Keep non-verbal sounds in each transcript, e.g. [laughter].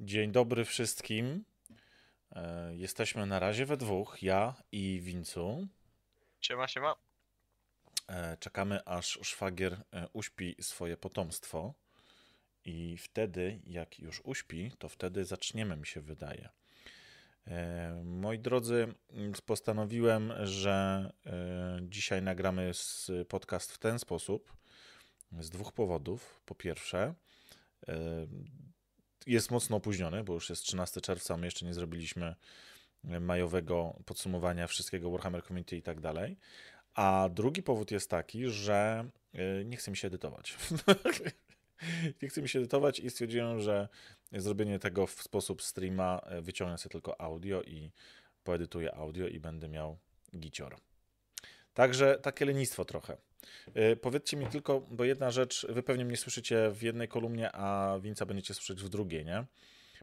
Dzień dobry wszystkim. E, Jesteśmy na razie we dwóch, ja i Wincu. Siema, siema. E, Czekamy aż szwagier e, uśpi swoje potomstwo i wtedy, jak już uśpi, to wtedy zaczniemy, mi się wydaje. Moi drodzy, m, postanowiłem, że dzisiaj nagramy podcast w ten sposób z dwóch powodów. Po pierwsze, jest mocno opóźniony, bo już jest 13 czerwca, my jeszcze nie zrobiliśmy majowego podsumowania wszystkiego Warhammer Community i tak dalej. A drugi powód jest taki, że y, nie chce mi się edytować. [laughs] nie chce mi się edytować i stwierdziłem, że zrobienie tego w sposób streama y, wyciągnę sobie tylko audio i poedytuję audio i będę miał gicior. Także takie lenistwo trochę. Y, Powiedzcie mi tylko, bo jedna rzecz, wy pewnie mnie słyszycie w jednej kolumnie, a Winca będziecie słyszeć w drugiej, nie?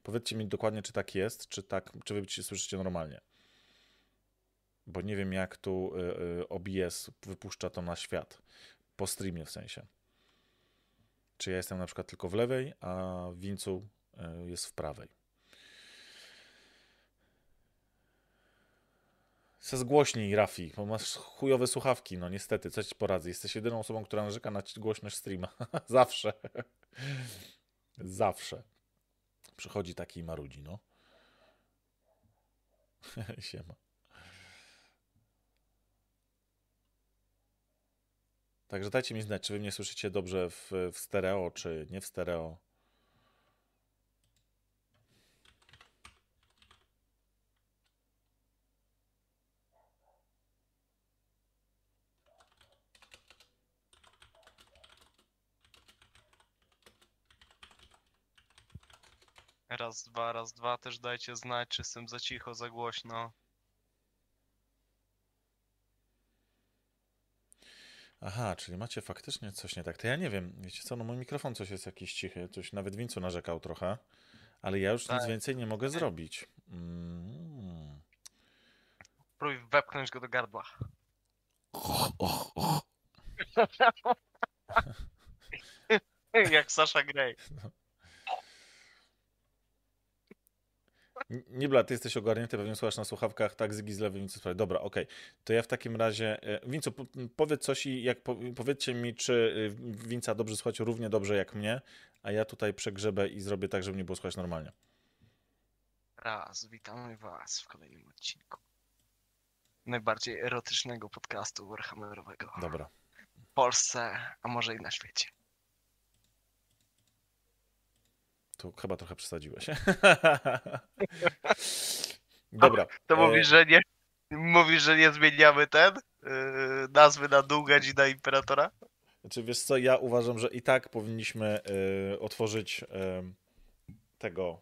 Powiedzcie mi dokładnie, czy tak jest, czy tak, czy wy się słyszycie normalnie. Bo nie wiem, jak tu y, y, OBS wypuszcza to na świat. Po streamie w sensie. Czy ja jestem na przykład tylko w lewej, a Wincu jest w prawej. Se zgłośnij, Rafi, bo masz chujowe słuchawki, no niestety, co ci poradzę. Jesteś jedyną osobą, która narzeka na głośność streama. [laughs] Zawsze. Zawsze. Przychodzi taki marudzi, no. [laughs] Siema. Także dajcie mi znać, czy wy mnie słyszycie dobrze w, w stereo, czy nie w stereo. Raz, dwa, raz, dwa. Też dajcie znać, czy jestem za cicho, za głośno. Aha, czyli macie faktycznie coś nie tak. To ja nie wiem, wiecie co, no mój mikrofon coś jest jakiś cichy, coś nawet Wincu narzekał trochę, ale ja już nic Tak. więcej nie mogę zrobić. Mm. Próbuj wepchnąć go do gardła. [laughs] [laughs] Jak Sasha Grey. N- Nibla, ty jesteś ogarnięty, pewnie słuchasz na słuchawkach, tak, Zygi z lewej, Wincu z prawej. Dobra, okej. To ja w takim razie, e, Wincu, po- powiedz coś i jak, po- powiedzcie mi, czy y, Winca dobrze słuchać równie dobrze jak mnie, a ja tutaj przegrzebę i zrobię tak, żeby mnie było słuchać normalnie. Raz, witamy was w kolejnym odcinku. Najbardziej erotycznego podcastu Warhammerowego. Dobra. W Polsce, a może i na świecie. Tu chyba trochę przesadziłeś. [laughs] Dobra. To e, mówisz, że nie. Mówisz, że nie zmieniamy ten? Yy, nazwy na długa dzida imperatora? Znaczy, wiesz co, ja uważam, że i tak powinniśmy e, otworzyć e, tego.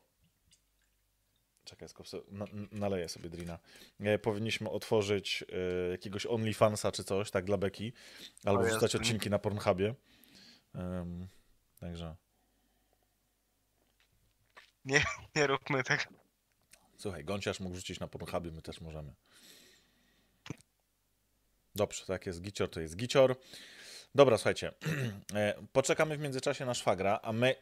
Czekaj, sobie, na, naleję sobie drina. E, powinniśmy otworzyć e, jakiegoś OnlyFansa czy coś, tak dla beki. Albo wrzucać odcinki na Pornhubie. Także, Nie róbmy tego. słuchaj, Gąciarz mógł wrzucić na Pornhubie, my też możemy. Dobrze, tak jest gicior, to jest gicior. Dobra, słuchajcie, [clears throat] e, poczekamy w międzyczasie na szwagra, a my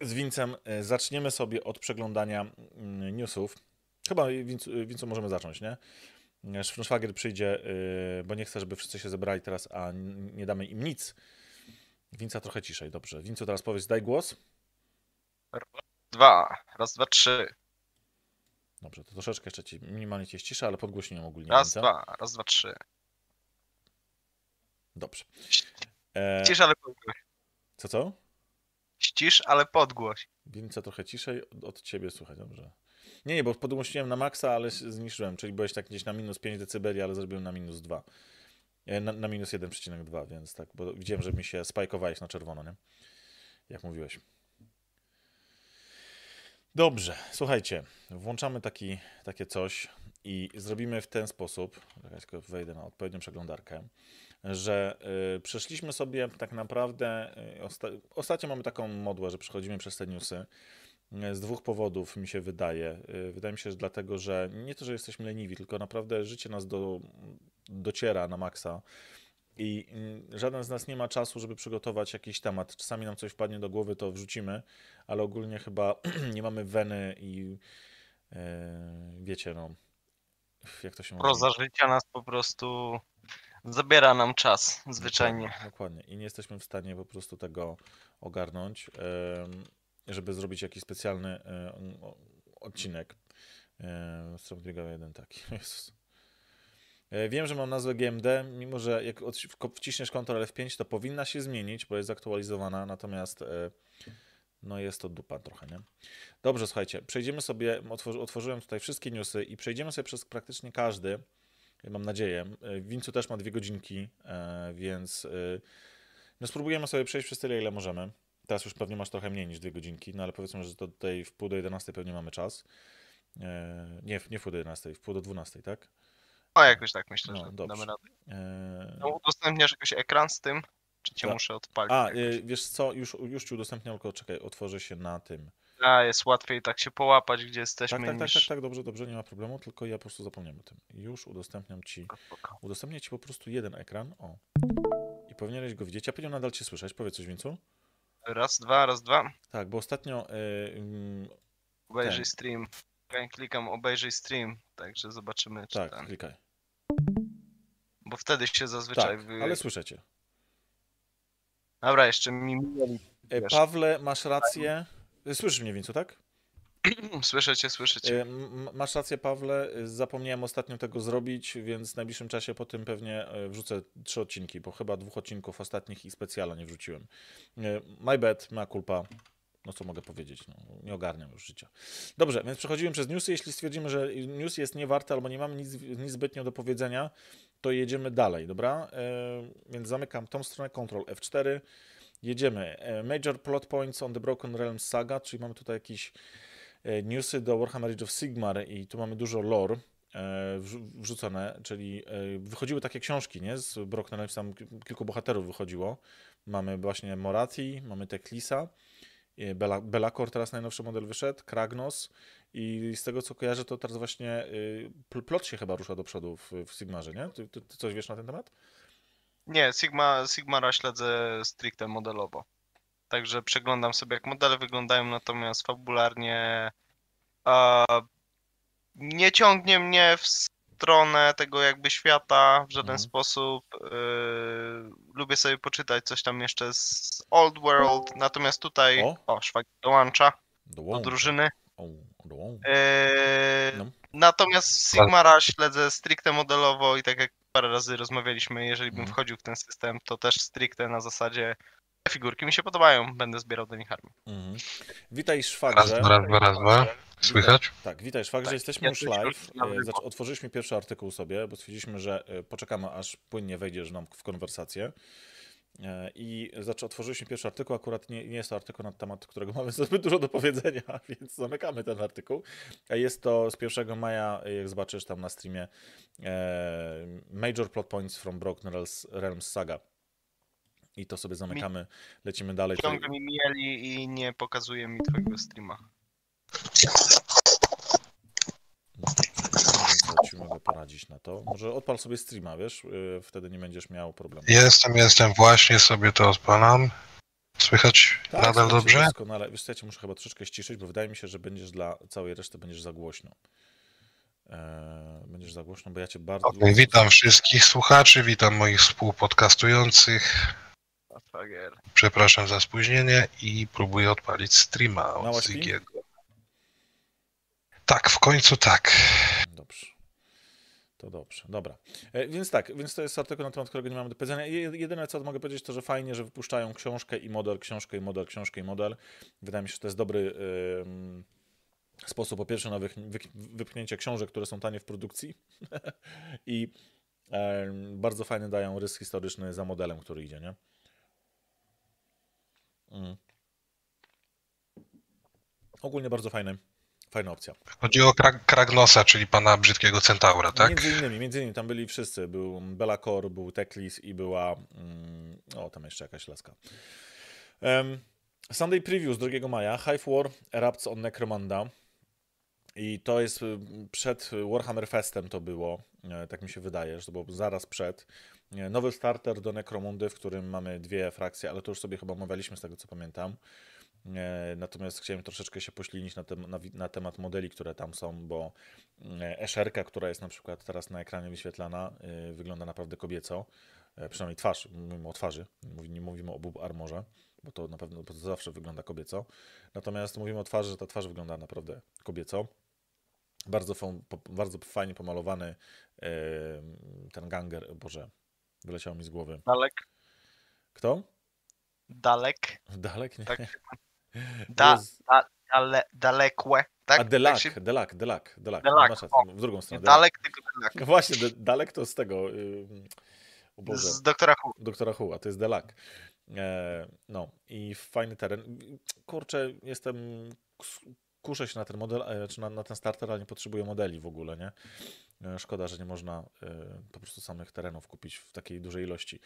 z Wincem e, zaczniemy sobie od przeglądania mm, newsów. Chyba, Wincu, Wincu możemy zacząć, nie? E, Szwagier przyjdzie, e, bo nie chcę, żeby wszyscy się zebrali teraz, a nie damy im nic. Winca trochę ciszej, dobrze. Wincu, teraz powiedz, daj głos. Dwa. Raz, dwa, trzy. Dobrze, to troszeczkę jeszcze ci, minimalnie cię ściszę, ale podgłośniłem ogólnie Raz, dwa. Raz, dwa, trzy. Dobrze. E, ale podgłoś. co, co? Ścisz, ale podgłoś. Winca trochę ciszej, od- ciebie słuchaj, dobrze. Nie, nie, bo podgłośniłem na maksa, ale zniszczyłem, czyli byłeś tak gdzieś na minus 5 dB, ale zrobiłem na minus 2. E, Na, na minus 1,2, więc tak, bo widziałem, że mi się spajkowałeś na czerwono, nie? Jak mówiłeś. Dobrze, słuchajcie, włączamy taki, takie coś i zrobimy w ten sposób, tylko wejdę na odpowiednią przeglądarkę, że y, przeszliśmy sobie tak naprawdę, y, osta ostatnio mamy taką modłę, że przechodzimy przez te newsy, y, z dwóch powodów mi się wydaje. Y, Wydaje mi się, że dlatego, że nie to, że jesteśmy leniwi, tylko naprawdę życie nas do, dociera na maksa i mm, żaden z nas nie ma czasu, żeby przygotować jakiś temat. Czasami nam coś wpadnie do głowy, to wrzucimy, ale ogólnie chyba [clears throat] nie mamy weny i e, wiecie, no, jak to się mówi? Proza życia nas po prostu zabiera nam czas, zwyczajnie. Dokładnie, dokładnie. I nie jesteśmy w stanie po prostu tego ogarnąć, em, żeby zrobić jakiś specjalny o- odcinek. E, Stromdriga jeden taki. [laughs] Jezus. E, Wiem, że mam nazwę GMD, mimo że jak wciśniesz Ctrl F5, to powinna się zmienić, bo jest zaktualizowana, natomiast e, no jest to dupa trochę, nie? Dobrze, słuchajcie, przejdziemy sobie, otworzy, otworzyłem tutaj wszystkie newsy i przejdziemy sobie przez praktycznie każdy, mam nadzieję. E, Wincu też ma dwie godzinki, więc no spróbujemy sobie przejść przez tyle, ile możemy. Teraz już pewnie masz trochę mniej niż dwie godzinki, no ale powiedzmy, że to tutaj w pół do 11 pewnie mamy czas. Nie, nie w pół do 11, w pół do 12, tak? No jakoś tak myślę, No, że dobrze. damy radę. E, No, udostępniasz jakoś ekran z tym? Czy cię Tak. muszę odpalić? A, jakoś? e, wiesz co, już, już ci udostępniam, tylko czekaj, otworzę się na tym. A, jest łatwiej tak się połapać, gdzie jesteśmy Tak, tak, tak, niż... tak, tak, dobrze, dobrze, nie ma problemu, tylko ja po prostu zapomniałem o tym. Już udostępniam ci, spoko. udostępnię ci po prostu jeden ekran, o. I powinieneś go widzieć. Ja powinien nadal cię słyszeć, powiedz coś, Wincu. Raz, dwa, raz, dwa. Tak, bo ostatnio, mm, Obejrzyj Ten. stream. Klikam obejrzyj stream, także zobaczymy, czy tak, ten... klikaj. Bo wtedy się zazwyczaj... Tak, wy- ale słyszycie. Dobra, jeszcze mi. E, Wiesz. Pawle, masz rację. E, Słyszysz mnie, Wincu, tak? [clears throat] Słyszę cię, słyszę cię. E, Masz rację, Pawle. Zapomniałem ostatnio tego zrobić, więc w najbliższym czasie po tym pewnie wrzucę trzy odcinki, bo chyba dwóch odcinków ostatnich i specjala nie wrzuciłem. My bad, ma culpa. No co mogę powiedzieć, no, nie ogarniam już życia. Dobrze, więc przechodzimy przez newsy. Jeśli stwierdzimy, że news jest niewarte albo nie mamy nic, nic zbytnio do powiedzenia, to jedziemy dalej, dobra? E, więc zamykam tą stronę, Ctrl F4. Jedziemy. E, Major plot points on the Broken Realms saga, czyli mamy tutaj jakiś e, newsy do Warhammer Age of Sigmar i tu mamy dużo lore wrzu- wrzucone, czyli wychodziły takie książki, nie? Z Broken Realms tam ki- kilku bohaterów wychodziło. Mamy właśnie Morati, mamy Teklisa, Bela, Belakor teraz najnowszy model wyszedł, Kragnos i z tego co kojarzę to teraz właśnie pl- plot się chyba rusza do przodu w, w Sigmarze, nie? Ty, ty, ty coś wiesz na ten temat? Nie, Sigma, Sigmara śledzę stricte modelowo. Także przeglądam sobie jak modele wyglądają, natomiast fabularnie a, nie ciągnie mnie w stronę tego jakby świata w żaden Mhm. sposób. Yy, lubię sobie poczytać coś tam jeszcze z Old World, natomiast tutaj O. o, szwagier dołącza do Dołącza. drużyny. O, Yy, No. Natomiast Sigmara śledzę stricte modelowo i tak jak parę razy rozmawialiśmy, jeżeli bym Mhm. wchodził w ten system, to też stricte na zasadzie te figurki mi się podobają, będę zbierał do nich armię. Mhm. Witaj Raz, szwagrze. dwa, raz, dwa, raz, dwa. Słychać? Tak, witaj szwagrze, Tak, jesteśmy ja już live. Zacz, otworzyliśmy pierwszy artykuł sobie, bo stwierdziliśmy, że e, poczekamy aż płynnie wejdziesz nam w konwersację. E, I znaczy otworzyliśmy pierwszy artykuł, akurat nie, nie jest to artykuł na temat, którego mamy zbyt dużo do powiedzenia, [laughs] więc zamykamy ten artykuł. Jest to z 1 maja, jak zobaczysz tam na streamie, e, Major Plot Points from Broken Realms, Saga. I to sobie zamykamy, lecimy dalej. Ciągle mi mieli i nie pokazuje mi twojego streama. No, nie wiem, poradzić na to. Może odpal sobie streama, wiesz? Yy, Wtedy nie będziesz miał problemu. Jestem, jestem, właśnie sobie to odpalam. Słychać Tak, nadal dobrze? Doskonale. Wiesz co, ja cię muszę chyba troszeczkę ściszyć, bo wydaje mi się, że będziesz dla całej reszty będziesz za głośno. Eee, będziesz za głośno, bo ja cię bardzo... Okej, witam wszystkich słuchaczy, witam moich współpodcastujących. Przepraszam za spóźnienie i próbuję odpalić streama od? Zigiego. Tak, w końcu tak. Dobrze. To dobrze, dobra. E, więc tak, więc to jest artykuł na temat, którego nie mamy do powiedzenia. Je- Jedyne, co mogę powiedzieć, to, że fajnie, że wypuszczają książkę i model, książkę i model, książkę i model. Wydaje mi się, że to jest dobry sposób, po pierwsze, na wych- wyk- wypchnięcie książek, które są tanie w produkcji [laughs] i bardzo fajny dają rys historyczny za modelem, który idzie, nie? Mm. Ogólnie bardzo fajny, fajna opcja. Chodzi o Krag Kragnosa, czyli pana brzydkiego centaura, tak? Między innymi, między innymi tam byli wszyscy. Był Belacor, był Teklis i była. Mm, o, tam jeszcze jakaś laska. Um, Sunday Preview z 2 maja. Hive War erupts on Necromanda. I to jest y, przed Warhammer Festem to było, e, tak mi się wydaje, że to było zaraz przed. E, Nowy starter do Necromundy, w którym mamy dwie frakcje, ale to już sobie chyba omawialiśmy z tego co pamiętam. E, Natomiast chciałem troszeczkę się poślinić na, tem na, na temat modeli, które tam są, bo e, Eszerka, która jest na przykład teraz na ekranie wyświetlana, e, wygląda naprawdę kobieco. Przynajmniej twarz, mówimy o twarzy, nie mówimy o bub armorze, bo to na pewno to zawsze wygląda kobieco. Natomiast mówimy o twarzy, że ta twarz wygląda naprawdę kobieco. Bardzo, bardzo fajnie pomalowany ten ganger, boże, wyleciało mi z głowy. Dalek. Kto? Dalek. Dalek? Nie. Tak. Da, da, dale, dalekłe. Tak? A Delak, Tak się- Delak, Delak, Delak. Delak, Masz rację, o. w drugą stronę. Delak. Dalek, tylko Delak. No Właśnie, de, Dalek to z tego, yy, Boże, Z doktora Who. doktora Who, a to jest Delak. E, no i fajny teren. Kurczę, jestem, kus- kuszę się na ten model, e, czy na, na ten starter, ale nie potrzebuję modeli w ogóle, nie? E, Szkoda, że nie można e, po prostu samych terenów kupić w takiej dużej ilości.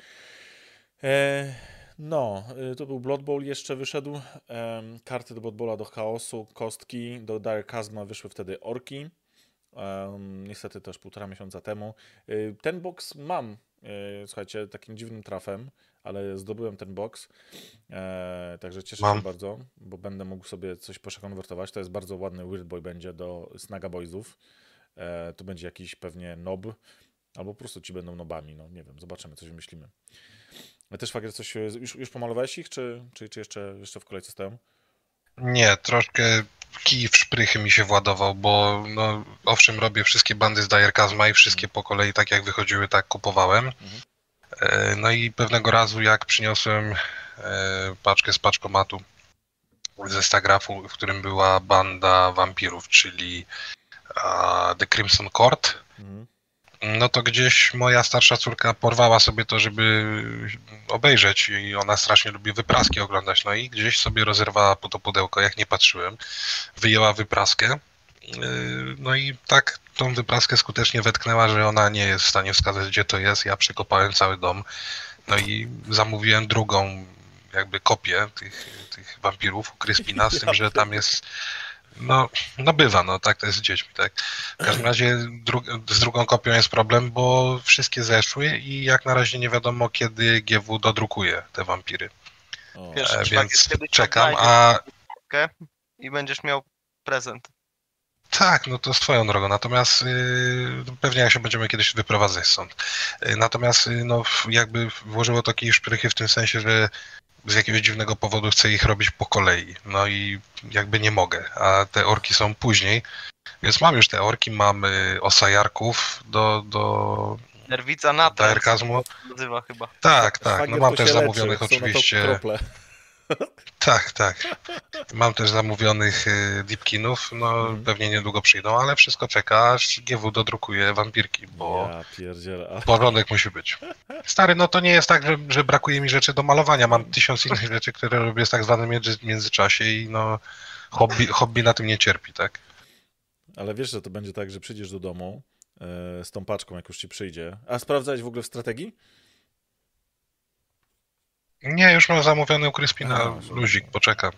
No, e, to był Blood Bowl jeszcze wyszedł. Karty do Blood Bowla do chaosu, kostki, do Dire Chasma wyszły wtedy orki. Niestety też półtora miesiąca temu. E, ten box mam, e, słuchajcie, takim dziwnym trafem, ale zdobyłem ten box. E, także cieszę Mam. się bardzo, bo będę mógł sobie coś przekonwertować. To jest bardzo ładny Weird Boy będzie do Snaga Boysów. E, tu będzie jakiś pewnie nob, albo po prostu ci będą nobami, no nie wiem, zobaczymy, coś wymyślimy. A też Fagier, coś e, już, już pomalowałeś ich, czy, czy, czy jeszcze, jeszcze w kolejce stoją? Nie, troszkę kij w szprychy mi się władował, bo no, owszem robię wszystkie bandy z Dire Kazma i wszystkie po kolei tak jak wychodziły, tak kupowałem. E, No i pewnego razu jak przyniosłem e, paczkę z paczkomatu ze Stagrafu, w którym była banda wampirów, czyli a, The Crimson Court, Mhm. No to gdzieś moja starsza córka porwała sobie to, żeby obejrzeć i ona strasznie lubi wypraski oglądać. No i gdzieś sobie rozerwała to pudełko, jak nie patrzyłem, wyjęła wypraskę. Yy, No i tak tą wypraskę skutecznie wetknęła, że ona nie jest w stanie wskazać, gdzie to jest. Ja przekopałem cały dom. No i zamówiłem drugą jakby kopię tych, tych wampirów u Kryspina, z tym, że tam jest no, no bywa, no tak to jest z dziećmi, tak. W każdym razie dru- z drugą kopią jest problem, bo wszystkie zeszły i jak na razie nie wiadomo, kiedy GW dodrukuje te wampiry. O, Wiesz, E, szwagier, więc czekam, a I będziesz miał prezent. tak, no to swoją drogą, natomiast yy, pewnie jak się będziemy kiedyś wyprowadzać stąd. Yy, natomiast yy, no jakby włożyło to kij szprychy w tym sensie, że z jakiegoś dziwnego powodu chcę ich robić po kolei. No i jakby nie mogę, a te orki są później. Więc mam już te orki, mam osajarków do, do Nerwica na to Dire Kazmu. nazywa chyba. Tak, tak. No mam też zamówionych oczywiście. Tak, tak. Mam też zamówionych y, Deepkinów. No Mhm. pewnie niedługo przyjdą, ale wszystko czeka, aż GW dodrukuje wampirki, bo Ja [laughs] porządek musi być. Stary, no to nie jest tak, że, że brakuje mi rzeczy do malowania. Mam tysiąc innych [laughs] rzeczy, które robię w tak zwanym między, międzyczasie i no hobby, hobby na tym nie cierpi, tak? Ale wiesz, że to będzie tak, że przyjdziesz do domu e, z tą paczką, jak już ci przyjdzie. A sprawdzałeś w ogóle w strategii? Nie, już mam zamówiony u Kryspina A, luzik, poczekam.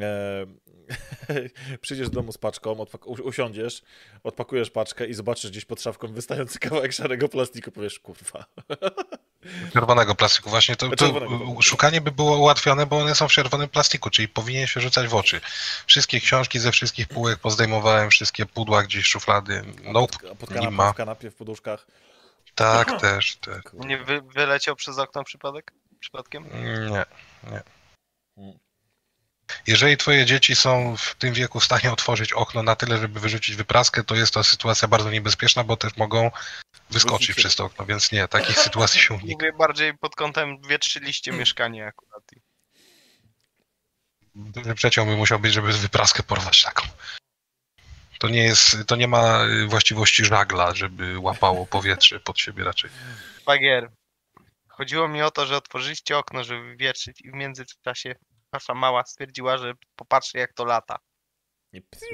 E, [laughs] przyjdziesz do domu z paczką, usiądziesz, odpakujesz paczkę i zobaczysz gdzieś pod szafką wystający [laughs] kawałek szarego plastiku, powiesz, kurwa. [laughs] Czerwonego plastiku, właśnie to, to szukanie by było ułatwione, bo one są w czerwonym plastiku, czyli powinien się rzucać w oczy. Wszystkie książki ze wszystkich półek pozdejmowałem, wszystkie pudła gdzieś, szuflady. A Nope, pod, a pod nie kanapą, ma. w kanapie, w poduszkach. tak też, też. Nie wy, wyleciał przez okno przypadek? Przypadkiem? Nie, nie. Jeżeli twoje dzieci są w tym wieku w stanie otworzyć okno na tyle, żeby wyrzucić wypraskę, to jest to sytuacja bardzo niebezpieczna, bo też mogą wyskoczyć przez to okno, więc nie, takich sytuacji się unika. Mówię bardziej pod kątem dwie, trzy liście mieszkanie akurat. Duży przeciąg by musiał być, żeby wypraskę porwać taką. To nie jest, to nie ma y, właściwości żagla, żeby łapało powietrze pod siebie raczej. Szwagier. Chodziło mi o to, że otworzyliście okno, żeby wietrzyć i w międzyczasie wasza mała stwierdziła, że popatrzy jak to lata.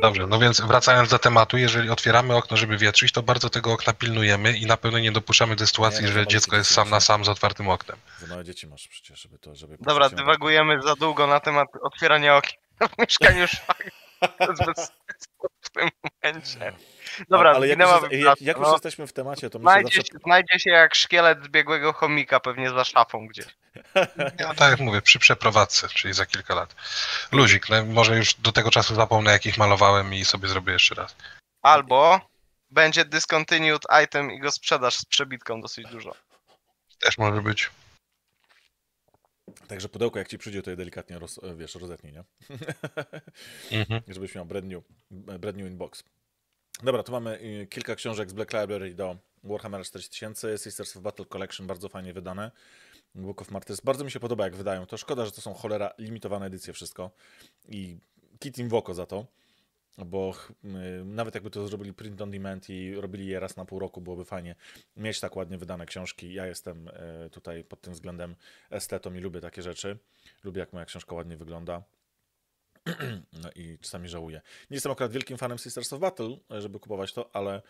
Dobrze, no więc wracając do tematu, jeżeli otwieramy okno, żeby wietrzyć, to bardzo tego okna pilnujemy i na pewno nie dopuszczamy do sytuacji, Nie, że zobaczcie, dziecko jest sam na sam z otwartym oknem. Za małe dzieci masz przecież, żeby to, żeby... Dobra, dywagujemy za długo na temat otwierania okien w mieszkaniu [laughs] szwagier. To [laughs] jest bez sensu w tym momencie. Dobra, ale jak już, jest- jak, jak już no. jesteśmy w temacie, to myślę Znajdzie zawsze... się, znajdzie się jak szkielet zbiegłego chomika pewnie za szafą gdzieś. [laughs] No tak jak mówię, przy przeprowadzce, czyli za kilka lat. Luzik, no, może już do tego czasu zapomnę, jakich malowałem i sobie zrobię jeszcze raz. Albo będzie discontinued item i go sprzedasz z przebitką dosyć dużo. Też może być. Także pudełko jak ci przyjdzie, to je delikatnie roz, wiesz, rozetnij, nie? Mhm. [laughs] Żebyś miał brand new, brand new inbox. Dobra, tu mamy y, kilka książek z Black Library do Warhammer 4000, Sisters of Battle Collection, bardzo fajnie wydane. Book of Martyrs. Bardzo mi się podoba, jak wydają. To szkoda, że to są cholera limitowane edycje wszystko. I kit im w oko za to. Bo y, nawet jakby to zrobili print on demand i robili je raz na pół roku, byłoby fajnie mieć tak ładnie wydane książki. Ja jestem y, tutaj pod tym względem estetą i lubię takie rzeczy. Lubię, jak moja książka ładnie wygląda. [clears throat] No i czasami żałuję. Nie jestem akurat wielkim fanem Sisters of Battle, żeby kupować to, ale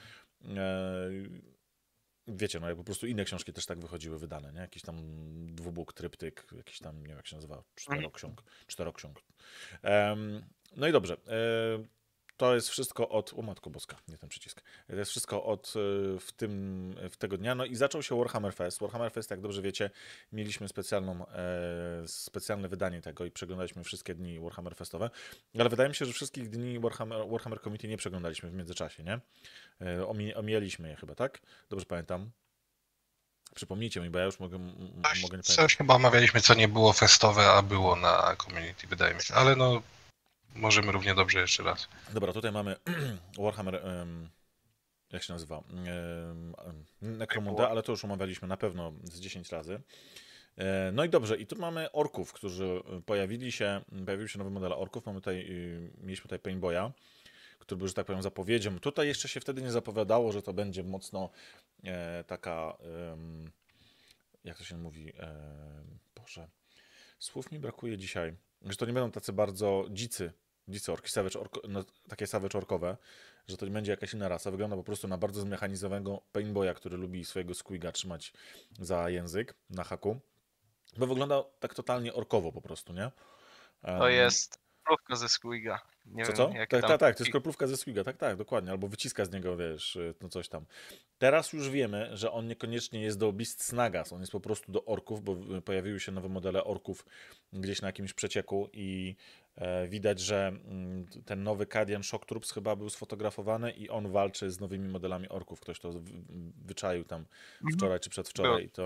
wiecie, no jak po prostu inne książki też tak wychodziły wydane, nie? Jakiś tam dwubóg, tryptyk, jakiś tam, nie wiem jak się nazywa, czteroksiąg, czteroksiąg. Em, no i dobrze. To jest wszystko od. O matko boska, nie ten przycisk. To jest wszystko od e, w tym w tego dnia. No i zaczął się Warhammer Fest. Warhammer Fest, jak dobrze wiecie, mieliśmy specjalną, e, specjalne wydanie tego i przeglądaliśmy wszystkie dni Warhammer Festowe. Ale wydaje mi się, że wszystkich dni Warhammer, Warhammer Committee nie przeglądaliśmy w międzyczasie, nie? E, omi, omijaliśmy je chyba, tak? Dobrze pamiętam. Przypomnijcie mi, bo ja już mogę, Coś, mogę nie pamiętać. coś chyba omawialiśmy, co nie było festowe, a było na community, wydaje mi się. Ale no, możemy równie dobrze jeszcze raz. Dobra, tutaj mamy [clears throat] Warhammer, em, jak się nazywa? Em, Necromunda, ale to już omawialiśmy na pewno z 10 razy. E, No i dobrze, i tu mamy orków, którzy pojawili się, pojawiły się nowe modele orków. Mamy tutaj, y, mieliśmy tutaj Painboya, który był, że tak powiem, zapowiedzią. Tutaj jeszcze się wtedy nie zapowiadało, że to będzie mocno e, taka, em, jak to się mówi, em, Boże, słów mi brakuje dzisiaj, że to nie będą tacy bardzo dzicy, dzicy orki, savage orko, no, takie savage orkowe, że to nie będzie jakaś inna rasa. Wygląda po prostu na bardzo zmechanizowanego Painboya, który lubi swojego squiga trzymać za język na haku. Bo wygląda tak totalnie orkowo po prostu, nie? To Em, jest krówka ze Squiga. Nie co, wiem, co? Tak, tam- tak, tak, to jest kroplówka ze Swiga, tak, tak, dokładnie, albo wyciska z niego, wiesz, y, no coś tam. Teraz już wiemy, że on niekoniecznie jest do Beast Snagas, on jest po prostu do orków, bo pojawiły się nowe modele orków gdzieś na jakimś przecieku i widać, że mm, ten nowy Kadian Shock Troops chyba był sfotografowany i on walczy z nowymi modelami orków. Ktoś to wyczaił tam wczoraj czy przedwczoraj i to,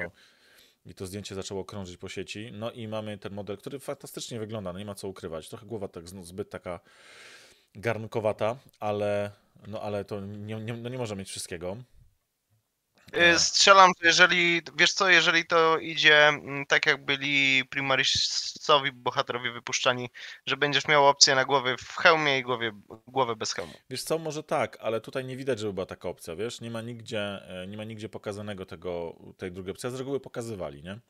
i to zdjęcie zaczęło krążyć po sieci. No i mamy ten model, który fantastycznie wygląda, no nie ma co ukrywać. Trochę głowa tak zbyt taka garnkowata, ale, no, ale to nie, nie, no nie może mieć wszystkiego. E, Y, Strzelam, że jeżeli, wiesz co, jeżeli to idzie mm, tak jak byli primarisowi bohaterowie wypuszczani, że będziesz miał opcję na głowie w hełmie i głowie, głowę bez hełmu. Wiesz co, może tak, ale tutaj nie widać, żeby była taka opcja, wiesz? Nie ma nigdzie, e, nie ma nigdzie pokazanego tego, tej drugiej opcji, a z reguły pokazywali, nie?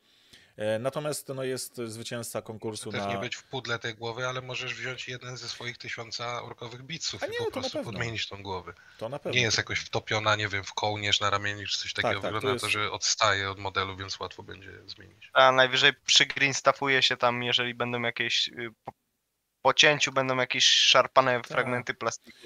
E, Natomiast no, jest zwycięzca konkursu Też na... nie być w pudle tej głowy, ale możesz wziąć jeden ze swoich tysiąca orkowych biców A i nie, po to na prostu pewno. podmienić tą głowę. To na pewno. Nie jest jakoś wtopiona, nie wiem, w kołnierz na ramieniu czy coś takiego. tak, to Wygląda na to, jest- że odstaje od modelu, więc łatwo będzie zmienić. A najwyżej przy green staffuje się tam, jeżeli będą jakieś y, po, po cięciu będą jakieś szarpane fragmenty plastiku.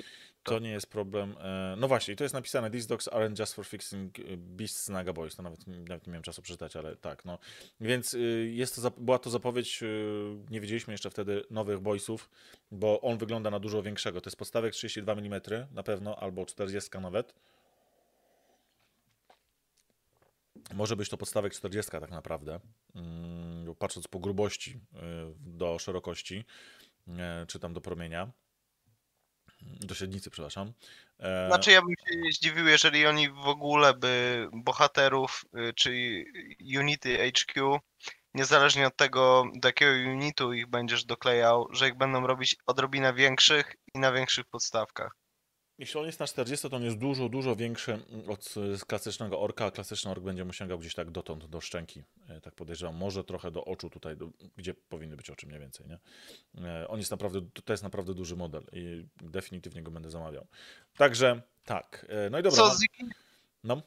To nie jest problem. E, No właśnie, to jest napisane. These dogs aren't just for fixing e, beasts Naga Boys. To nawet, nawet nie miałem czasu przeczytać, ale tak. No. Więc y, jest to, była to zapowiedź, y, nie wiedzieliśmy jeszcze wtedy nowych boysów, bo on wygląda na dużo większego. To jest podstawek 32 mm na pewno, albo 40 nawet. Może być to podstawek 40 tak naprawdę, mm, patrząc po grubości y, do szerokości, czy tam do promienia, do średnicy, przepraszam. E, Znaczy ja bym się zdziwił, jeżeli oni w ogóle by bohaterów, y, czy unity HQ, niezależnie od tego, do jakiego unitu ich będziesz doklejał, że ich będą robić odrobinę większych i na większych podstawkach. Jeśli on jest na 40, to on jest dużo, dużo większy od e, klasycznego orka, a klasyczny ork będzie mu sięgał gdzieś tak dotąd, do szczęki, e, tak podejrzewam, może trochę do oczu tutaj, do, gdzie powinny być oczy mniej więcej, nie? E, On jest naprawdę, to jest naprawdę duży model i definitywnie go będę zamawiał. Także tak, no i dobra, Co z, no,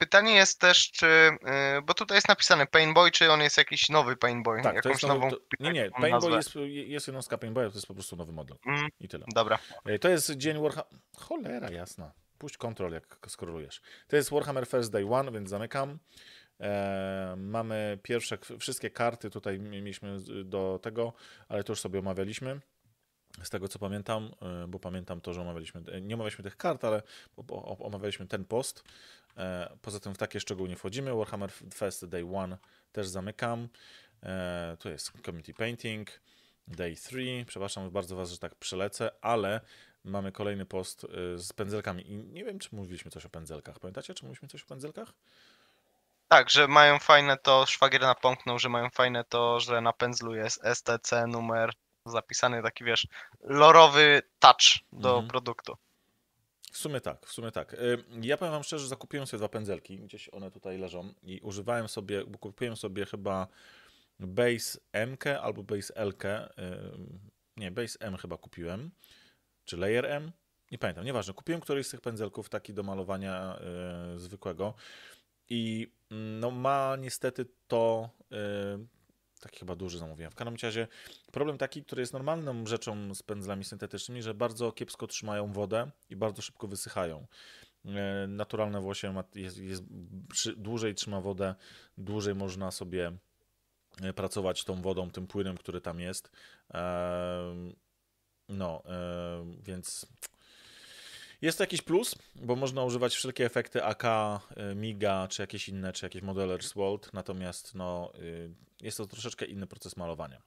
pytanie jest też, czy. y, Bo tutaj jest napisane Painboy, czy on jest jakiś nowy Painboy? Tak, to Jakąś jest nowy, nową. to, nie, nie, nazwę? jest, jest jednostka Paintballa, to jest po prostu nowy model Mm, i tyle. dobra. E, To jest dzień Warhammer. Cholera jasna. Puść kontrol, jak skrolujesz. To jest Warhammer First Day One, więc zamykam. E, mamy pierwsze, wszystkie karty tutaj mi- mieliśmy do tego, ale to już sobie omawialiśmy. Z tego co pamiętam, e, bo pamiętam to, że omawialiśmy, nie omawialiśmy tych kart, ale omawialiśmy ten post. E, Poza tym w takie szczegóły nie wchodzimy. Warhammer First Day One też zamykam. E, Tu jest Community Painting. Day 3. Przepraszam bardzo Was, że tak przelecę, ale mamy kolejny post y, z pędzelkami. I nie wiem, czy mówiliśmy coś o pędzelkach. Pamiętacie, czy mówiliśmy coś o pędzelkach? Tak, że mają fajne to, szwagier napomknął, że mają fajne to, że na pędzlu jest STC numer zapisany taki, wiesz, lorowy touch do Mhm. produktu. W sumie tak, w sumie tak. Y, Ja powiem Wam szczerze, zakupiłem sobie dwa pędzelki. Gdzieś one tutaj leżą i używałem sobie, kupiłem sobie chyba Base M albo Base L. Nie, Base M chyba kupiłem. Czy Layer M? Nie pamiętam, nieważne. Kupiłem któryś z tych pędzelków taki do malowania y, zwykłego i mm, no ma niestety to y, taki chyba duży zamówiłem. W każdym razie problem taki, który jest normalną rzeczą z pędzlami syntetycznymi, że bardzo kiepsko trzymają wodę i bardzo szybko wysychają. E, Naturalne włosie ma, jest, jest, dłużej trzyma wodę, dłużej można sobie e, pracować tą wodą, tym płynem, który tam jest. Em, No, więc jest to jakiś plus, bo można używać wszelkie efekty AK, e, MIGA, czy jakieś inne, czy jakieś Modeller's World, natomiast no, y, jest to troszeczkę inny proces malowania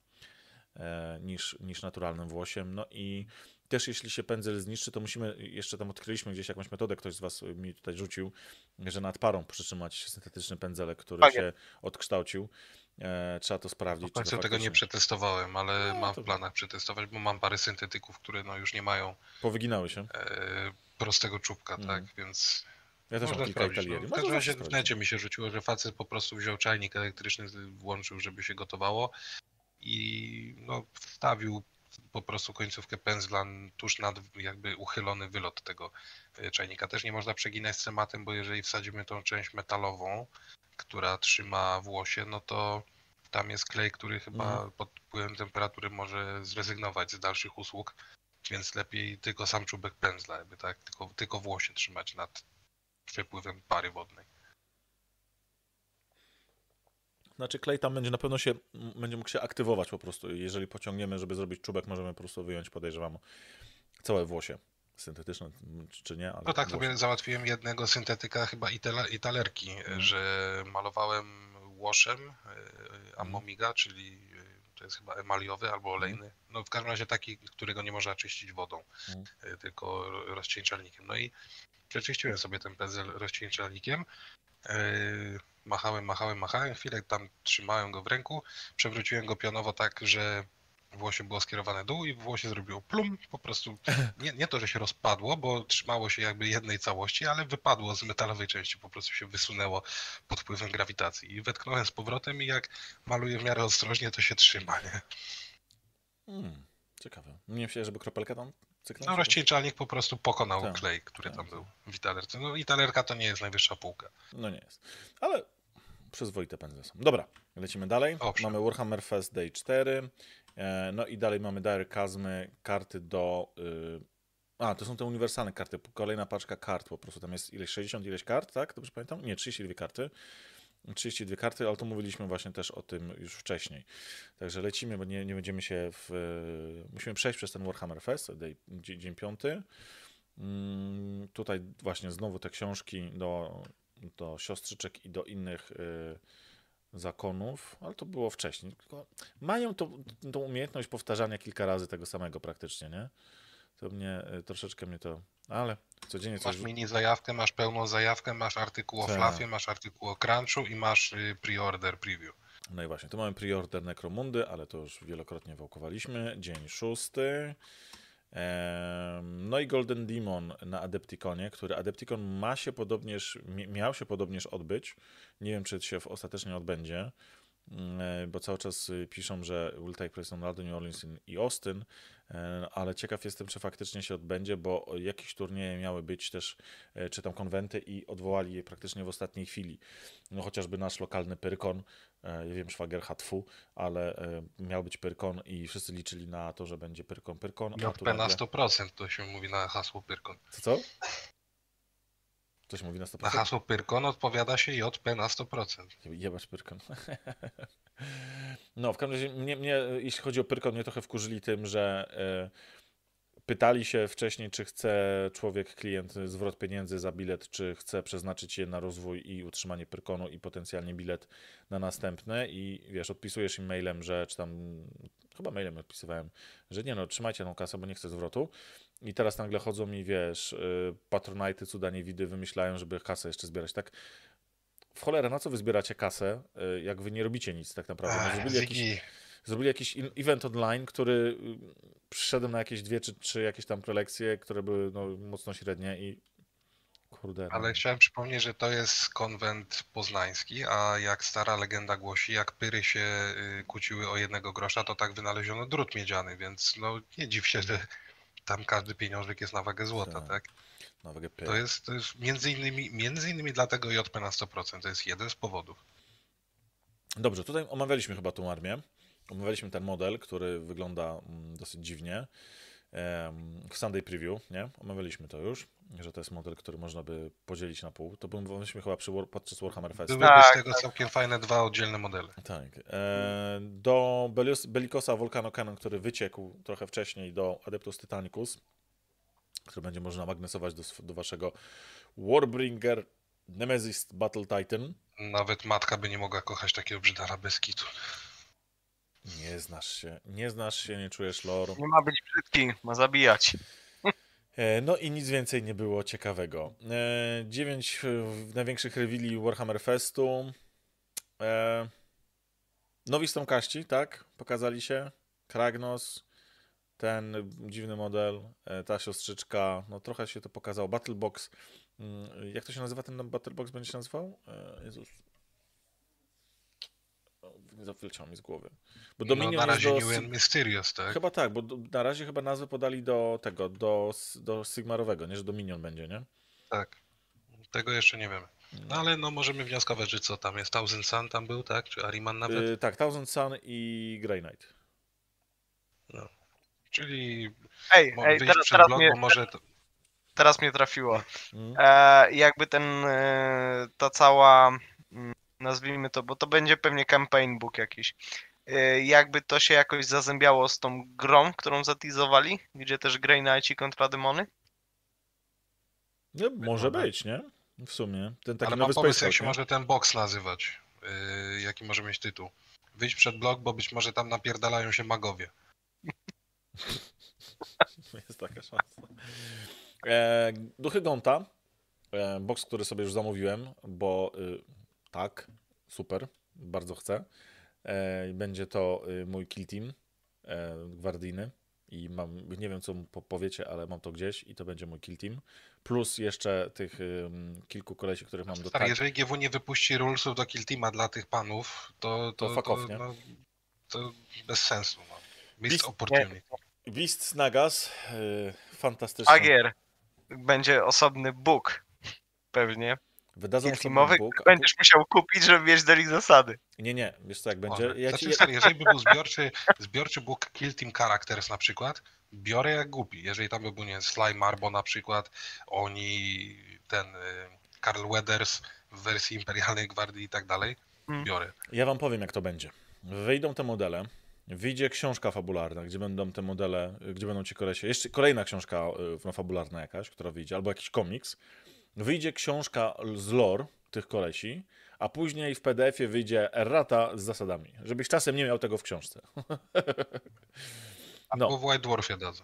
e, niż, niż naturalnym włosiem. No i też jeśli się pędzel zniszczy, to musimy, jeszcze tam odkryliśmy gdzieś jakąś metodę, ktoś z Was mi tutaj rzucił, że nad parą przytrzymać syntetyczny pędzelek, który Tak się odkształcił. E, trzeba to W sprawdzić. czy to końcu tego nie faktycznie- przetestowałem, ale No, mam to- w planach przetestować, bo mam parę syntetyków, które no już nie mają Powyginały się. e, prostego czubka, Mhm. tak, więc Ja też mam można kilka sprawdzić. No, w każdym razie w necie mi się rzuciło, że facet po prostu wziął czajnik elektryczny, włączył, żeby się gotowało i no, wstawił po prostu końcówkę pędzla tuż nad jakby uchylony wylot tego e, czajnika. Też nie można przeginać z tematem, bo jeżeli wsadzimy tą część metalową, która trzyma włosie, no to tam jest klej, który chyba Mhm. pod wpływem temperatury może zrezygnować z dalszych usług, więc lepiej tylko sam czubek pędzla, jakby tak, tylko, tylko włosie trzymać nad przepływem pary wodnej. Znaczy klej tam będzie na pewno się, będzie mógł się aktywować po prostu. Jeżeli pociągniemy, żeby zrobić czubek, możemy po prostu wyjąć, podejrzewam, całe włosie. Syntetyczne czy- nie, No tak, włosie. sobie załatwiłem jednego syntetyka chyba i, i talerki, Mhm. że malowałem łoszem y, Amomiga, czyli y, to jest chyba emaliowy albo olejny. No w każdym razie taki, którego nie można czyścić wodą, Mhm. y, tylko rozcieńczalnikiem. No i przeczyściłem sobie ten pędzel rozcieńczalnikiem. y, Machałem, machałem, machałem, chwilę tam trzymałem go w ręku, przewróciłem go pionowo tak, że włosie było skierowane dół i włosie zrobiło plum, po prostu nie, nie to, że się rozpadło, bo trzymało się jakby jednej całości, ale wypadło z metalowej części, po prostu się wysunęło pod wpływem grawitacji. I wetknąłem z powrotem i jak maluję w miarę ostrożnie, to się trzyma, nie? Hmm, ciekawe. Nie myślę, żeby kropelkę tam cyknąć? No rozcieńczalnik po prostu pokonał Tak. klej, który Tak, tam był w italerce. No italerka to nie jest najwyższa półka. No nie jest. Ale przyzwoite pędzle są. Dobra, lecimy dalej. Owszem. Mamy Warhammer Fest Day 4. E, no i dalej mamy Dire Chasmy, karty do... Y... A, to są te uniwersalne karty. Kolejna paczka kart po prostu. Tam jest ileś 60 ileś kart, tak? Dobrze pamiętam? Nie, 32 karty. 32 karty, ale to mówiliśmy właśnie też o tym już wcześniej. Także lecimy, bo nie, nie będziemy się w... Musimy przejść przez ten Warhammer Fest, dzień, dzień piąty. Mm, Tutaj właśnie znowu te książki do, do siostrzyczek i do innych y, zakonów, ale to było wcześniej. Mają to, tą umiejętność powtarzania kilka razy tego samego praktycznie, nie? To mnie y, troszeczkę mnie to. Ale codziennie coś. Masz mini zajawkę, masz pełną zajawkę, masz artykuł o Tak. flafie, masz artykuł o crunchu i masz y, pre-order preview. No i właśnie, tu mamy preorder Necromundy, ale to już wielokrotnie wałkowaliśmy. Dzień szósty. No i Golden Demon na Adepticonie, który Adepticon ma się podobnież, mi- miał się podobnież odbyć. Nie wiem, czy się ostatecznie odbędzie. mm, bo cały czas y, piszą, że will take place London, New Orleans i Austin, e, ale ciekaw jestem, czy faktycznie się odbędzie, bo jakieś turnieje miały być też, e, czy tam konwenty i odwołali je praktycznie w ostatniej chwili. No chociażby nasz lokalny Pyrkon, e, ja wiem, szwagier Hatfu, ale miał być Pyrkon i wszyscy liczyli na to, że będzie Pyrkon, Pyrkon. JP na 100% to się mówi na hasło Pyrkon. Co, co? Coś mówi na 100%? Na hasło Pyrkon odpowiada się JP na 100%. Jebać Pyrkon. [laughs] no, w każdym razie, mnie, mnie, jeśli chodzi o Pyrkon, mnie trochę wkurzyli tym, że y, pytali się wcześniej, czy chce człowiek, klient zwrot pieniędzy za bilet, czy chce przeznaczyć je na rozwój i utrzymanie Pyrkonu i potencjalnie bilet na następny i wiesz, odpisujesz im mailem, że czy tam, chyba mailem odpisywałem, że nie no, trzymajcie tą kasę, bo nie chcę zwrotu i teraz nagle chodzą mi, wiesz, y, patronajty, cuda niewidy wymyślają, żeby kasę jeszcze zbierać, tak? W cholerę, na co wy zbieracie kasę, y, jak wy nie robicie nic tak naprawdę? No, zrobili, jakiś, zrobili jakiś event online, który y, przyszedłem na jakieś dwie czy trzy jakieś tam prelekcje, które były no, mocno średnie i kurde. No. Ale chciałem przypomnieć, że to jest konwent poznański, a jak stara legenda głosi, jak pyry się kłóciły o jednego grosza, to tak wynaleziono drut miedziany, więc no nie dziw się, że tam każdy pieniążek jest na wagę złota, tak? tak? Na wagę to jest, to jest między, innymi, między innymi dlatego JP na 100%, to jest jeden z powodów. Dobrze, tutaj omawialiśmy chyba tą armię. Omawialiśmy ten model, który wygląda mm, dosyć dziwnie w Sunday Preview, nie? Omawialiśmy to już, że to jest model, który można by podzielić na pół. To byliśmy chyba przy, podczas Warhammer Fest. Były tak, z tego tak. całkiem fajne dwa oddzielne modele. Tak. E, do Belikosa Volcano Cannon, który wyciekł trochę wcześniej do Adeptus Titanicus, który będzie można magnesować do, do waszego Warbringer Nemesis Battle Titan. Nawet matka by nie mogła kochać takiego brzydara bez kitu. Nie znasz się, nie znasz się, nie czujesz lore. Nie ma być brzydki, ma zabijać. E, no i nic więcej nie było ciekawego. E, dziewięć największych rewili Warhammer Festu. E, nowi Stormcaści, tak? Pokazali się. Kragnos, ten dziwny model, ta siostrzyczka, no trochę się to pokazało. Battlebox, mm, jak to się nazywa ten Battlebox będzie się nazywał? Jezus, wyleciało mi z głowy. Bo Dominion no, na razie do... New and Mysterious, tak? Chyba tak, bo do, na razie chyba nazwę podali do tego, do, do Sigmarowego, nie, że Dominion będzie, nie? Tak. Tego jeszcze nie wiemy. No ale no możemy wnioskować, że co tam jest? Thousand Sun tam był, tak? Czy Ariman nawet? Yy, tak, Thousand Sun i Grey Knight. No. Czyli ej, ej, teraz, teraz blog, mnie, może to... teraz mnie trafiło. Hmm. E, jakby ten, e, ta cała mm, nazwijmy to, bo to będzie pewnie campaign book jakiś. Y, jakby to się jakoś zazębiało z tą grą, którą zatizowali, gdzie też Grey Knight kontra demony? No, może być, nie? W sumie. Ten taki Ale nowy mam pomysł, jak się może ten box nazywać. Yy, jaki może mieć tytuł. Wyjdź przed blog, bo być może tam napierdalają się magowie. [laughs] Jest taka szansa. E, Duchy Gonta. E, box, który sobie już zamówiłem, bo y, tak, super, bardzo chcę. E, będzie to y, mój kill team e, gwardyjny i mam, nie wiem co powiecie, ale mam to gdzieś i to będzie mój kill team. Plus jeszcze tych kilku kolesi, których mam do Stary, jeżeli GW nie wypuści rulesów do kill teama dla tych panów, to to, to, nie? No, to bez sensu. No. Missed opportunity. Beast Nagas, yy, fantastyczny. Agier. Będzie osobny book. Pewnie. Wydadzą filmowy Book, będziesz musiał kupić, żeby mieć do nich zasady. Nie, nie, wiesz co, jak będzie... Ja znaczy, ci... jeżeli by był zbiorczy, zbiorczy book Kill Team Characters na przykład, biorę jak głupi. Jeżeli tam by był, nie Sly Marbo na przykład, oni, ten y, Karl Weathers w wersji Imperialnej Gwardii i tak dalej, hmm. biorę. Ja wam powiem, jak to będzie. Wyjdą te modele, wyjdzie książka fabularna, gdzie będą te modele, gdzie będą ci kolesie, jeszcze kolejna książka y, no, fabularna jakaś, która wyjdzie, albo jakiś komiks, wyjdzie książka z lore tych kolesi, a później w PDF-ie wyjdzie errata z zasadami, żebyś czasem nie miał tego w książce. [laughs] no. A w White Dwarfie dadzą.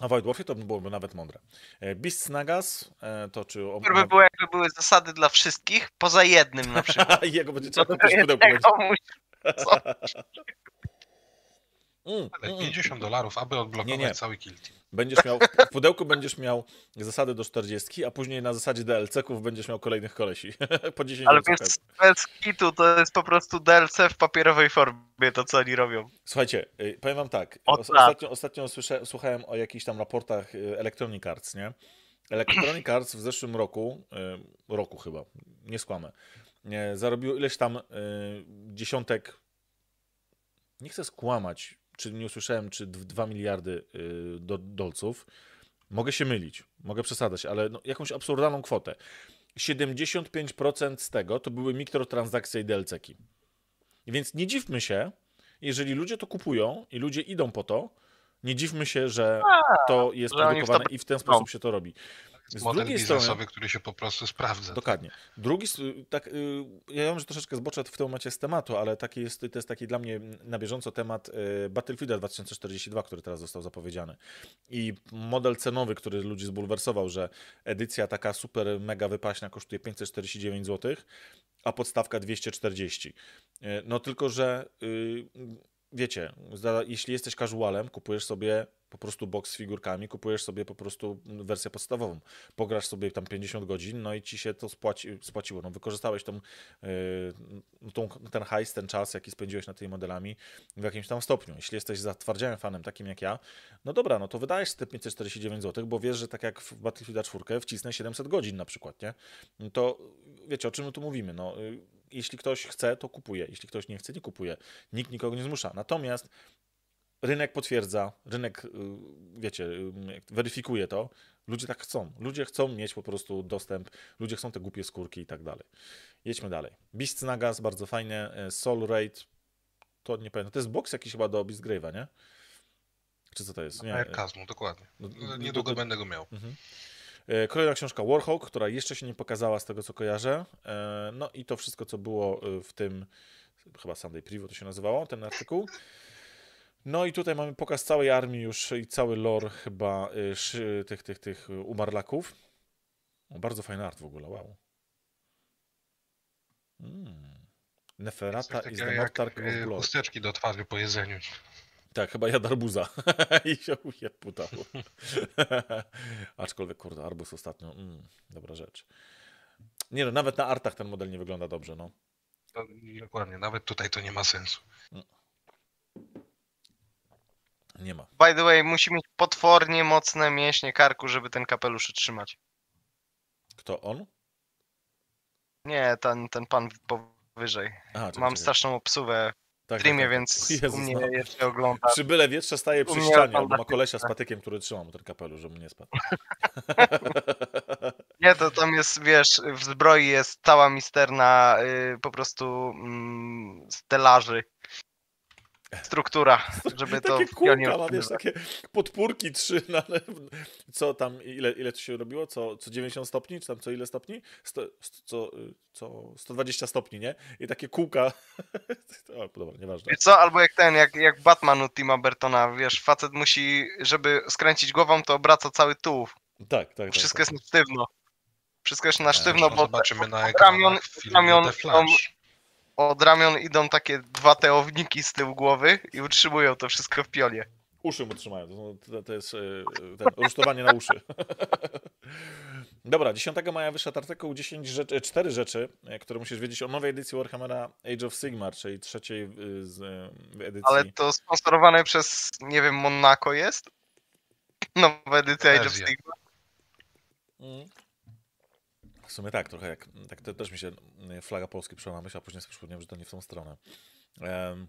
A w White Dwarfie to byłoby nawet mądre. E, Beast Nagas, e, to czy... Które by były, jakby były zasady dla wszystkich, poza jednym na przykład. [laughs] Jego będzie trzeba kupić pudełko. [laughs] Mm, Ale mm. 50 dolarów, aby odblokować Nie, nie. cały kill team. Będziesz miał, w pudełku będziesz miał zasady do 40, a później na zasadzie DLC-ków będziesz miał kolejnych kolesi. [laughs] po 10 Ale bez, bez kitu to jest po prostu DLC w papierowej formie, to co oni robią. Słuchajcie, y, powiem wam tak. Ostatnio, ostatnio słyszę, słuchałem o jakichś tam raportach y, Electronic Arts, nie? Electronic [clears throat] Arts w zeszłym roku, y, roku chyba, nie skłamę, nie, zarobiło ileś tam dziesiątek, nie chcę skłamać, czy nie usłyszałem, czy 2 miliardy y, do, dolców. Mogę się mylić, mogę przesadzać, ale no, jakąś absurdalną kwotę. 75% z tego to były mikrotransakcje i DLC-ki. Więc nie dziwmy się, jeżeli ludzie to kupują i ludzie idą po to, nie dziwmy się, że to jest produkowane i w ten sposób się to robi. Z Model biznesowy, strony, który się po prostu sprawdza. dokładnie. Drugi, tak, y, ja wiem, że troszeczkę zboczę w tym momencie z tematu, ale taki jest, to jest taki dla mnie na bieżąco temat y, Battlefielda 2042, który teraz został zapowiedziany. I model cenowy, który ludzi zbulwersował, że edycja taka super mega wypaśna kosztuje 549 zł, a podstawka 240. Y, No tylko, że wiecie, jeśli jesteś casualem, kupujesz sobie po prostu box z figurkami, kupujesz sobie po prostu wersję podstawową. Pograsz sobie tam 50 godzin, no i ci się to spłaci, spłaciło. No, wykorzystałeś tą, yy, tą, ten hajs, ten czas, jaki spędziłeś nad tymi modelami w jakimś tam stopniu. Jeśli jesteś zatwardziałym fanem, takim jak ja, no dobra, no to wydajesz te 549 zł, bo wiesz, że tak jak w Battlefield 4 wcisnę 700 godzin na przykład, nie? No to wiecie, o czym my tu mówimy? No, y, jeśli ktoś chce, to kupuje. Jeśli ktoś nie chce, nie kupuje. Nikt nikogo nie zmusza. Natomiast rynek potwierdza, rynek, y, wiecie, y, weryfikuje to. Ludzie tak chcą. Ludzie chcą mieć po prostu dostęp, ludzie chcą te głupie skórki i tak dalej. Jedźmy dalej. Beast Nagas, bardzo fajnie. E, Soul Raid, to nie pamiętam. To jest box jakiś chyba do Beast Grave'a, nie? Czy co to jest? Nie. e, Kazmu, dokładnie. no, no, Niedługo to- będę go miał. E, Kolejna książka Warhawk, która jeszcze się nie pokazała z tego, co kojarzę. E, No i to wszystko, co było e, w tym, chyba Sunday Preview to się nazywało, ten artykuł. No i tutaj mamy pokaz całej armii już i cały lore chyba tych, tych, tych e, umarlaków. O, bardzo fajny art w ogóle, wow. Mm. Neferata jak Mortark of y, Blood. chusteczki do twarzy po jedzeniu. Tak, chyba jadł arbuza [laughs] i się ujeputał. [laughs] Aczkolwiek, kurde, arbuz ostatnio, mm, dobra rzecz. Nie no, nawet na artach ten model nie wygląda dobrze, no. To- Dokładnie, nawet tutaj to nie ma sensu. Nie ma. By the way, musi mieć potwornie mocne mięśnie karku, żeby ten kapelusz utrzymać. Kto on? Nie, ten, ten pan powyżej. Aha, Mam straszną obsuwę w Tak, streamie, tak, tak. więc Jezus, u mnie no. jeszcze ogląda. Przy byle wietrze staje przy ścianie, albo ma kolesia z patykiem, który trzyma mu ten kapelusz, żeby nie spadł. [laughs] Nie, to tam jest, wiesz, w zbroi jest cała misterna y, po prostu mm, stelaży. Struktura, żeby to takie kółka ma, wiesz, takie podpórki trzy, na, co tam, ile, ile to się robiło? Co, co 90 stopni, czy tam co ile stopni? Sto, sto, co, co 120 stopni, nie? I takie kółka. [laughs] o, dobra, nieważne. Wiesz co, albo jak ten, jak, jak Batman u Tima Burtona, wiesz, facet musi, żeby skręcić głową, to obraca cały tułów. Tak, tak, tak. Wszystko tak. jest na sztywno. Wszystko jest na No, sztywno, bo zobaczymy na od ramion- ramion The Flash. Od ramion idą takie dwa teowniki z tyłu głowy i utrzymują to wszystko w pionie. Uszy mu trzymają. To, to, to jest y, ten, rusztowanie na uszy. [laughs] Dobra, 10 maja wyszedł artykuł 10 rzeczy, 4 rzeczy, e, które musisz wiedzieć o nowej edycji Warhammera Age of Sigmar, czyli trzeciej y, z edycji. Ale to sponsorowane przez, nie wiem, Monaco jest? Nowa edycja Age of. Sigmar. Mm. W sumie tak, trochę jak. Tak też mi się y, flaga Polski przyszła na myśl, a później sobie że to nie w tą stronę. Em,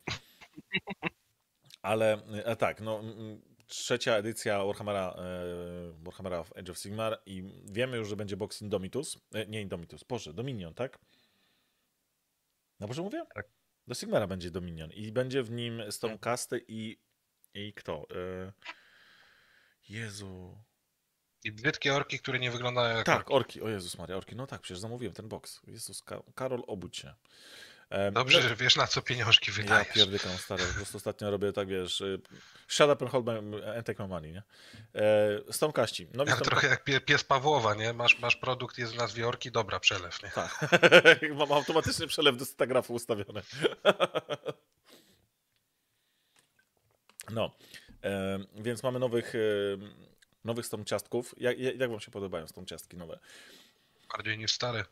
ale e, tak, no. mm, Trzecia edycja Warhammera, e, Warhammera w Age of Sigmar i wiemy już, że będzie box Indomitus. E, nie Indomitus, Boże, Dominion, tak? No Boże mówię? Tak. Do Sigmara będzie Dominion i będzie w nim Stormcasty i, i kto? Jezu. I brzydkie orki, które nie wyglądają jak Tak, orki. orki. O Jezus Maria, orki. No tak, przecież zamówiłem ten box. Jezus, Ka- Karol, obudź się. Em, Dobrze, no, że wiesz na co pieniążki Ja wydajesz. pierdykam, stary. Po prostu ostatnio robię tak, wiesz, y, shut up and hold my, and take my money, nie? E, Stormcaści. Nowi Jak Stormca- trochę jak pie, pies Pawłowa, nie? Masz, masz produkt, jest w nazwie orki, dobra, przelew, nie? Tak. [laughs] Mam automatyczny przelew do stagrafu ustawiony. [laughs] No, e, więc mamy nowych, e, nowych stąd ciastków. Jak, jak wam się podobają stąd ciastki nowe? Bardziej niż stare.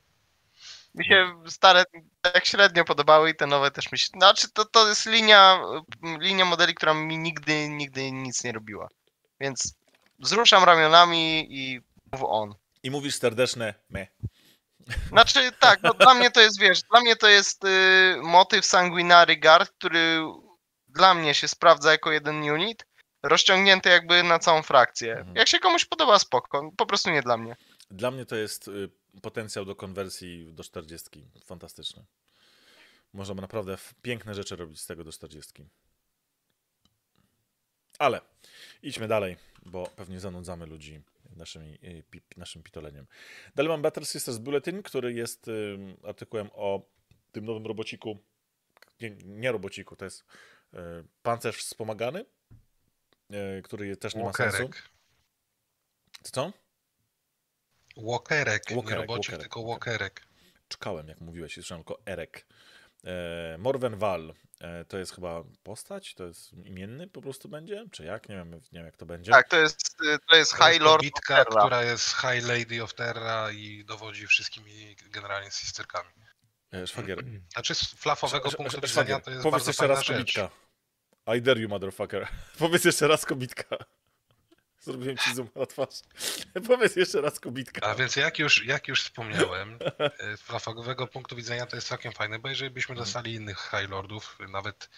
Mi się stare tak średnio podobały i te nowe też mi się... Znaczy to, to jest linia, linia modeli, która mi nigdy, nigdy nic nie robiła. Więc wzruszam ramionami i move on. I mówisz serdeczne me. Znaczy tak, no dla mnie to jest, wiesz, dla mnie to jest y, motyw Sanguinary Guard, który dla mnie się sprawdza jako jeden unit, rozciągnięty jakby na całą frakcję. Mhm. Jak się komuś podoba, spoko, po prostu nie dla mnie. Dla mnie to jest y, potencjał do konwersji do 40. Fantastyczny. Możemy naprawdę piękne rzeczy robić z tego do 40. Ale idźmy dalej, bo pewnie zanudzamy ludzi naszymi, y, naszym pitoleniem. Dalej mam Battle Sisters Bulletin, który jest y, artykułem o tym nowym robociku. Nie, nie robociku, to jest pancerz wspomagany, który też nie ma sensu. Walkerek. Co? Walkerek, nie Walkerek, robocik, walkerek, tylko walkerek. walkerek. czekałem, jak mówiłeś, i słyszałem tylko Erek. E, Morven Val e, to jest chyba postać, to jest imienny po prostu będzie, czy jak? Nie wiem, nie wiem jak to będzie. Tak, to jest, to jest To High jest Lord Terra. która jest High Lady of Terra i dowodzi wszystkimi generalnie sisterkami. E, Szwagier. Znaczy z flafowego Sz- punktu sz- widzenia to jest Powiedz bardzo jeszcze fajna raz rzecz. kobitka. I dare you, motherfucker. [laughs] Powiedz jeszcze raz kobitka. [laughs] Zrobiłem ci zoom na twarz. [laughs] Powiedz jeszcze raz kobitka. A więc jak już, jak już wspomniałem, e, z flafowego punktu widzenia to jest całkiem fajne, bo jeżeli byśmy Mhm. dostali innych High Lordów, nawet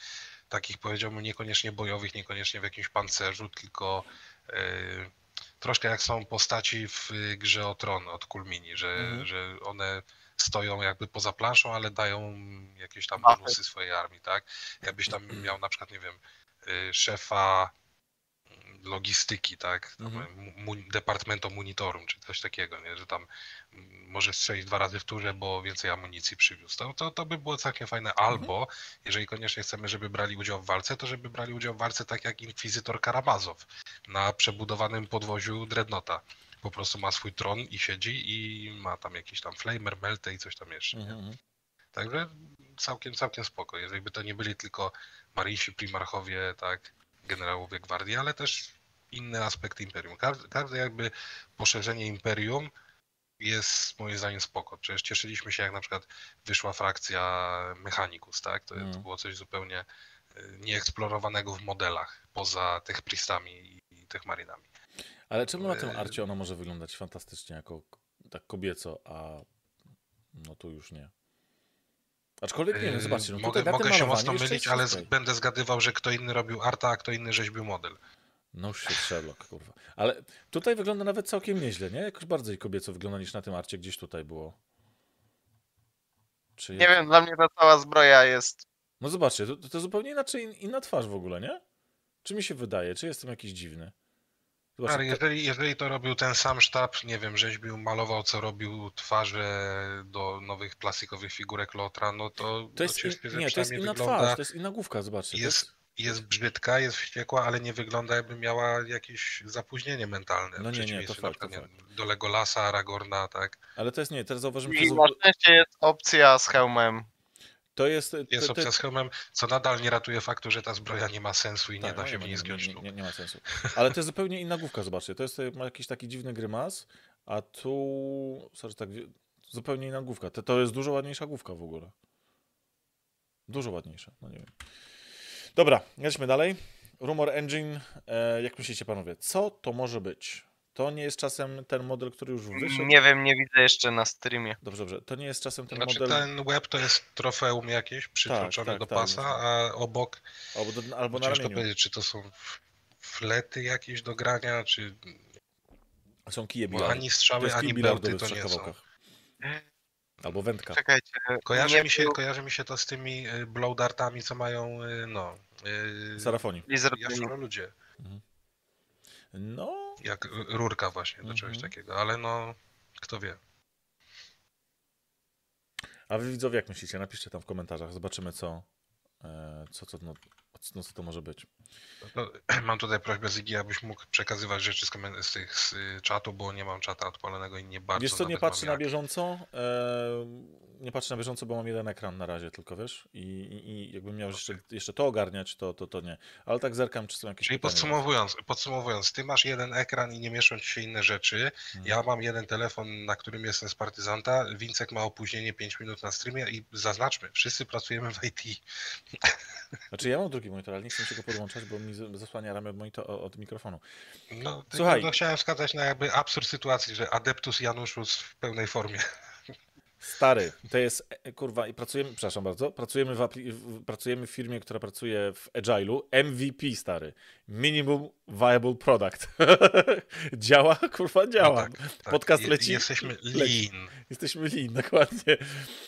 takich powiedziałbym niekoniecznie bojowych, niekoniecznie w jakimś pancerzu, tylko e, troszkę jak są postaci w grze o Tron od Kulmini, że, Mhm. że one stoją jakby poza planszą, ale dają jakieś tam bonusy swojej armii, tak? Jakbyś tam miał na przykład, nie wiem, y, szefa mm, logistyki, tak? Mhm. Monitorum, czy coś takiego, nie? że tam mm, może strzelić dwa razy w turze, bo więcej amunicji przywiózł. To, to, to by było całkiem fajne. Albo, jeżeli koniecznie chcemy, żeby brali udział w walce, to żeby brali udział w walce tak jak Inkwizytor Karabazow na przebudowanym podwoziu Dreadnota. Po prostu ma swój tron i siedzi i ma tam jakiś tam flamer, meltę i coś tam jeszcze. Mhm, mhm. Także całkiem, całkiem spoko. Jeżeli by to nie byli tylko Marysi, Primarchowie, tak, generałowie gwardii, ale też inne aspekty Imperium. Każde, każde jakby poszerzenie Imperium jest moim zdaniem spoko. Przecież cieszyliśmy się, jak na przykład wyszła frakcja Mechanicus, tak? To, to Mm. było coś zupełnie y, nieeksplorowanego w modelach, poza tych Priestami i, tych Marinami. Ale czemu na tym E, arcie ona może wyglądać fantastycznie jako tak kobieco, a no tu już nie. Aczkolwiek nie wiem, Yy, zobaczcie, no mogę mogę się mocno mylić, ale z, będę zgadywał, że kto inny robił arta, a kto inny rzeźbił model. No shit, Sherlock, kurwa. Ale tutaj wygląda nawet całkiem nieźle, nie? Jakoś bardziej kobieco wygląda niż na tym arcie gdzieś tutaj było. Czy Nie wiem, dla mnie ta cała zbroja jest... No zobaczcie, to, to zupełnie inaczej in- inna twarz w ogóle, nie? Czy mi się wydaje? Czy jestem jakiś dziwny? Ale jeżeli, jeżeli to robił ten sam sztab, nie wiem, rzeźbił, malował, co robił twarze do nowych plastikowych figurek Lotra, no to, to jest, ciężkie, in, nie, to jest inna wygląda, twarz, to jest inna główka, zobaczcie. to jest, jest brzydka, jest wściekła, ale nie wygląda jakby miała jakieś zapóźnienie mentalne. No w nie, nie, to fakt, to wiem, Do Legolasa, Aragorna, tak. Ale to jest nie, teraz zauważymy, że I to, na szczęście jest opcja z hełmem. To jest... To, Jest to, opcja z hełmem, co nadal nie ratuje faktu, że ta zbroja nie ma sensu i nie Tak, da no się w niej zgiąć nie, nie, nie ma sensu. Ale to jest zupełnie inna główka, zobaczcie. To jest e, ma jakiś taki dziwny grymas, a tu. Sorry, tak, zupełnie inna główka. To, to jest dużo ładniejsza główka w ogóle. Dużo ładniejsza, no nie wiem. Dobra, jedźmy dalej. Rumor Engine. E, jak myślicie, panowie, co to może być? To nie jest czasem ten model, który już wyszedł? Nie wiem, nie widzę jeszcze na streamie. Dobrze, dobrze. To nie jest czasem ten Znaczy model. ten web to jest trofeum jakieś przytroczone tak, do tak, pasa, a obok Albo, do, albo na ramieniu. powiedzieć, czy to są flety jakieś do grania, czy Są kije bilardowe. ani strzały, ani bełty to nie są. Albo wędka. Czekajcie. Kojarzy nie mi, się, kojarzy mi się to z tymi y, blow dartami, co mają, y, no, y. Blizzard jaszczuro ludzie. No, Jak rurka właśnie do czegoś Mhm. takiego, ale no, kto wie. A wy widzowie, jak myślicie? Napiszcie tam w komentarzach, zobaczymy co, e, co, co, no, co to może być. No, [clears throat] mam tutaj prośbę Ziggy, abyś mógł przekazywać rzeczy z, z tych z y, czatu, bo nie mam czata odpalonego i nie bardzo Wiesz co, nie patrzę na bieżąco. E, nie patrzę na bieżąco, bo mam jeden ekran na razie tylko, wiesz? I, i, i jakbym miał jeszcze, jeszcze to ogarniać, to, to, to nie. Ale tak zerkam, czy są jakieś Czyli pytania. podsumowując, podsumowując, ty masz jeden ekran i nie mieszczą ci się inne rzeczy. Mhm. Ja mam jeden telefon, na którym jestem z partyzanta. Wincek ma opóźnienie 5 minut na streamie i zaznaczmy, wszyscy pracujemy w IT. Znaczy ja mam drugi monitor, ale nie chcę się go podłączać, bo mi zasłania ramię od, monitor, od mikrofonu. No, Słuchaj. Chciałem wskazać na jakby absurd sytuacji, że Adeptus Januszus w pełnej formie. Stary, to jest, e, kurwa, i pracujemy, przepraszam bardzo, pracujemy w, apli- w, pracujemy w firmie, która pracuje w Agile'u, MVP, stary, Minimum Viable Product. [laughs] działa, kurwa, działa. No tak, tak. Podcast Je- leci? Jesteśmy Leci. lean. Jesteśmy lean, dokładnie.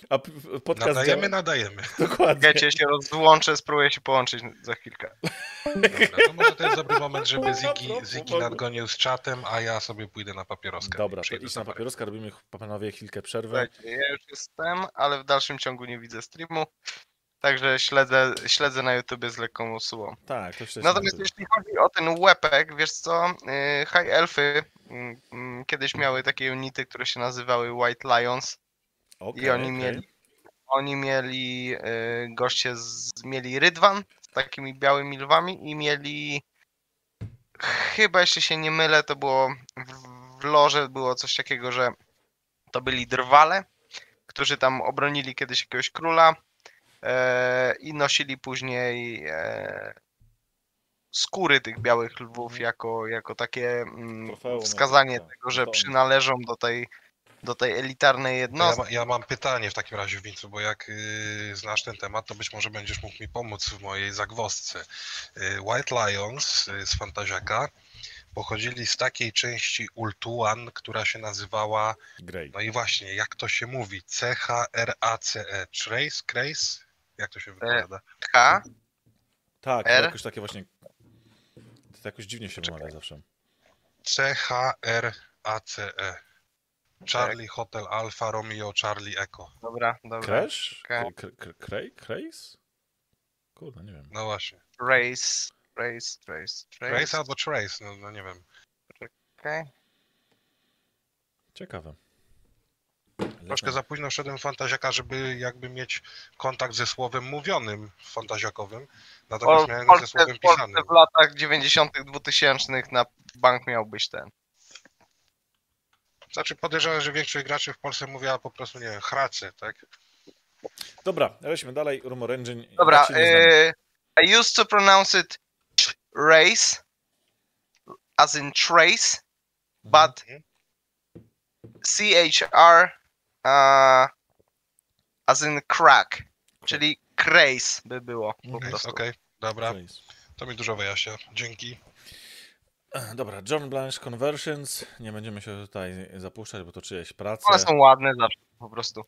A podcast Nadajemy, działa, nadajemy. [laughs] dokładnie. Ja się rozłączę, spróbuję się połączyć za chwilkę. Dobra, to może to jest dobry moment, żeby [laughs] Ziggy, Ziggy nadgonił z czatem, a ja sobie pójdę na papieroska. Dobra, idź na parę. papieroska, robimy panowie chwilkę przerwy. Słuchajcie, ja już jestem, ale w dalszym ciągu nie widzę streamu. Także śledzę, śledzę na YouTubie z lekką usuwą. Tak, to Natomiast jeśli chodzi o ten łepek, wiesz co, yy, High Elfy mm, mm, kiedyś miały takie unity, które się nazywały White Lions okay, i oni mieli, oni mieli, yy, goście z, mieli rydwan z takimi białymi lwami i mieli, chyba jeśli się nie mylę, to było w, w lorze było coś takiego, że to byli drwale, którzy tam obronili kiedyś jakiegoś króla e, i nosili później e, skóry tych białych lwów jako, jako takie mm, Trofeum, wskazanie tak, tego, że żetony. przynależą do tej, do tej elitarnej To Ja, jednostki. ma, ja mam pytanie w takim razie, Wincu, bo jak y, znasz ten temat, to być może będziesz mógł mi pomóc w mojej zagwozdce. Y, White Lions y, z Fantaziaka pochodzili z takiej części Ultuan, która się nazywała, Grey. no i właśnie, jak to się mówi, C-H-R-A-C-E, Trace, Trace? Jak to się wypowiada? K, Tak, R? jakoś takie właśnie. To jakoś dziwnie się wymawia zawsze. C-H-R-A-C-E. Charlie Hotel Alfa Romeo Charlie Echo. dobra, dobra. Crash? Cray? Craze? Kurde, nie wiem. No właśnie. Race, race, race, Trace race. albo Trace, no, no nie wiem. okej. Ciekawe. Troszkę za późno szedłem w fantaziaka, żeby jakby mieć kontakt ze słowem mówionym fantaziakowym, natomiast O, miałem go ze Polsce, słowem Polsce pisanym. w latach 90., 2000 na bank miał być ten. Znaczy podejrzewam, że większość graczy w Polsce mówiła po prostu, nie wiem, hrace, tak? Dobra, lećmy dalej. Rumor Engine. Dobra, Ja e, I used to pronounce it race, as in trace, but Mhm. CHR uh, as in crack, czyli craze by było Mhm. Okej, dobra, Craze. to mi dużo wyjaśnia. Dzięki. E, Dobra, John Blanche Conversions. Nie będziemy się tutaj zapuszczać, bo to czyjeś prace. One są ładne zawsze po prostu.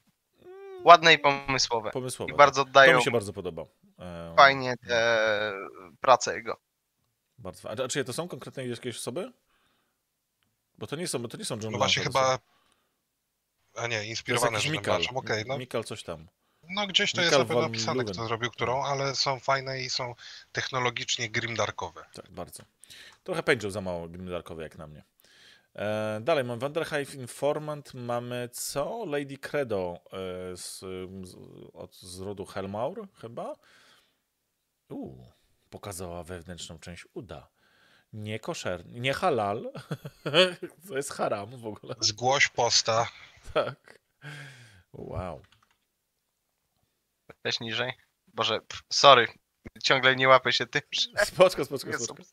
Ładne i pomysłowe. Pomysłowe. I bardzo To oddają mi się bardzo podoba. E, fajnie te prace jego. Bardzo A, a czyje to są konkretne jakieś osoby? Bo to nie są, to nie są John No właśnie chyba... A nie, jest inspirowane Johnem Mikal. Okej, no, Mikal coś tam. no gdzieś to jest Mikal na pewno napisane, kto zrobił którą, ale są fajne i są technologicznie grimdarkowe. Tak, bardzo. Trochę pędził za mało grimdarkowy jak na mnie. E, dalej mam Vanderhive Informant, mamy co? Lady Credo e, z, z, od, z rodu Helmaur chyba? Uuu, pokazała wewnętrzną część uda. Nie koszer, nie halal, [laughs] to jest haram w ogóle. Zgłoś posta. Tak. Wow. Weź niżej. Boże, sorry. Ciągle nie łapę się tym, że Spoczko, spoczko, spoczko.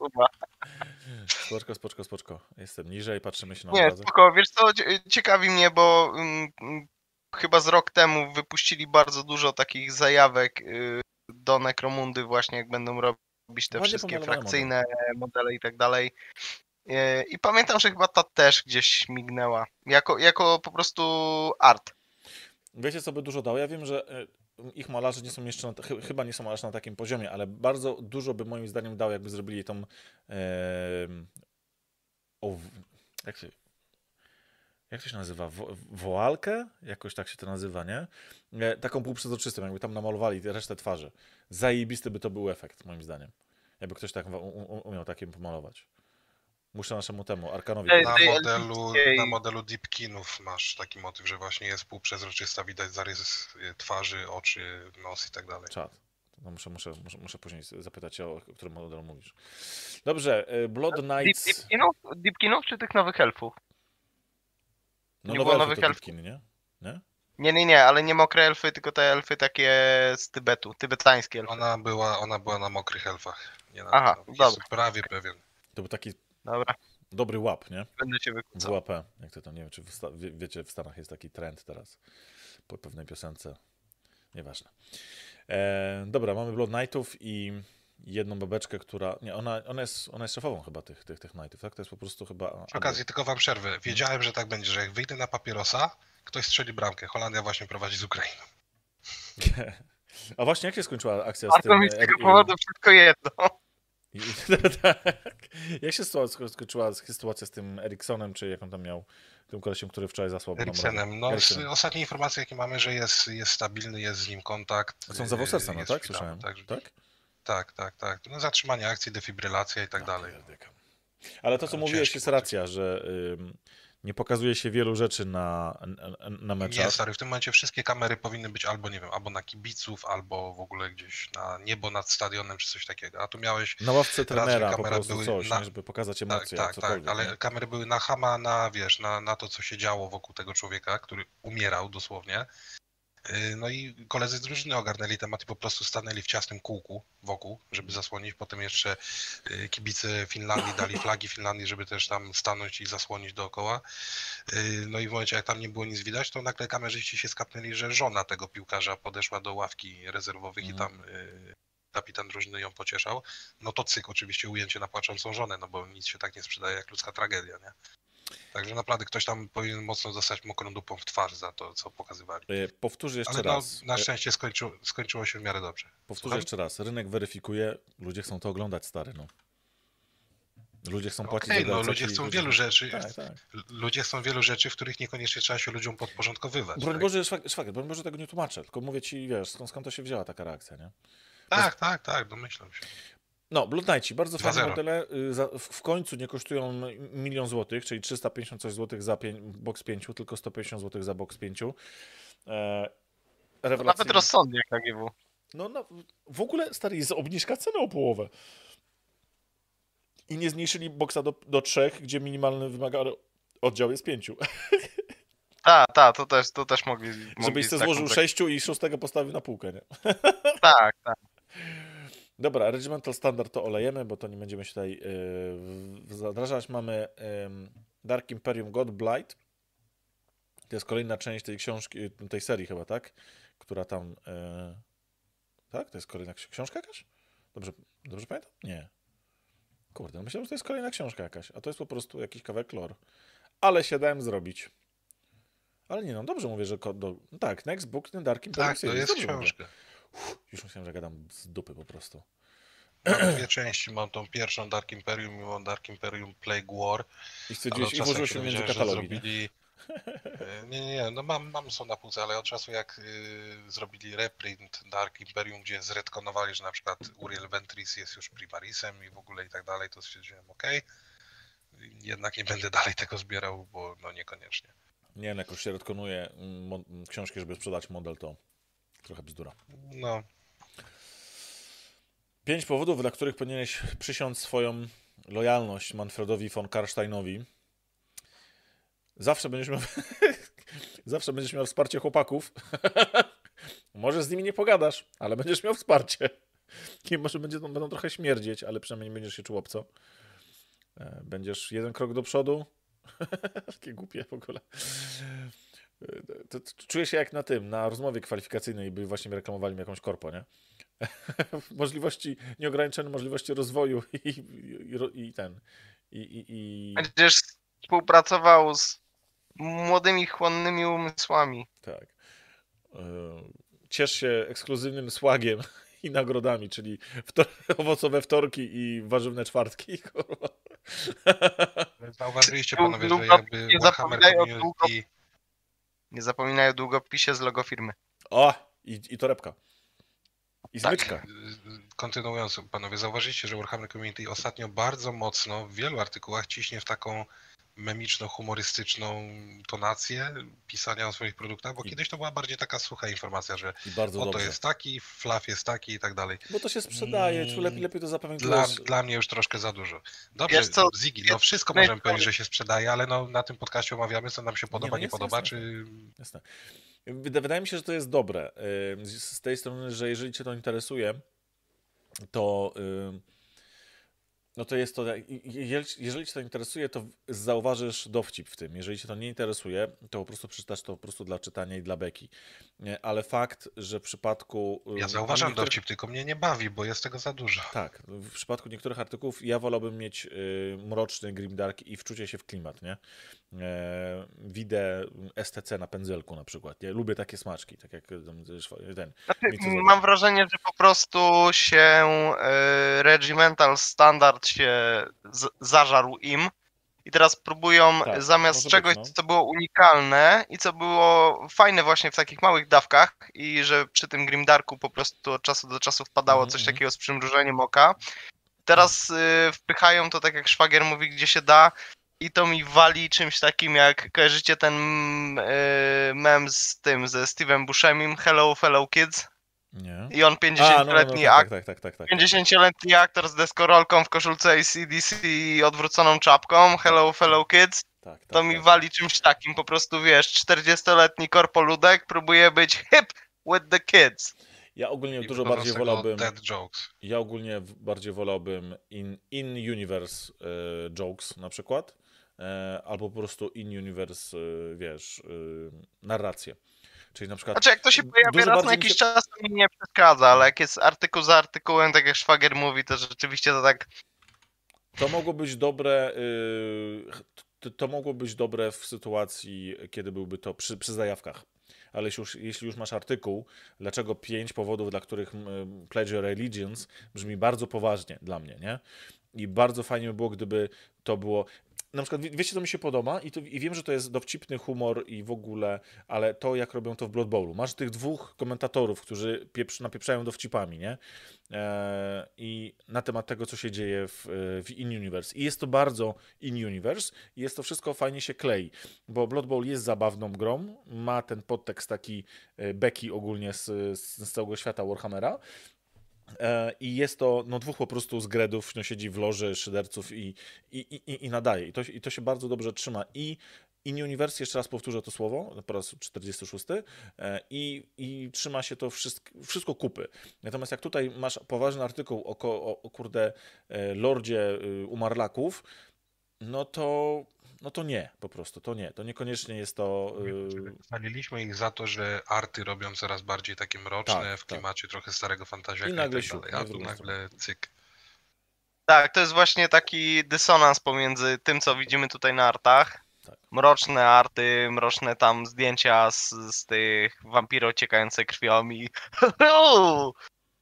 Spoczko, spoczko, spoczko. Jestem niżej, patrzymy się na Nie, spoko, wiesz co, cie- ciekawi mnie, bo mm, mm, chyba z rok temu wypuścili bardzo dużo takich zajawek y, do Necromundy właśnie, jak będą robić te Ładnie wszystkie frakcyjne modele i tak dalej. Y, I pamiętam, że chyba ta też gdzieś śmignęła. Jako, jako po prostu art. Wiecie, co by dużo dało? Ja wiem, że e, ich malarze nie są jeszcze, na, chy- chyba nie są malarze na takim poziomie, ale bardzo dużo by moim zdaniem dało, jakby zrobili tą e, o, jak się, jak to się nazywa? Wo, woalkę? Jakoś tak się to nazywa, nie? E, taką półprzezroczystą, jakby tam namalowali resztę twarzy. Zajebisty by to był efekt, moim zdaniem. Jakby ktoś tak umiał takim pomalować. Muszę naszemu temu, Arkanowi. Na modelu, na modelu Deepkinów masz taki motyw, że właśnie jest półprzezroczysta, widać zarys y, twarzy, oczy, nos i tak dalej. Czad. No muszę, muszę, muszę, muszę później zapytać o którym modelu mówisz. Dobrze, y, Blood Deep, Knights. Deepkinów? Deepkinów czy tych nowych elfów? No nie nowe było nowych elfów. Nie? Nie? Nie, nie, nie, ale nie mokre elfy, tylko te elfy takie z Tybetu, tybetańskie elfy. Ona była, ona była na mokrych elfach. Nie na Aha, dobra. Prawie pewien. To był taki Dobra, dobry łap, nie? będę cię wykłócał. WAP. Jak to tam, nie wiem, czy w, sta- wie, wiecie, w Stanach jest taki trend teraz po pewnej piosence. Nieważne. E, dobra, mamy Blood Knightów i jedną babeczkę, która. Nie, ona, ona, jest, ona jest szefową chyba tych, tych, tych Knightów, tak? To jest po prostu chyba. Przy okazji tylko wam przerwę. Wiedziałem, że tak będzie, że jak wyjdę na papierosa, ktoś strzeli bramkę. Holandia właśnie prowadzi z Ukrainą. [laughs] A właśnie, jak się skończyła akcja z tym? mi z tego powodu wszystko jedno. i- [laughs] tak. Jak się skończyła sytuacja z tym Eriksonem, czy jak on tam miał, tym kolesiem, który wczoraj zasłał? nam Eriksenem. No, Eriksenem. ostatniej informacji, jakie mamy, że jest, jest stabilny, jest z nim kontakt. A Są za no tak? Słyszałem. Także, Tak? Tak, tak, tak. No, zatrzymanie akcji, defibrylacja i tak dalej. Ale to, co mówiłeś, jest racja, że nie pokazuje się wielu rzeczy na, na, na meczach. Nie, stary, w tym momencie wszystkie kamery powinny być albo, nie wiem, albo na kibiców, albo w ogóle gdzieś na niebo nad stadionem, czy coś takiego. A tu miałeś Na ławce trenera po kamery prostu były coś, na- żeby pokazać Tak, emocje, tak, cokolwiek. tak, ale nie? kamery były na Hama, na wiesz, na, na to, co się działo wokół tego człowieka, który umierał dosłownie. Yy, No i koledzy z drużyny ogarnęli temat i po prostu stanęli w ciasnym kółku wokół, żeby zasłonić. Potem jeszcze yy, kibice Finlandii dali flagi Finlandii, żeby też tam stanąć i zasłonić dookoła. Yy, No i w momencie, jak tam nie było nic widać, to nagle kamerzyści się skapnęli, że żona tego piłkarza podeszła do ławki rezerwowych i Mhm. tam kapitan drużyny ją pocieszał. No to cyk, oczywiście ujęcie na płaczącą żonę, no bo nic się tak nie sprzedaje jak ludzka tragedia, nie? Także naprawdę ktoś tam powinien mocno dostać mokrą dupą w twarz za to, co pokazywali. Y, Powtórzę jeszcze Ale no, raz. na y, szczęście skończyło, skończyło się w miarę dobrze. Powtórzę Słucham? jeszcze raz. Rynek weryfikuje, ludzie chcą to oglądać, stary, no. Ludzie chcą płacić Okej, za no ludzie chcą wielu rzeczy. Tak, tak. Ludzie chcą wielu rzeczy, w których niekoniecznie trzeba się ludziom podporządkowywać. Broń tak? Boże, szwagier, szwagier, broń Boże, tego nie tłumaczę, tylko mówię ci, wiesz, skąd, skąd to się wzięła taka reakcja, nie? tak, tak, tak, domyślam się. No, Blood Knighti, bardzo fajne 2-0. modele. y, w, końcu nie kosztują milion złotych, czyli 350 coś złotych za box 5, tylko 150 złotych za box 5. E, Nawet rewelacyjnie. rozsądnie jak na GW. No, no, w ogóle, stary, jest obniżka ceny o połowę. I nie zmniejszyli boksa do, do 3, gdzie minimalny wymagany oddział jest 5. [laughs] Tak, tak, to też, to też mogli. mogli Żebyś sobie złożył tak- 6 i 6 postawił na półkę, nie? Tak, tak. Dobra, Regimental Standard to olejemy, bo to nie będziemy się tutaj yy, zadrażać. Mamy ym, Dark Imperium Godblight. To jest kolejna część tej książki, y, tej serii chyba, tak? Która tam... Yy, tak? To jest kolejna ksi- książka jakaś? Dobrze, dobrze pamiętam? Nie. Kurde, no myślałem, że to jest kolejna książka jakaś, a to jest po prostu jakiś kawałek lore. Ale się dałem zrobić. Ale nie no, dobrze mówię, że... Do, tak, Next Book in Dark Imperium Tak, to jest dobrze mówię. Już myślałem, że gadam z dupy po prostu. Mam dwie części, mam tą pierwszą Dark Imperium i mam Dark Imperium Plague War. I stwierdziłeś, i włożyłeś jak się się między katalogi, nie? zrobili... Nie, nie, nie, no mam, mam są na półce, ale od czasu jak y, zrobili reprint Dark Imperium, gdzie zretkonowali, że na przykład Uriel Ventris jest już Primarisem i w ogóle i tak dalej, to stwierdziłem, okej, jednak nie będę dalej tego zbierał, bo no niekoniecznie. Nie, no jakoś się retkonuje mm, mo- mm, książki, żeby sprzedać model, to trochę bzdura. No, Pięć powodów, dla których powinieneś przysiąc swoją lojalność Manfredowi von Karsteinowi. Zawsze będziesz miał, [laughs] zawsze będziesz miał wsparcie chłopaków. [laughs] może z nimi nie pogadasz, ale będziesz miał wsparcie. [laughs] I może będzie, będą trochę śmierdzieć, ale przynajmniej nie będziesz się czuł obco. E, Będziesz jeden krok do przodu. Takie głupie w ogóle. To, to, czuję się jak na tym, na rozmowie kwalifikacyjnej, by właśnie reklamowali mi jakąś korpo, nie? [laughs] możliwości, nieograniczone możliwości rozwoju i, i, i ten. I, i, i Będziesz współpracował z młodymi, chłonnymi umysłami. tak. E, Ciesz się ekskluzywnym słagiem i nagrodami, czyli wtor- [laughs] owocowe wtorki i warzywne czwartki. [laughs] zauważyliście panowie, że jakby nie Warhammer Community... Nie zapominaj o długopisie z logo firmy. O! I, I torebka. I Tak. smyczka. Kontynuując, panowie, zauważyliście, że Warhammer Community ostatnio bardzo mocno w wielu artykułach ciśnie w taką memiczno-humorystyczną tonację pisania o swoich produktach, bo I- kiedyś to była bardziej taka sucha informacja, że I bardzo oto dobrze. jest taki, flaw jest taki i tak dalej. Bo to się sprzedaje, Mm, lepiej, lepiej to Dla, zapamiętujesz. dla mnie już troszkę za dużo. Dobrze, Wiesz co, Ziggy, no wszystko możemy powiedzieć, że się sprzedaje, ale no na tym podcaście omawiamy, co nam się podoba, no nie, jest, podoba, jest, czy... Jasne. Wyda- Wydaje mi się, że to jest dobre. Z tej strony, że jeżeli Cię to interesuje, to. ym, No to jest to. Jeżeli, Cię to interesuje, to zauważysz dowcip w tym. Jeżeli Cię to nie interesuje, to po prostu przeczytasz to po prostu dla czytania i dla beki. Ale fakt, że w przypadku. ym, Ja zauważam niektórych- dowcip, tylko mnie nie bawi, bo jest tego za dużo. Tak, w przypadku niektórych artykułów ja wolałbym mieć y, mroczny grimdark i wczucie się w klimat, nie? E, widzę STC na pędzelku na przykład, nie? Lubię takie smaczki, tak jak ten. Znaczy, mam wrażenie, że po prostu się e, Regimental Standard się z, zażarł im i teraz próbują Tak, zamiast czegoś, być, no. co było unikalne i co było fajne właśnie w takich małych dawkach i że przy tym Grimdarku po prostu od czasu do czasu wpadało Mhm, coś mhm. takiego z przymrużeniem oka. Teraz y, wpychają to tak jak szwagier mówi, gdzie się da i to mi wali czymś takim jak, kojarzycie ten mm, y, mem z tym, ze Steve'em Buscemim, Hello Fellow Kids? Nie. I on A, no, no, 50-letni no, ak- tak, tak, tak, tak, tak. 50-letni aktor z deskorolką w koszulce ACDC i odwróconą czapką, Hello Fellow Kids, tak, tak, to mi tak. wali czymś takim, po prostu wiesz, 40-letni korpoludek próbuje być hip with the kids. Ja ogólnie I dużo bardziej wolałbym. Ja ogólnie bardziej wolałbym in, in universe e, jokes na przykład, albo po prostu in universe, e, wiesz, e, narrację. Czyli na przykład Znaczy jak to się pojawia raz na jakiś się- czas, to mi nie przeszkadza, ale jak jest artykuł za artykułem, tak jak szwagier mówi, to rzeczywiście to tak To mogło być dobre. y, to, mogło być dobre w sytuacji, kiedy byłby to przy, przy zajawkach. Ale jeśli już, jeśli już masz artykuł, dlaczego pięć powodów, dla których Pledge Allegiance brzmi bardzo poważnie dla mnie, nie? I bardzo fajnie by było, gdyby to było. Na przykład, wie- wiecie, co mi się podoba? I, to, I wiem, że to jest dowcipny humor i w ogóle, ale to, jak robią to w Blood Bowlu. Masz tych dwóch komentatorów, którzy pieprz, napieprzają dowcipami, nie? e, i na temat tego, co się dzieje w, w In-Universe. I jest to bardzo In-Universe i jest to wszystko fajnie się klei, bo Blood Bowl jest zabawną grą, ma ten podtekst taki e, beki ogólnie z, z, całego świata Warhammera, I jest to no, dwóch po prostu zgredów, no, siedzi w loży szyderców i, i, i, i nadaje. I to, I to się bardzo dobrze trzyma. I In Universe, jeszcze raz powtórzę to słowo, po raz 46, e, i, i trzyma się to wszystko, wszystko kupy. Natomiast jak tutaj masz poważny artykuł o, o, o kurde e, lordzie y, umarlaków, no to, no to nie, po prostu, to nie. To niekoniecznie jest to... y, Chwaliliśmy ich za to, że arty robią coraz bardziej takie mroczne, Tak, w tak. klimacie trochę starego fantazjaka I i, nagle tak siup, dalej. A tu nagle cyk. Tak, to jest właśnie taki dysonans pomiędzy tym, co widzimy tutaj na artach. Tak. Mroczne arty, mroczne tam zdjęcia z, z tych wampiro ciekające krwią i [laughs]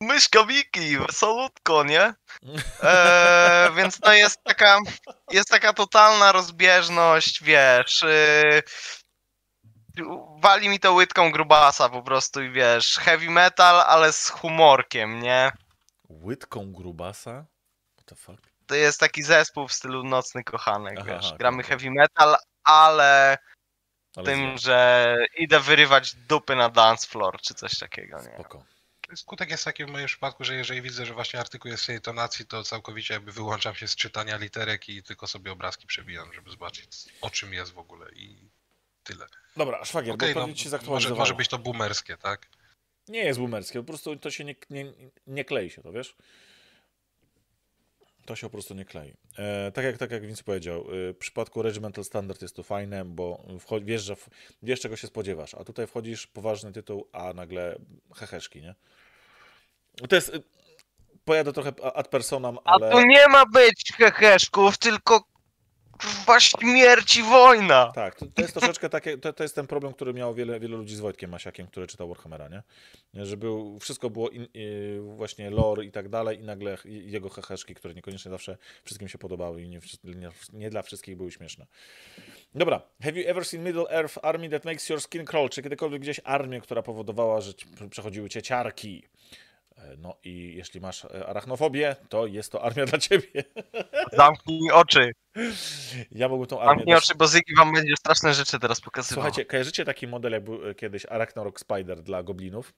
myszka Miki, wesolutko, nie? Eee, [laughs] więc no jest taka, jest taka totalna rozbieżność, wiesz, yy, wali mi to łydką grubasa po prostu i wiesz, heavy metal, ale z humorkiem, nie? Łydką grubasa? What the fuck? to jest taki zespół w stylu Nocny Kochanek, Aha, wiesz, aha, gramy heavy metal, ale Ale tym, że idę wyrywać dupy na dance floor, czy coś takiego, nie? Spoko. Skutek jest taki w moim przypadku, że jeżeli widzę, że właśnie artykuł jest w tej tonacji, to całkowicie jakby wyłączam się z czytania literek i tylko sobie obrazki przebijam, żeby zobaczyć o czym jest w ogóle i tyle. Dobra, szwagier, Okej, bo no, ci może, może być to boomerskie, tak? Nie jest boomerskie, po prostu to się nie, nie, nie klei się, to wiesz? To się po prostu nie klei. E, tak, jak, tak jak Vince powiedział, e, w przypadku Regimental Standard jest to fajne, bo wiesz, że w, wiesz czego się spodziewasz, a tutaj wchodzisz, poważny tytuł, a nagle heheszki, nie? To jest... e, Pojadę trochę ad personam, A ale... tu nie ma być heheszków, tylko kurwa śmierć i wojna! Tak, to, to jest troszeczkę takie, to, to jest ten problem, który miało wiele, wiele ludzi z Wojtkiem Masiakiem, który czytał Warhammera, nie? Że był, wszystko było in, y, właśnie lore i tak dalej i nagle jego heheszki, które niekoniecznie zawsze wszystkim się podobały i nie, nie, nie dla wszystkich były śmieszne. Dobra, have you ever seen Middle Earth Army that makes your skin crawl? Czy kiedykolwiek gdzieś armię, która powodowała, że przechodziły cię ciarki? E, No i jeśli masz e, arachnofobię, to jest to armia [laughs] dla ciebie. Zamknij oczy, Ja mógłbym tą armię zamknij też... oczy, bo Zygi wam będzie straszne rzeczy teraz pokazywał. Słuchajcie, kojarzycie taki model, jak był e, kiedyś Arachnarok Spider dla goblinów?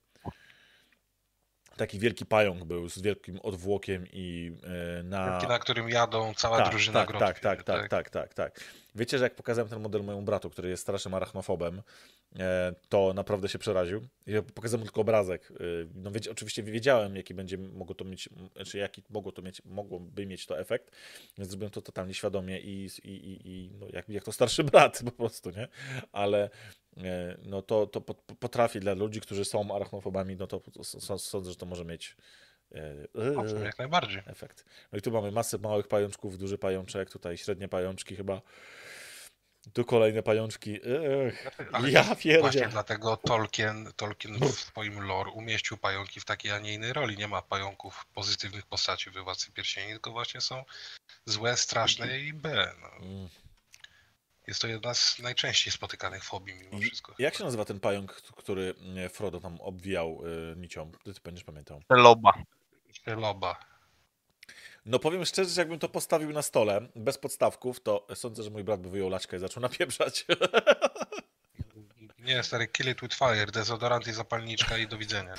Taki wielki pająk był z wielkim odwłokiem i e, na... Na którym jadą cała tak, drużyna tak, grotów. tak, tak, tak, tak, tak, tak. Wiecie, że jak pokazałem ten model mojemu bratu, który jest strasznym arachnofobem, e, to naprawdę się przeraził. Ja pokazałem mu tylko obrazek. E, No wiecie, oczywiście wiedziałem, jaki będzie mogło to mieć, czy jaki mogło to mieć, mogłoby mieć to efekt, więc zrobiłem to totalnie świadomie i, i, i, i no jak, jak to starszy brat po prostu, nie? Ale no to, to pot- potrafi dla ludzi, którzy są arachnofobami, no to sądzę, że to może mieć e, Owszem, jak najbardziej. efekt. No i tu mamy masę małych pajączków, duży pajączek, tutaj średnie pajączki chyba. Tu kolejne pajączki. Ech, Ale ja Właśnie pierdzie. dlatego Tolkien, Tolkien w swoim lore umieścił pająki w takiej, a nie innej roli. Nie ma pająków pozytywnych postaci w Władcy Pierścieni, tylko właśnie są złe, straszne i B. No. Jest to jedna z najczęściej spotykanych fobii mimo I wszystko. Jak się nazywa ten pająk, który e, Frodo tam obwijał y, nicią? Ty, ty będziesz pamiętał. Loba. Loba. No powiem szczerze, że jakbym to postawił na stole, bez podstawków, to sądzę, że mój brat by wyjął laczkę i zaczął napieprzać. Nie, stary, kill it with fire, dezodorant i zapalniczka i do widzenia.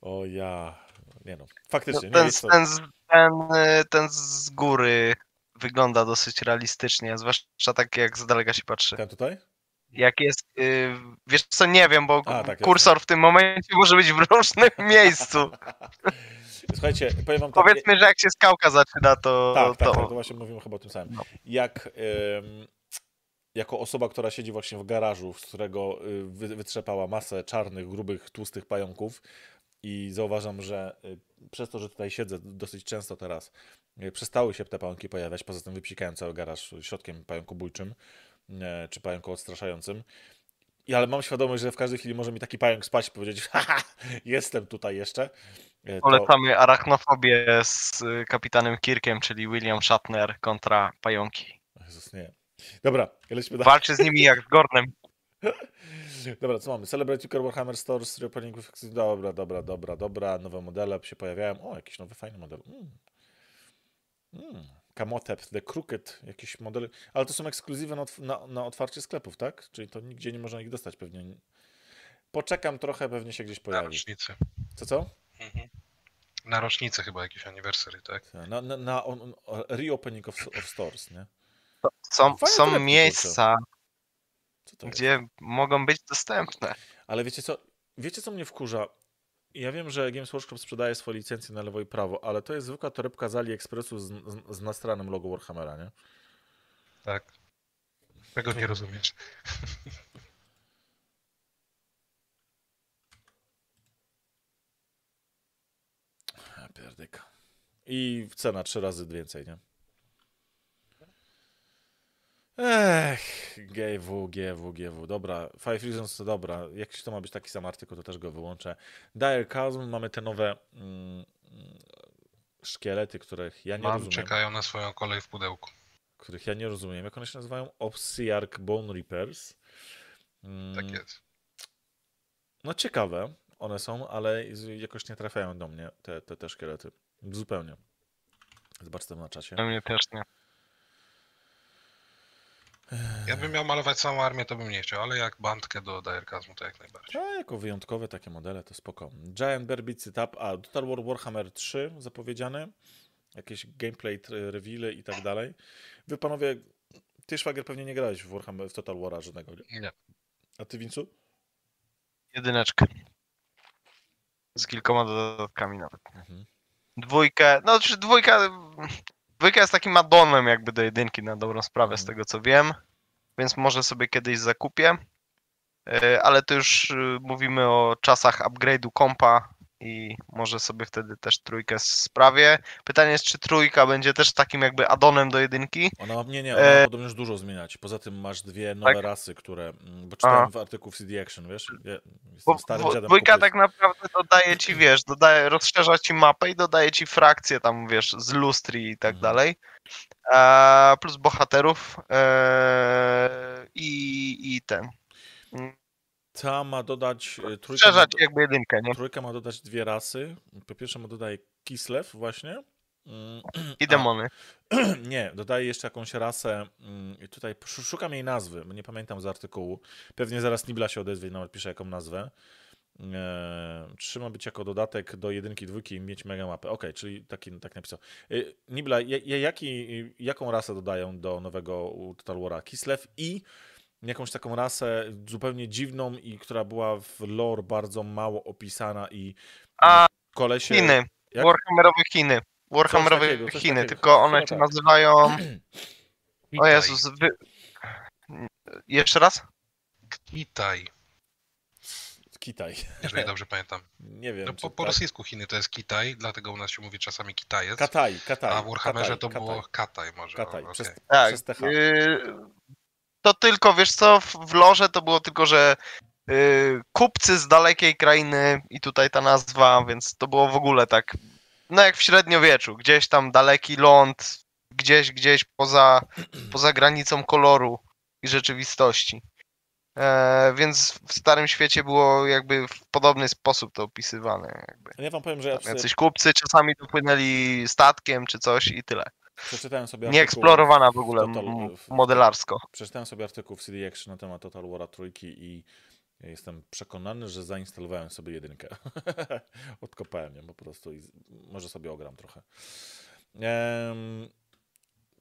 o ja. Nie no, No, faktycznie. nie, ten, jest to... ten, ten, y, ten z góry wygląda dosyć realistycznie, zwłaszcza tak jak z daleka się patrzy. Ten tutaj? Jak jest, y, wiesz co, nie wiem, bo A, tak, kursor w tym momencie może być w różnym [laughs] miejscu. Słuchajcie, powiem wam tak. Powiedzmy, że jak się skałka zaczyna, to... Tak, tak, to... tak, to właśnie mówimy chyba o tym samym. No. Jak em, jako osoba, która siedzi właśnie w garażu, z którego y, wy, wytrzepała masę czarnych, grubych, tłustych pająków i zauważam, że y, przez to, że tutaj siedzę dosyć często teraz, przestały się te pająki pojawiać, poza tym wypsikają cały garaż środkiem pająkobójczym e, czy pająku odstraszającym. I, ale mam świadomość, że w każdej chwili może mi taki pająk spać i powiedzieć, [laughs] haha, jestem tutaj jeszcze. E, to- Polecamy arachnofobię z y, kapitanem Kirkiem, czyli William Shatner kontra pająki. Jezus, nie. Dobra, lecimy dalej. Walczy z nimi jak z Gornem. [laughs] [laughs] Dobra, co mamy? Celebrate Warhammer Stores, Reopening with... Dobra, dobra, dobra, dobra. Nowe modele się pojawiają. O, jakiś nowy, fajny model. Mm. Mm. Kamotep, The Crooked, jakieś modele. Ale to są ekskluzywy na, otw- na, na otwarcie sklepów, tak? Czyli to nigdzie nie można ich dostać pewnie. Poczekam trochę, pewnie się gdzieś Na pojawi. rocznicę. Co, co? Mhm. Na rocznicę chyba jakiś anniversary, tak? Na, na, na on, on, Reopening of, of Stores, nie? Są, Fajne są miejsca, Co to jest? gdzie mogą być dostępne. Ale wiecie co? Wiecie co mnie wkurza? Ja wiem, że Games Workshop sprzedaje swoje licencje na lewo i prawo, ale to jest zwykła torebka z AliExpressu z, z, z nastranym logo Warhammera, nie? Tak. Tego nie rozumiesz. [laughs] Pierdyka. I cena trzy razy więcej, nie? Ech, GW, GW, GW. Dobra, Five Reasons to dobra. Jak to ma być taki sam artykuł, to też go wyłączę. Dire Chasm, mamy te nowe mm, szkielety, których ja nie Mam, rozumiem. czekają na swoją kolej w pudełku. których ja nie rozumiem. Jak one się nazywają? Obsiarch Bone Reapers. Mm, Tak jest. No ciekawe one są, ale jakoś nie trafiają do mnie te, te, te szkielety. Zupełnie. Zobacz to na czacie. Do mnie też nie. Ja bym miał malować całą armię, to bym nie chciał, ale jak bandkę do Direcasmu, to jak najbardziej. A jako wyjątkowe takie modele to spoko. Giant Bear Beat Setup, a Total War Warhammer 3 zapowiedziane. Jakieś gameplay, reveale i tak dalej. Wy panowie, ty szwagier pewnie nie grałeś w Warhammer, w Total War'a żadnego, nie? Nie. A ty Wincu? Jedyneczkę. Z kilkoma dodatkami nawet. Mhm. Dwójkę, no czy dwójka, dwójka jest takim addonem jakby do jedynki na dobrą sprawę z Mhm. tego co wiem, więc może sobie kiedyś zakupię, E, ale to już y, mówimy o czasach upgrade'u kompa i może sobie wtedy też trójkę sprawię. Pytanie jest, czy trójka będzie też takim jakby addonem do jedynki? Ona nie, nie, ona E- podobnież dużo zmieniać. Poza tym masz dwie nowe Tak? rasy, które. mm, Bo czytałem Aha. w artykuł w CD Action, wiesz? Ja Bo dziadem. dwójka tak naprawdę dodaje ci, wiesz, dodaje, rozszerza ci mapę i dodaje ci frakcje tam, wiesz, z lustri i tak Mhm. dalej. E, plus bohaterów e, i, i ten. Ta ma dodać. e, Trójka ma, do- jakby jedynkę, nie? trójka ma dodać dwie rasy. Po pierwsze ma dodaje Kislev właśnie. Mm, [clears throat] I a- demony. [clears throat] Nie, dodaje jeszcze jakąś rasę. mm, Tutaj sz- szukam jej nazwy, bo nie pamiętam z artykułu. Pewnie zaraz Nibla się odezwie i nawet pisze jaką nazwę. E, Trzyma być jako dodatek do jedynki, dwójki i mieć mega mapę. Okej, czyli taki tak napisał. E, Nibla, ja- ja- jaki, jaką rasę dodają do nowego Total War'a? Kislev i jakąś taką rasę zupełnie dziwną i która była w lore bardzo mało opisana i A, kolesie... Chiny. Jak? Warhammerowe Chiny. Warhammerowe takiego, Chiny, takiego. tylko one się tak. nazywają... [clears throat] O. Jezus, wy... Jeszcze raz? Kitaj, Kitaj. jeżeli dobrze pamiętam. [laughs] Nie wiem. No, po, po tak. rosyjsku Chiny to jest Kitaj, dlatego u nas się mówi czasami Kitajec. Kataj, Kataj. a w Warhammerze Kataj, to było Kataj może. Kataj, o, przez, Tak. przez TH. Yy, to tylko, wiesz co, w, lorze to było tylko, że yy, kupcy z dalekiej krainy i tutaj ta nazwa, więc to było w ogóle tak, no jak w średniowieczu, gdzieś tam daleki ląd, gdzieś, gdzieś poza, poza granicą koloru i rzeczywistości. E, więc w Starym Świecie było jakby w podobny sposób to opisywane. Jakby. Ja wam powiem, że ja Jacyś kupcy czasami dopłynęli statkiem czy coś i tyle. Przeczytałem sobie Nie artykuł eksplorowana w ogóle Total- w- modelarsko. Przeczytałem sobie artykuł w CD Action na temat Total War'a trójki i jestem przekonany, że zainstalowałem sobie jedynkę. [laughs] Odkopałem ją po prostu i może sobie ogram trochę. Em,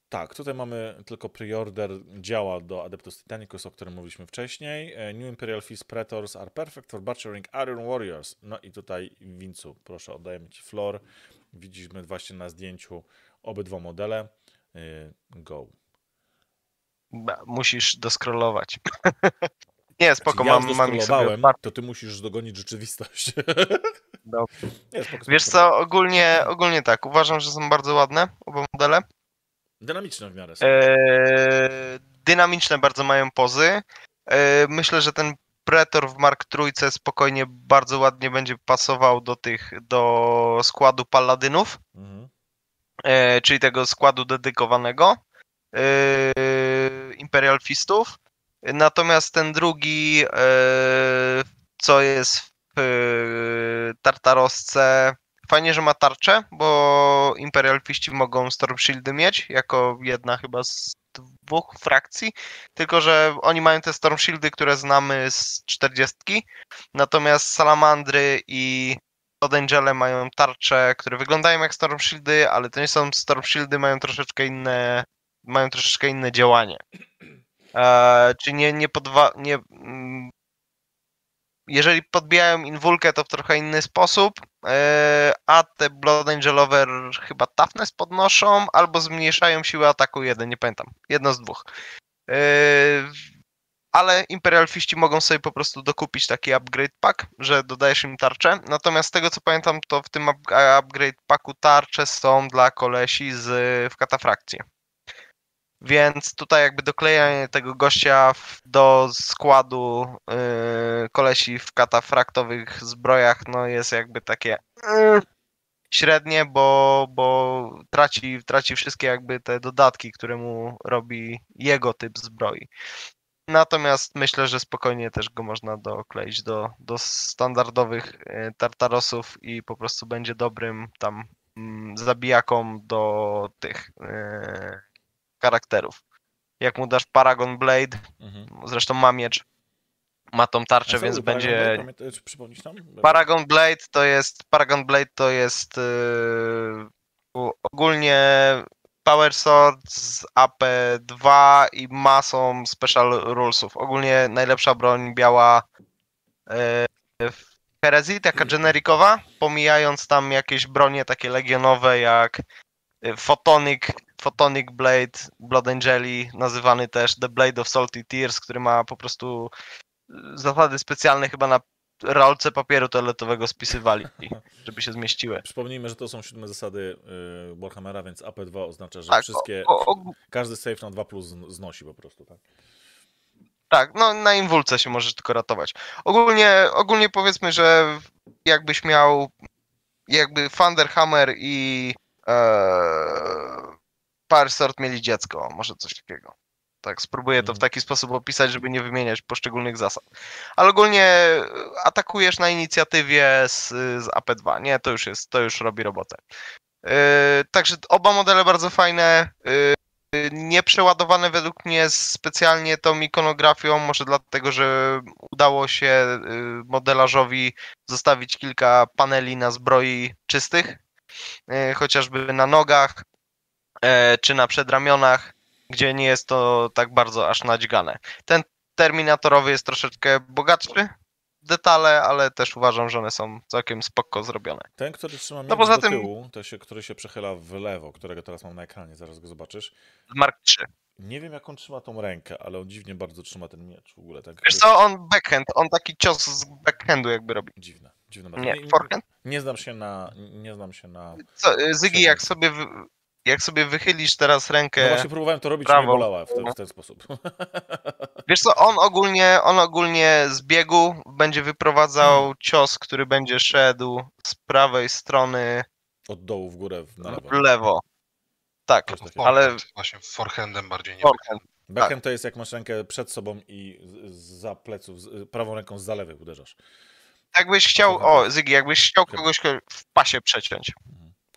tak, tutaj mamy tylko preorder działa do Adeptus Titanicus, o którym mówiliśmy wcześniej. E, New Imperial Fist Pretors are perfect for butchering Iron Warriors. No i tutaj Wincu, proszę, oddajemy Ci floor. Widzimy właśnie na zdjęciu obydwa modele. Y, Go. Musisz doskrolować. [laughs] Nie, spoko, Znaczy, ja mam, mam ich sobie to ty musisz dogonić rzeczywistość. [laughs] Dobrze. Nie, spoko, Wiesz spoko. co, ogólnie, ogólnie tak, uważam, że są bardzo ładne oba modele. Dynamiczne w miarę są. Eee, dynamiczne bardzo mają pozy. Eee, myślę, że ten Pretor w Mark Trójce spokojnie bardzo ładnie będzie pasował do tych, do składu Paladynów. Mhm. E, czyli tego składu dedykowanego e, Imperial Fistów. Natomiast ten drugi, e, co jest w Tartarosce, fajnie, że ma tarczę, bo Imperial Fiści mogą Storm Shieldy mieć, jako jedna chyba z dwóch frakcji, tylko że oni mają te Storm Shieldy, które znamy z 40, natomiast Salamandry i Blood Angele mają tarcze, które wyglądają jak Storm Shieldy, ale to nie są Storm Shieldy, mają troszeczkę inne, mają troszeczkę inne działanie. [clears throat] E, czy nie, nie podwa... Nie, mm, jeżeli podbijają inwulkę, to w trochę inny sposób, e, a te Blood Angelowe chyba toughness podnoszą, albo zmniejszają siłę ataku jeden, nie pamiętam. Jedno z dwóch. Ale Imperial Fiści mogą sobie po prostu dokupić taki upgrade pack, że dodajesz im tarczę. Natomiast z tego co pamiętam, to w tym up- upgrade packu tarcze są dla kolesi z, w katafrakcji. Więc tutaj jakby doklejanie tego gościa w, do składu yy, kolesi w katafraktowych zbrojach no jest jakby takie yy, średnie, bo, bo traci, traci wszystkie jakby te dodatki, które mu robi jego typ zbroi. Natomiast myślę, że spokojnie też go można dokleić do, do standardowych e, tartarosów i po prostu będzie dobrym tam mm, zabijaką do tych e, charakterów. Jak mu dasz Paragon Blade, Mhm. zresztą ma miecz, ma tą tarczę, więc będzie... Przypomnisz nam? Paragon Blade to jest Paragon Blade to jest yy, u- ogólnie Power Sword z AP2 i masą special rulesów. Ogólnie najlepsza broń biała yy, w Herezji, taka generikowa, pomijając tam jakieś bronie takie legionowe jak yy, Photonic, Photonic Blade, Blood Angeli, nazywany też The Blade of Salty Tears, który ma po prostu yy, zasady specjalne chyba na rolce papieru toaletowego spisywali, [laughs] żeby się zmieściły. Przypomnijmy, że to są siódme zasady y, Warhammera, więc AP2 oznacza, że Tak, wszystkie, O, o, każdy save na 2 plus zn- znosi po prostu, tak? tak, no na inwulce się możesz tylko ratować. Ogólnie, ogólnie powiedzmy, że jakbyś miał jakby Thunderhammer i e, Power Sword mieli dziecko, może coś takiego. Tak, spróbuję to w Mhm. taki sposób opisać, żeby nie wymieniać poszczególnych zasad. Ale ogólnie e, atakujesz na inicjatywie z, z AP2, nie? To już jest, to już robi robotę. Yy, także oba modele bardzo fajne. Yy, nieprzeładowane według mnie specjalnie tą ikonografią, może dlatego, że udało się modelarzowi zostawić kilka paneli na zbroi czystych, chociażby na nogach e, czy na przedramionach, gdzie nie jest to tak bardzo aż nadźgane. Ten terminatorowy jest troszeczkę bogatszy w detale, ale też uważam, że one są całkiem spoko zrobione. Ten, który trzyma No poza do tym- tyłu, to się, który się przechyla w lewo, którego teraz mam na ekranie, zaraz go zobaczysz. Mark 3. Nie wiem, jak on trzyma tą rękę, ale on dziwnie bardzo trzyma ten miecz w ogóle. Tak Wiesz co, on backhand, on taki cios z backhandu jakby robi. Dziwne, dziwne bardzo. Nie, forehand? nie znam się na, nie znam się na... Co, Zygi, jak sobie, jak sobie wychylisz teraz No rękę, właśnie próbowałem to robić, bolała w ten, No. w ten sposób. [laughs] wiesz co, on ogólnie, on ogólnie z biegu będzie Hmm. wyprowadzał cios, który będzie szedł z prawej strony Od dołu w górę, w- na lewo. w lewo. Tak, ale Właśnie forehandem bardziej nie. forehand. Backhand to jest jak masz rękę przed sobą i za pleców, z- prawą ręką z zalewy uderzasz. Jakbyś chciał, forehand. o Zygi, jakbyś chciał kogoś w pasie przeciąć.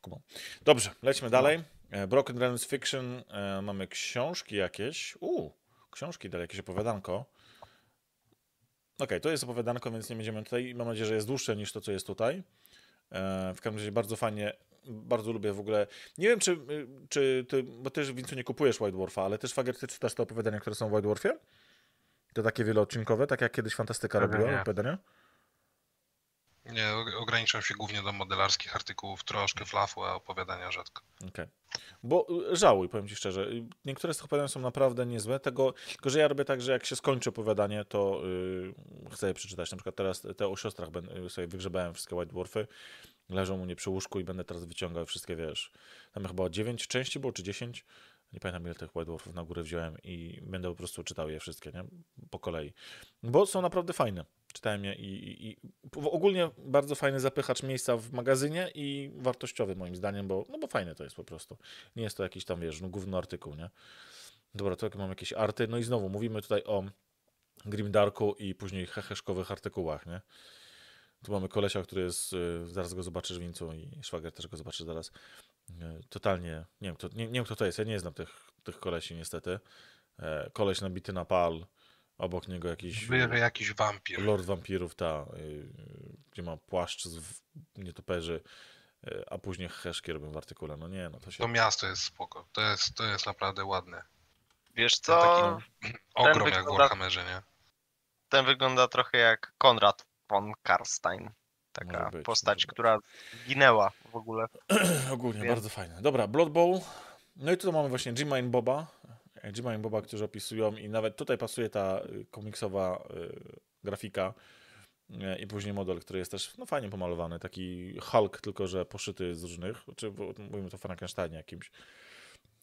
Kumam. Dobrze, lećmy dalej. E, Broken Realms Fiction. E, mamy książki jakieś. U, książki dalej, jakieś opowiadanko. Okej, to jest opowiadanko, więc nie będziemy tutaj. Mam nadzieję, że jest dłuższe niż to, co jest tutaj. E, w każdym razie bardzo fajnie, bardzo lubię w ogóle. Nie wiem, czy, y, czy ty, bo ty, Wincu, nie kupujesz White Dwarfa, ale też Fager, ty czytasz te opowiadania, które są w White Dwarfie? Te takie wieloodcinkowe, tak jak kiedyś Fantastyka robiła opowiadania? Nie, ograniczam się głównie do modelarskich artykułów, troszkę flafu, a opowiadania rzadko. Okej. Bo y, żałuj, powiem ci szczerze. y, Niektóre z tych opowiadań są naprawdę niezłe. Tego, tylko, że ja robię tak, że jak się skończy opowiadanie, to y, chcę je przeczytać. Na przykład teraz te o siostrach będę, sobie wygrzebałem wszystkie White Dwarfy. Leżą u mnie przy łóżku i będę teraz wyciągał wszystkie, wiesz. Tam chyba 9 części było, czy 10? Nie pamiętam ile tych White Dwarfów na górę wziąłem i będę po prostu czytał je wszystkie, nie? Po kolei. Bo są naprawdę fajne. Czytałem je i, i, i w- ogólnie bardzo fajny zapychacz miejsca w magazynie i wartościowy moim zdaniem, bo, no bo fajne to jest po prostu. Nie jest to jakiś tam, wiesz, no gówno artykuł, nie? Dobra, to mam jakieś arty, no i znowu mówimy tutaj o Grimdarku i później heheszkowych artykułach, nie? Tu mamy kolesia, który jest, y, zaraz go zobaczysz Wincu i szwagier też go zobaczy zaraz. Y, Totalnie, nie wiem, kto, nie, nie wiem kto to jest, ja nie znam tych, tych kolesi niestety. E, Koleś nabity na pal, obok niego jakiś... Jakiś wampir. Lord Wampirów, ta, y, gdzie ma płaszcz z w- nietoperzy, y, a później heszki robią w artykule. No nie, no to się... To miasto jest spoko. To jest, to jest naprawdę ładne. Wiesz To co, taki ogrom jak w wygląda- Warhammerze, nie? ten wygląda trochę jak Konrad von Karstein. Taka być, postać, która zginęła w ogóle. [clears throat] Ogólnie Więc- bardzo fajne. Dobra, Blood Bowl. No i tutaj mamy właśnie Jima i Boba. Jima i Boba, którzy opisują i nawet tutaj pasuje ta y, komiksowa y, grafika y, i później model, który jest też no, fajnie pomalowany. Taki Hulk, tylko że poszyty z różnych, czy mówimy to o Frankensteinie jakimś.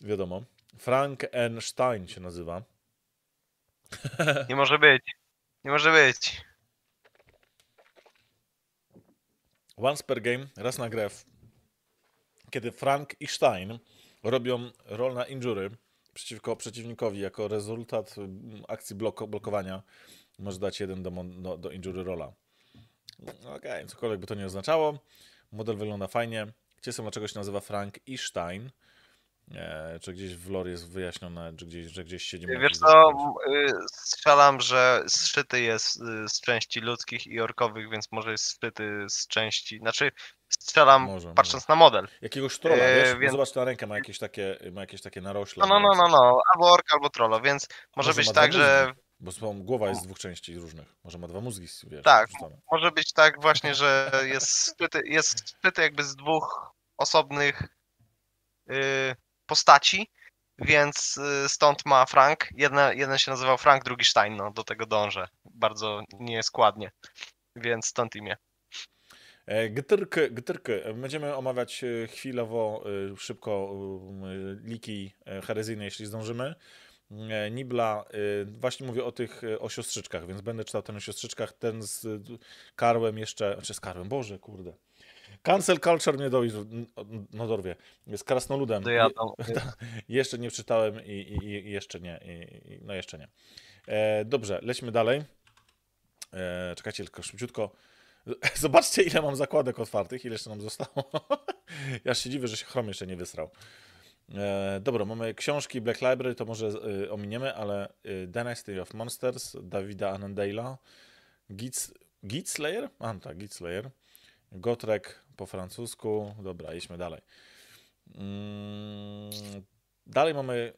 Wiadomo. Frank N. Stein się nazywa. [laughs] Nie może być. Nie może być. Once per game, raz na grę, kiedy Frank i Stein robią roll na injury przeciwko przeciwnikowi jako rezultat mm, akcji bloko, blokowania, może dać jeden do, mon- do, do injury rolla. Okej, cokolwiek by to nie oznaczało. Model wygląda fajnie. Ciesem, dlaczego się nazywa Frank i Stein. E, czy gdzieś w lore jest wyjaśnione, czy gdzieś, że gdzieś siedzi Wiesz co, y, strzelam, że zszyty jest y, z części ludzkich i orkowych, więc może jest zszyty z części... Znaczy, strzelam Może, patrząc na model. Jakiegoś trolla, e, wiesz? Więc- Zobacz na rękę, ma jakieś takie, ma jakieś takie narośle. No, no, no, no, no. Albo ork, albo trollo, więc może, Może być dwa tak, że... mózgi. Bo są, głowa jest z dwóch części różnych. Może ma dwa mózgi, wiesz, Tak. Może być tak właśnie, że jest szczyty, jest szczyty jakby z dwóch osobnych y, postaci, więc y, stąd ma Frank. Jedna, jeden się nazywał Frank, drugi Stein, no do tego dążę. Bardzo nieskładnie, więc stąd imię. E, Gtyrkę, gtyrkę. Będziemy omawiać e, chwilowo, e, szybko e, liki e, herezyjne, jeśli zdążymy. E, Nibla, e, właśnie mówię o tych e, o siostrzyczkach, więc będę czytał ten o siostrzyczkach, ten z e, Karłem jeszcze, znaczy z Karłem, Boże, kurde. Cancel culture mnie do, no dorwie. Jest krasnoludem. Dojadą. [laughs] jeszcze nie czytałem i, i, i jeszcze nie. I, no jeszcze nie. E, dobrze, lećmy dalej. E, czekajcie tylko szybciutko. [laughs] Zobaczcie, ile mam zakładek otwartych, ile jeszcze nam zostało. [laughs] ja się dziwię, że się Chrome jeszcze nie wysrał. E, dobra, mamy książki Black Library, to może e, ominiemy, ale e, Dynasty of Monsters, Davida Annandale'a, Git, Git Slayer? A, tak, Git Slayer. Gotrek po francusku. Dobra, idźmy dalej. Mm, dalej mamy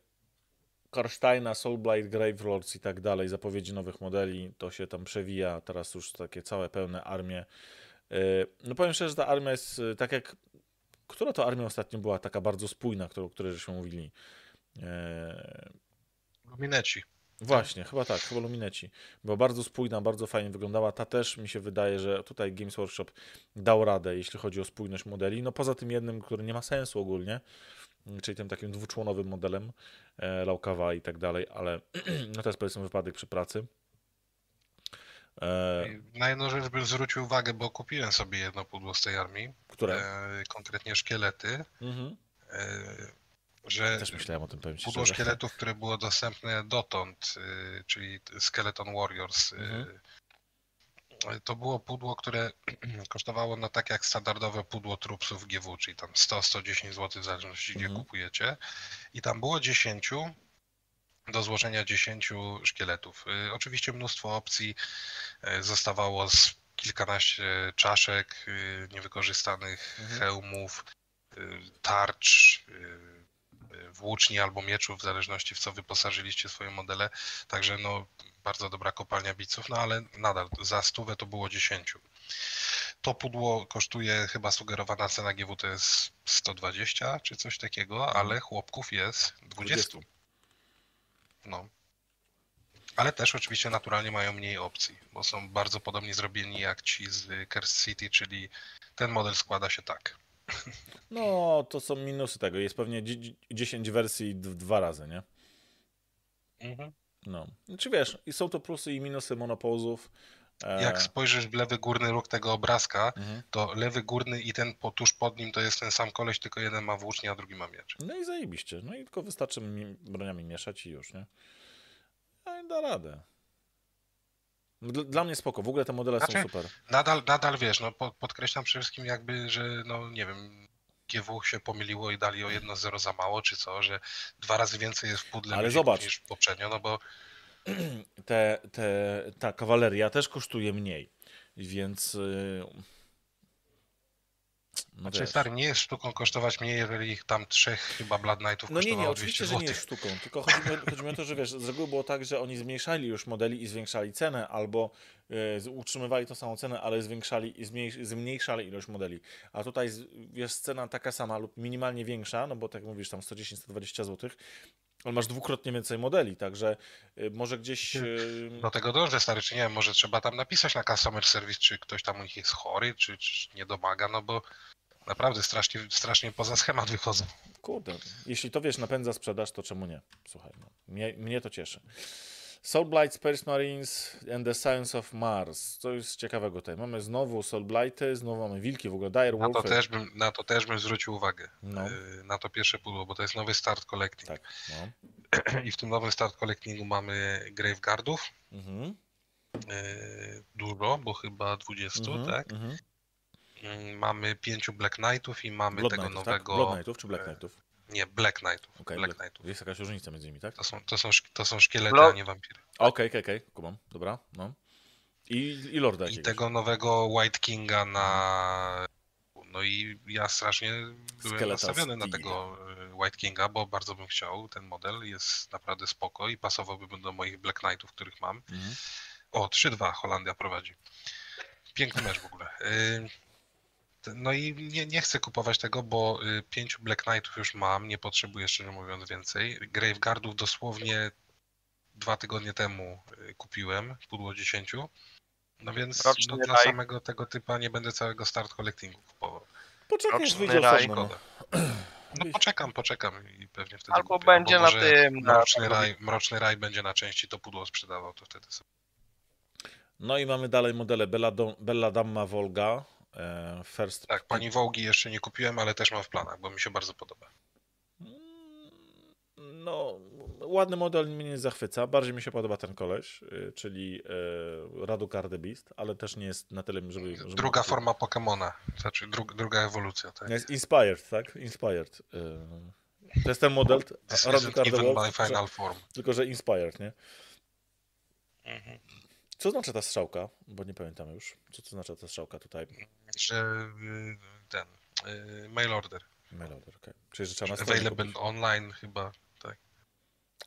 Karsteina, Soulblight, Gravelords i tak dalej, zapowiedzi nowych modeli, to się tam przewija, teraz już takie całe pełne armie. No powiem szczerze, że ta armia jest tak jak która to armia ostatnio była taka bardzo spójna, o której żeśmy mówili? Eee... Lumineci. Właśnie, chyba tak, chyba Lumineci. Była bardzo spójna, bardzo fajnie wyglądała. Ta też mi się wydaje, że tutaj Games Workshop dał radę, jeśli chodzi o spójność modeli. No poza tym jednym, który nie ma sensu ogólnie, czyli tym takim dwuczłonowym modelem e, Laukawa i tak dalej, ale [clears throat] no to jest powiedzmy wypadek przy pracy. E... Na jedną rzecz bym zwrócił uwagę, bo kupiłem sobie jedno pudło z tej armii. Które? E, konkretnie szkielety. Mhm. Że Też myślałem o tym, powiem ci Pudło szkieletów, które było dostępne dotąd, czyli Skeleton Warriors. Mhm. To było pudło, które [clears throat] kosztowało no tak jak standardowe pudło trupsów GW, czyli tam 100-110 zł w zależności gdzie mhm. kupujecie. I tam było 10 do złożenia 10 szkieletów. Y, oczywiście mnóstwo opcji y, zostawało z kilkanaście czaszek, y, niewykorzystanych mhm. hełmów, tarcz, włóczni albo mieczów, w zależności w co wyposażyliście swoje modele. Także no, bardzo dobra kopalnia biców, no ale nadal za stówę to było 10. To pudło kosztuje, chyba sugerowana cena GW to jest 120 czy coś takiego, mhm. ale chłopków jest 20. 20. No. Ale też oczywiście naturalnie mają mniej opcji, bo są bardzo podobnie zrobieni jak ci z Curse City, czyli ten model składa się tak. No, to są minusy tego. Jest pewnie 10 wersji dwa razy, nie? Mhm. No. Czy znaczy, wiesz, i są to plusy i minusy monopozów. E, jak spojrzysz w lewy górny róg tego obrazka, mhm. to lewy górny i ten po, tuż pod nim to jest ten sam koleś, tylko jeden ma włócznie, a drugi ma miecz. No i zajebiście. No i tylko wystarczy broniami mieszać i już, nie? No i da radę. Dla mnie spoko, w ogóle te modele znaczy, są super. Nadal, nadal wiesz, no podkreślam przede wszystkim jakby, że no nie wiem, GW się pomyliło i dali o 1-0 za mało, czy co, że dwa razy więcej jest w pudle Ale zobacz, niż poprzednio, no bo [clears throat] te, te, ta kawaleria też kosztuje mniej, więc... No znaczy, stary, nie jest sztuką kosztować mniej, jeżeli ich tam trzech chyba Blood Knightów No nie, nie, oczywiście, że nie jest sztuką, tylko chodzi mi, chodzi o to, że wiesz, z reguły było tak, że oni zmniejszali już modeli i zwiększali cenę, albo y, utrzymywali tą samą cenę, ale zwiększali i zmniejszali ilość modeli. A tutaj jest cena taka sama lub minimalnie większa, no bo tak jak mówisz, tam 110-120 zł, ale masz dwukrotnie więcej modeli, także y, może gdzieś. Y, Do tego dążę, stary, czy nie wiem, może trzeba tam napisać na customer service, czy ktoś tam u nich jest chory, czy, czy nie domaga, no bo naprawdę strasznie, strasznie poza schemat wychodzą. Kurde, jeśli to wiesz, napędza sprzedaż, to czemu nie? Słuchaj, no, mnie, mnie to cieszy. Soulblight, Space Marines and the Science of Mars. Co jest ciekawego tutaj? Mamy znowu Soulblighty, znowu mamy wilki, w ogóle Dire na to też bym, Na to też bym zwrócił uwagę. No. Y, na to pierwsze pudło, bo to jest nowy start collecting. Tak, no. [clears throat] I w tym nowym start collectingu mamy Graveguardów. Mhm. Y, dużo, bo chyba 20, mhm, tak? Mhm. Mm, mamy pięciu Black Knightów i mamy Blood tego Knightów, tak? nowego... Tak? Blood Knightów czy Black e, Knightów? Nie, Black Knightów. Okay, Black Knightów. Jest jakaś różnica między nimi, tak? To są, to są, to są szkielety, a nie wampiry. Okej, okej, okej, kumam. Dobra, no. I, i Lorda I tego nowego White Kinga na... No i ja strasznie byłem Skeleta nastawiony na tego e, White Kinga, bo bardzo bym chciał. Ten model jest naprawdę spoko i pasowałby do moich Black Knightów, których mam. Mhm. O, 3-2 Holandia prowadzi. Piękny mecz w ogóle. No i nie, nie chcę kupować tego, bo y, pięciu Black Knightów już mam, nie potrzebuję szczerze mówiąc więcej. Graveguardów dosłownie dwa tygodnie temu y, kupiłem, pudło dziesięciu. No więc no, dla samego tego typa nie będę całego start collectingu kupował. Poczekaj, aż wyjdzie osobno. No poczekam, poczekam i pewnie wtedy Albo kupię. będzie Albo na tym... Mroczny, na... Raj, Mroczny Raj będzie na części to pudło sprzedawał, to wtedy sobie. No i mamy dalej modele Bella, Bella Damma Volga, First Tak, pani Wołgi jeszcze nie kupiłem, ale też mam w planach, bo mi się bardzo podoba. No, ładny model mnie nie zachwyca. Bardziej mi się podoba ten koleś, y, czyli e, Radu the Beast, ale też nie jest na tyle, żeby... żeby Druga forma Pokemona, znaczy dru, druga ewolucja, tak? Jest Inspired, tak? Inspired. y, To jest ten model, Radu final form. tylko że Inspired, nie? Mhm. Co znaczy ta strzałka? Bo nie pamiętam już. Co to znaczy ta strzałka tutaj? Że y, ten, y, mail order. Mail order, okej. Czyli, że trzeba na Available kupić. online chyba, tak.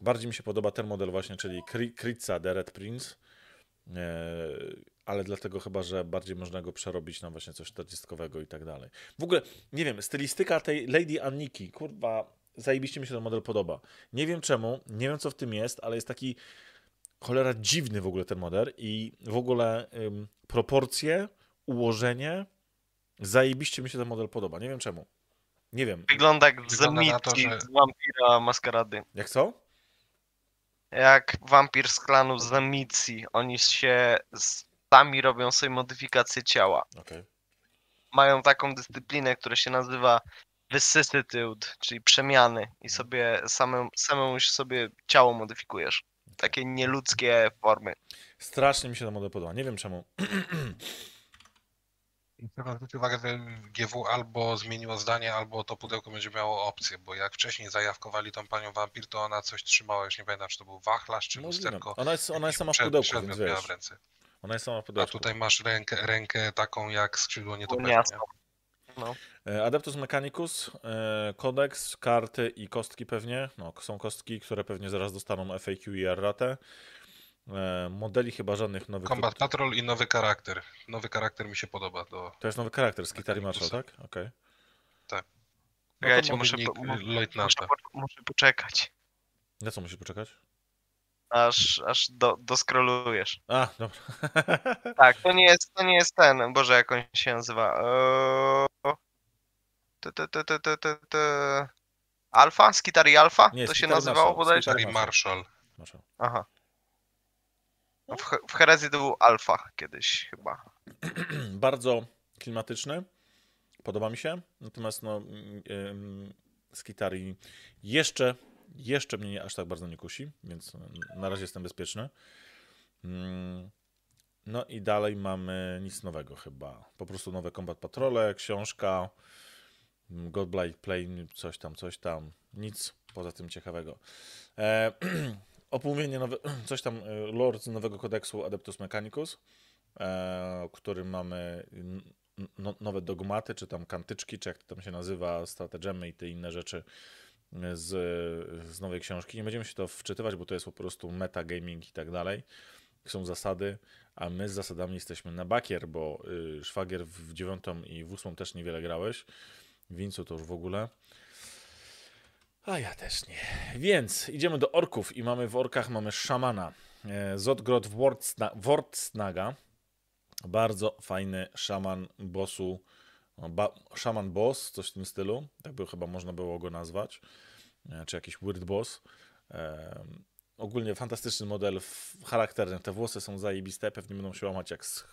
Bardziej mi się podoba ten model właśnie, czyli Kri- Kritza The Red Prince, e, ale dlatego chyba, że bardziej można go przerobić na właśnie coś 40 i tak dalej. W ogóle, nie wiem, stylistyka tej Lady Anniki, kurwa, zajebiście mi się ten model podoba. Nie wiem czemu, nie wiem co w tym jest, ale jest taki cholera dziwny w ogóle ten model i w ogóle ym, proporcje, ułożenie, zajebiście mi się ten model podoba. Nie wiem czemu. Nie wiem. Wygląda jak z mitki że- z wampira maskarady. Jak co? Jak wampir z klanu Zamicji. Oni się sami robią sobie modyfikację ciała. Okej. Mają taką dyscyplinę, która się nazywa vicissitude, czyli przemiany i sobie samemu, samemu sobie ciało modyfikujesz. Takie nieludzkie formy. Strasznie mi się ten model podoba. Nie wiem czemu. [clears throat] I trzeba zwrócić uwagę, że GW albo zmieniło zdanie, albo to pudełko będzie miało opcję, bo jak wcześniej zajawkowali tą panią wampir, to ona coś trzymała, już nie pamiętam, czy to był wachlarz, czy Możliwe. lusterko. Ona jest, ona jest sama w pudełku, więc wiesz. w ręce. Ona jest sama w A pudełku. tutaj masz rękę, rękę taką jak skrzydło nietoperza. No. E, Adeptus Mechanicus, e, kodeks, karty i kostki pewnie. No, są kostki, które pewnie zaraz dostaną FAQ i erratę. E, Modeli chyba żadnych nowych. Combat Patrol i nowy charakter. Nowy charakter mi się podoba. Do... To jest nowy charakter z Kitari Marshall, tak? Okej. Tak. No mo- muszę, po, mu- muszę, muszę poczekać. Na co musisz poczekać? Aż, aż do, doskrolujesz. A, dobra. [laughs] Tak, to nie jest, to nie jest ten, Boże, jak on się nazywa. Eee... Alfa? Skitari Alfa? Nie, to się Skitari nazywało bodajże? Skitari Marshall. Marshall. Aha. No W, w Herezji to był Alfa kiedyś chyba. [clears throat] Bardzo klimatyczny. Podoba mi się. Natomiast no, mm, ym, z Kitari jeszcze, jeszcze mnie nie, aż tak bardzo nie kusi, więc na razie jestem bezpieczny. Mm, No i dalej mamy nic nowego chyba. Po prostu nowe Combat Patrole, książka, mm, Godblight Plane, coś tam, coś tam. Nic poza tym ciekawego. E, [clears throat] nowe, [clears throat] coś tam, e, lore z nowego kodeksu Adeptus Mechanicus, e, w którym mamy no, nowe dogmaty, czy tam kantyczki, czy jak to tam się nazywa, stratagemy i te inne rzeczy z, z nowej książki. Nie będziemy się to wczytywać, bo to jest po prostu metagaming i tak dalej. Są zasady, a my z zasadami jesteśmy na bakier, bo y, szwagier w dziewiątą i w ósmą też niewiele grałeś. Wincu to już w ogóle. A ja też nie. Więc idziemy do orków i mamy w orkach mamy szamana. E, Zodgrod Wortsna- Wortsnaga. Bardzo fajny szaman bossu. Ba, szaman boss, coś w tym stylu. Tak by chyba można było go nazwać. E, Czy jakiś weird boss. E, ogólnie fantastyczny model, f- charakterny. Te włosy są zajebiste. Pewnie będą się łamać jak z...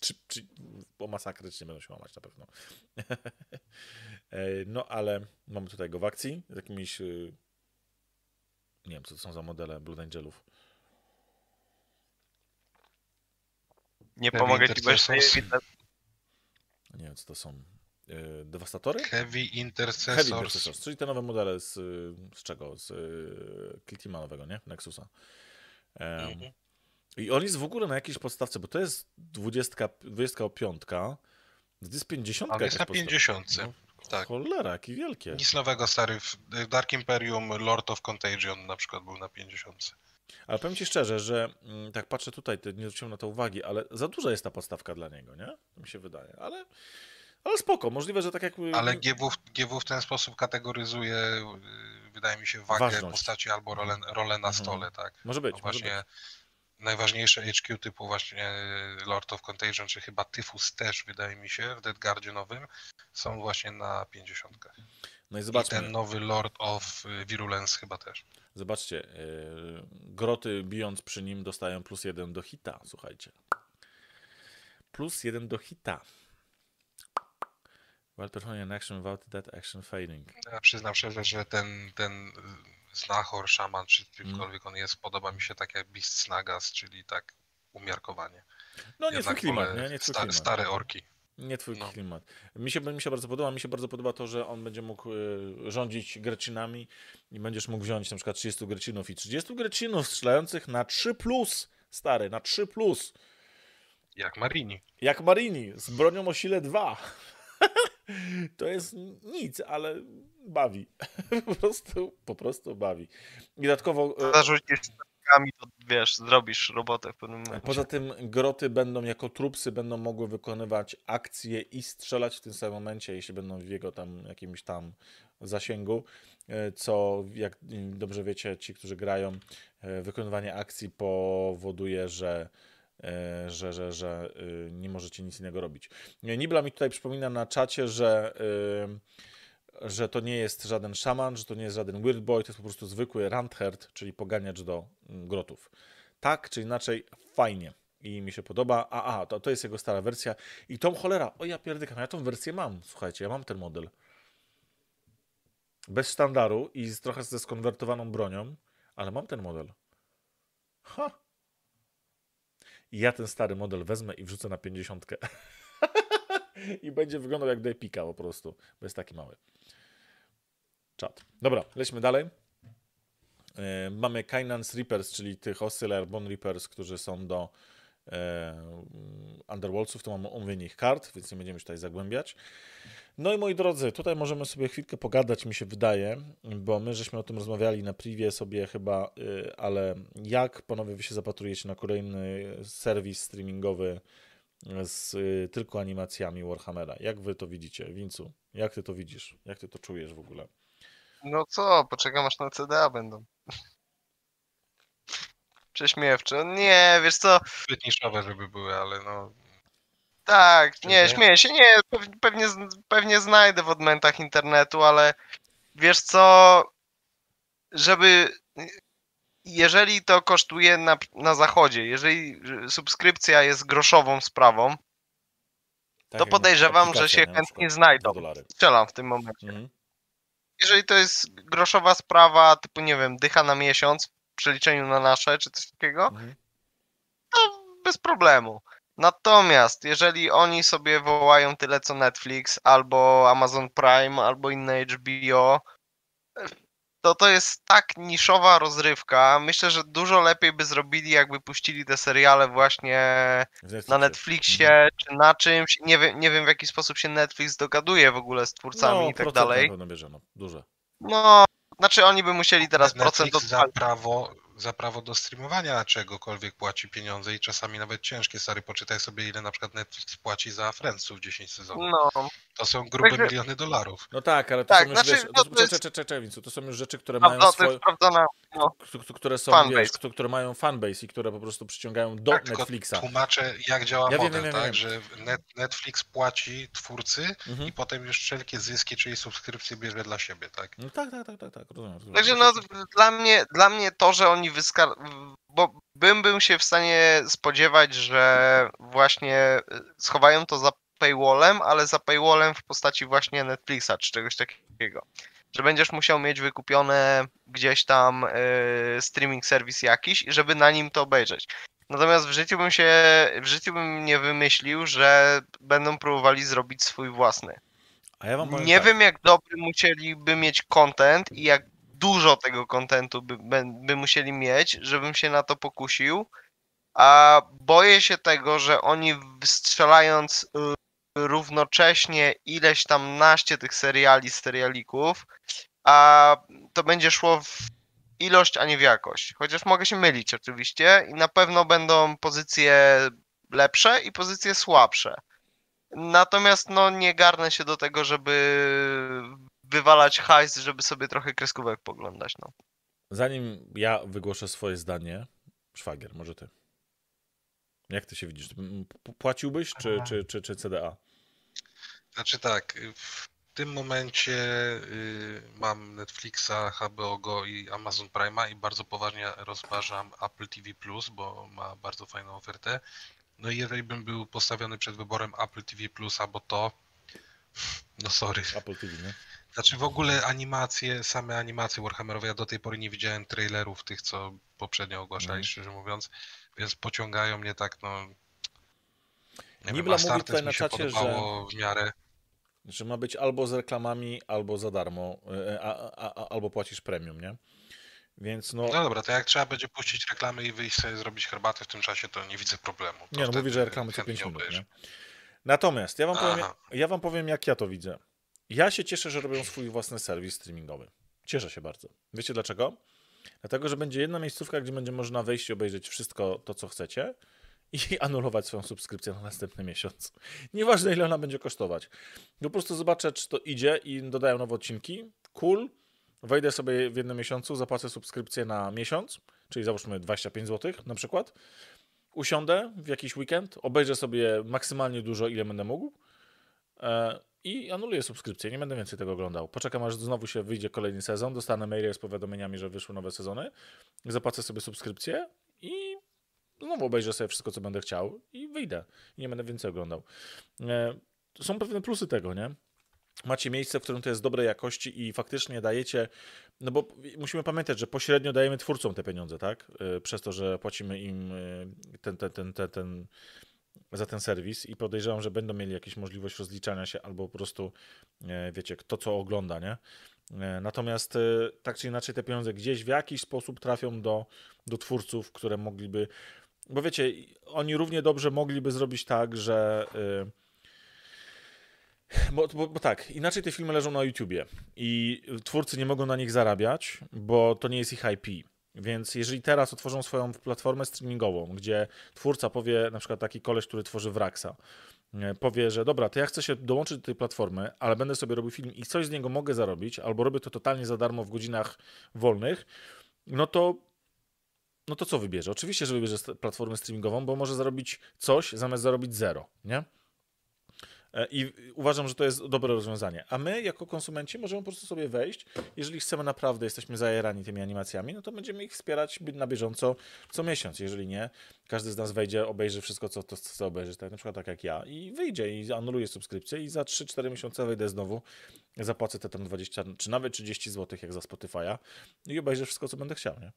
Czy, czy, bo masakrycznie będą się łamać na pewno. [laughs] E, no ale mamy tutaj go w akcji z jakimiś... Nie wiem, co to są za modele Blood Angelów. Nie pomogę ci, bo jeszcze nie widzę. Nie wiem, co to są. Yy, dewastatory? Heavy Heavy Intercessors. Intercessors, czyli te nowe modele z, z czego? Z y, Kiltima nowego, nie? Nexusa. Em, Mhm. I on jest w ogóle na jakiejś podstawce, bo to jest 20, 25, to jest 50 On jest na podstawa. 50. No, tak. Cholera, jakie wielkie. Nic nowego, stary. W Dark Imperium Lord of Contagion na przykład był na 50. Ale powiem ci szczerze, że mm, tak patrzę tutaj, nie zwróciłem na to uwagi, ale za duża jest ta podstawka dla niego, nie? To mi się wydaje, ale, ale spoko, możliwe, że tak jak... Ale GW, w- GW w ten sposób kategoryzuje, y, wydaje mi się, wagę Ważność. postaci albo rolę, rolę na Mhm. stole, tak? Może być, No może być. właśnie najważniejsze HQ typu właśnie Lord of Contagion, czy chyba Tyfus też, wydaje mi się, w Deadguardzie nowym, są właśnie na 50. No i I ten nowy Lord of y, Virulence chyba też. Zobaczcie, yy, groty bijąc przy nim dostają plus jeden do hita, słuchajcie. Plus jeden do hita. Well performing an action without that action fading. Ja przyznam szczerze, że ten, ten znachor, szaman, czy czymkolwiek on jest, podoba mi się tak jak Beast Snagas, czyli tak umiarkowanie. No nie twój klimat, nie? Nie twój klimat. Stare orki. Nie twój No. klimat. Mi się, mi się bardzo podoba. Mi się bardzo podoba to, że on będzie mógł y, rządzić Grecinami i będziesz mógł wziąć na przykład 30 Grecinów i 30 Grecinów strzelających na 3 plus, stary, na 3 plus. Jak Marini. Jak Marini, z bronią o sile 2. [laughs] to jest nic, ale bawi. [laughs] po, prostu, po prostu bawi. I dodatkowo... Zarzucisz strzałkami, to wiesz, zrobisz robotę w pewnym momencie. Poza tym groty będą jako trupsy będą mogły wykonywać akcje i strzelać w tym samym momencie, jeśli będą w jego tam jakimś tam zasięgu, e, co jak dobrze wiecie, ci, którzy grają, e, wykonywanie akcji powoduje, że e, że, że, że nie możecie nic innego robić. Nibla mi tutaj przypomina na czacie, że y, że to nie jest żaden szaman, że to nie jest żaden weird boy, to jest po prostu zwykły randherd, czyli poganiacz do mm, grotów tak czy inaczej fajnie i mi się podoba. A, a to, to jest jego stara wersja. I tą cholera, o ja pierdykam, ja tą wersję mam, słuchajcie, ja mam ten model. Bez sztandaru i z, trochę ze skonwertowaną bronią, ale mam ten model. Ha! I ja ten stary model wezmę i wrzucę na 50. [laughs] I będzie wyglądał jak do Epika po prostu, bo jest taki mały. Czat. Dobra, lećmy dalej. E, Mamy Kainan's Reapers, czyli tych Oscyller Bone Reapers, którzy są do e, Underworldsów. To mamy omówienie ich kart, więc nie będziemy już tutaj zagłębiać. No i moi drodzy, tutaj możemy sobie chwilkę pogadać, mi się wydaje, bo my żeśmy o tym rozmawiali na privie sobie chyba, y, ale jak panowie wy się zapatrujecie na kolejny serwis streamingowy z tylko animacjami Warhammera? Jak wy to widzicie? Wincu, jak ty to widzisz? Jak ty to czujesz w ogóle? No co, poczekam aż na CDA będą. Prześmiewcze. Nie, wiesz co, Zbyt niszowe, żeby były, ale no... tak, nie, śmieję się, nie, pew- pewnie, pewnie znajdę w odmętach internetu, ale wiesz co, żeby, jeżeli to kosztuje na, na zachodzie, jeżeli subskrypcja jest groszową sprawą, Tak to podejrzewam, że się chętnie znajdą. Strzelam w tym momencie. Mhm. Jeżeli to jest groszowa sprawa, typu, nie wiem, dycha na miesiąc w przeliczeniu na nasze, czy coś takiego, Mhm. to bez problemu. Natomiast jeżeli oni sobie wołają tyle co Netflix, albo Amazon Prime, albo inne HBO, to to jest tak niszowa rozrywka. Myślę, że dużo lepiej by zrobili, jakby puścili te seriale właśnie Netflixie. na Netflixie, czy na czymś. Nie wiem, nie wiem w jaki sposób się Netflix dogaduje w ogóle z twórcami no, i tak procent dalej. Na pewno bierze, no, duże. No, znaczy oni by musieli teraz procent Netflix za odpalić. prawo, za prawo do streamowania czegokolwiek płaci pieniądze i czasami nawet ciężkie, stary, poczytaj sobie ile na przykład Netflix płaci za Friendsów 10 sezonów. No, To są grube Także- miliony dolarów. No tak, ale to Tak, są już, znaczy, wiesz, no to, to jest- cze- cze- cze- cze- Wincu, to są już rzeczy, które prawda, mają swoje. No, które są, Fanbase. wiesz, które mają fanbase i które po prostu przyciągają do Tak, Netflixa. Tłumaczę, jak działa Ja wiem, model, wiem, tak? wiem. Że net, Netflix płaci twórcy Mhm. i potem już wszelkie zyski, czyli subskrypcje bierze dla siebie, tak? No tak, tak, tak, tak, tak, rozumiem. rozumiem. Także no, dla mnie, dla mnie to, że oni wyskar... Bo bym, bym się w stanie spodziewać, że właśnie y, schowają to za paywallem, ale za paywallem w postaci właśnie Netflixa czy czegoś takiego. Że będziesz musiał mieć wykupione gdzieś tam y, streaming serwis jakiś, żeby na nim to obejrzeć. Natomiast w życiu bym się, w życiu bym nie wymyślił, że będą próbowali zrobić swój własny. A ja Nie tak. wiem, jak dobry musieliby mieć content i jak dużo tego contentu by, by, by musieli mieć, żebym się na to pokusił. A boję się tego, że oni strzelając y, równocześnie ileś tam naście tych seriali, serialików, a to będzie szło w ilość, a nie w jakość. Chociaż mogę się mylić oczywiście i na pewno będą pozycje lepsze i pozycje słabsze. Natomiast no nie garnę się do tego, żeby wywalać hajs, żeby sobie trochę kreskówek poglądać. No. Zanim ja wygłoszę swoje zdanie, szwagier, może ty. Jak ty się widzisz? Płaciłbyś czy, czy, czy, czy CDA? Znaczy tak, w tym momencie y, mam Netflixa, HBO Go i Amazon Prime'a i bardzo poważnie rozważam Apple TV+, bo ma bardzo fajną ofertę. No i jeżeli bym był postawiony przed wyborem Apple TV+, albo to, [laughs] No sorry. Apple TV, nie? Znaczy w ogóle animacje, same animacje Warhammerowe, ja do tej pory nie widziałem trailerów tych, co poprzednio ogłaszali, Mhm. szczerze mówiąc, więc pociągają mnie tak, no... Nie Nibla mówi Astartes tutaj na czacie, podobało w miarę. Że ma być albo z reklamami, albo za darmo, e, a, a, a, albo płacisz premium, nie? Więc no, No dobra, to jak trzeba będzie puścić reklamy i wyjść sobie zrobić herbatę w tym czasie, to nie widzę problemu. To nie, no mówi, że reklamy co chętnie 5 minut, nie? Natomiast ja wam, powiem, Aha. ja wam powiem, jak ja to widzę. Ja się cieszę, że robią swój własny serwis streamingowy. Cieszę się bardzo. Wiecie dlaczego? Dlatego, że będzie jedna miejscówka, gdzie będzie można wejść i obejrzeć wszystko to, co chcecie i [laughs] anulować swoją subskrypcję na następny miesiąc. Nieważne, ile ona będzie kosztować. Po prostu zobaczę, czy to idzie i dodają nowe odcinki. Cool. Wejdę sobie w jednym miesiącu, zapłacę subskrypcję na miesiąc, czyli załóżmy 25 zł na przykład. Usiądę w jakiś weekend, obejrzę sobie maksymalnie dużo, ile będę mógł e, i anuluję subskrypcję. Nie będę więcej tego oglądał. Poczekam, aż znowu się wyjdzie kolejny sezon, dostanę maile z powiadomieniami, że wyszły nowe sezony, zapłacę sobie subskrypcję i znowu obejrzę sobie wszystko, co będę chciał i wyjdę. I nie będę więcej oglądał. E, są pewne plusy tego, nie? Macie miejsce, w którym to jest dobrej jakości i faktycznie dajecie, no bo musimy pamiętać, że pośrednio dajemy twórcom te pieniądze, tak? E, Przez to, że płacimy im e, ten, ten, ten, ten, ten za ten serwis i podejrzewam, że będą mieli jakąś możliwość rozliczania się albo po prostu, e, wiecie, kto co ogląda, nie? E, Natomiast e, tak czy inaczej te pieniądze gdzieś w jakiś sposób trafią do, do twórców, które mogliby, bo wiecie, oni równie dobrze mogliby zrobić tak, że bo, bo, bo tak, inaczej te filmy leżą na YouTubie i twórcy nie mogą na nich zarabiać, bo to nie jest ich IP. Więc jeżeli teraz otworzą swoją platformę streamingową, gdzie twórca powie, na przykład taki koleś, który tworzy Wraxa, e, powie, że dobra, to ja chcę się dołączyć do tej platformy, ale będę sobie robił film i coś z niego mogę zarobić, albo robię to totalnie za darmo w godzinach wolnych, no to no to co wybierze? Oczywiście, że wybierze platformę streamingową, bo może zarobić coś zamiast zarobić zero, nie? E, I uważam, że to jest dobre rozwiązanie. A my, jako konsumenci, możemy po prostu sobie wejść. Jeżeli chcemy naprawdę, jesteśmy zajerani tymi animacjami, no to będziemy ich wspierać na bieżąco co miesiąc. Jeżeli nie, każdy z nas wejdzie, obejrzy wszystko, co to chce obejrzeć, tak na przykład tak jak ja, i wyjdzie i anuluje subskrypcję i za 3-4 miesiące wejdę znowu, zapłacę te tam 20 czy nawet 30 zł, jak za Spotify'a i obejrzę wszystko, co będę chciał, nie?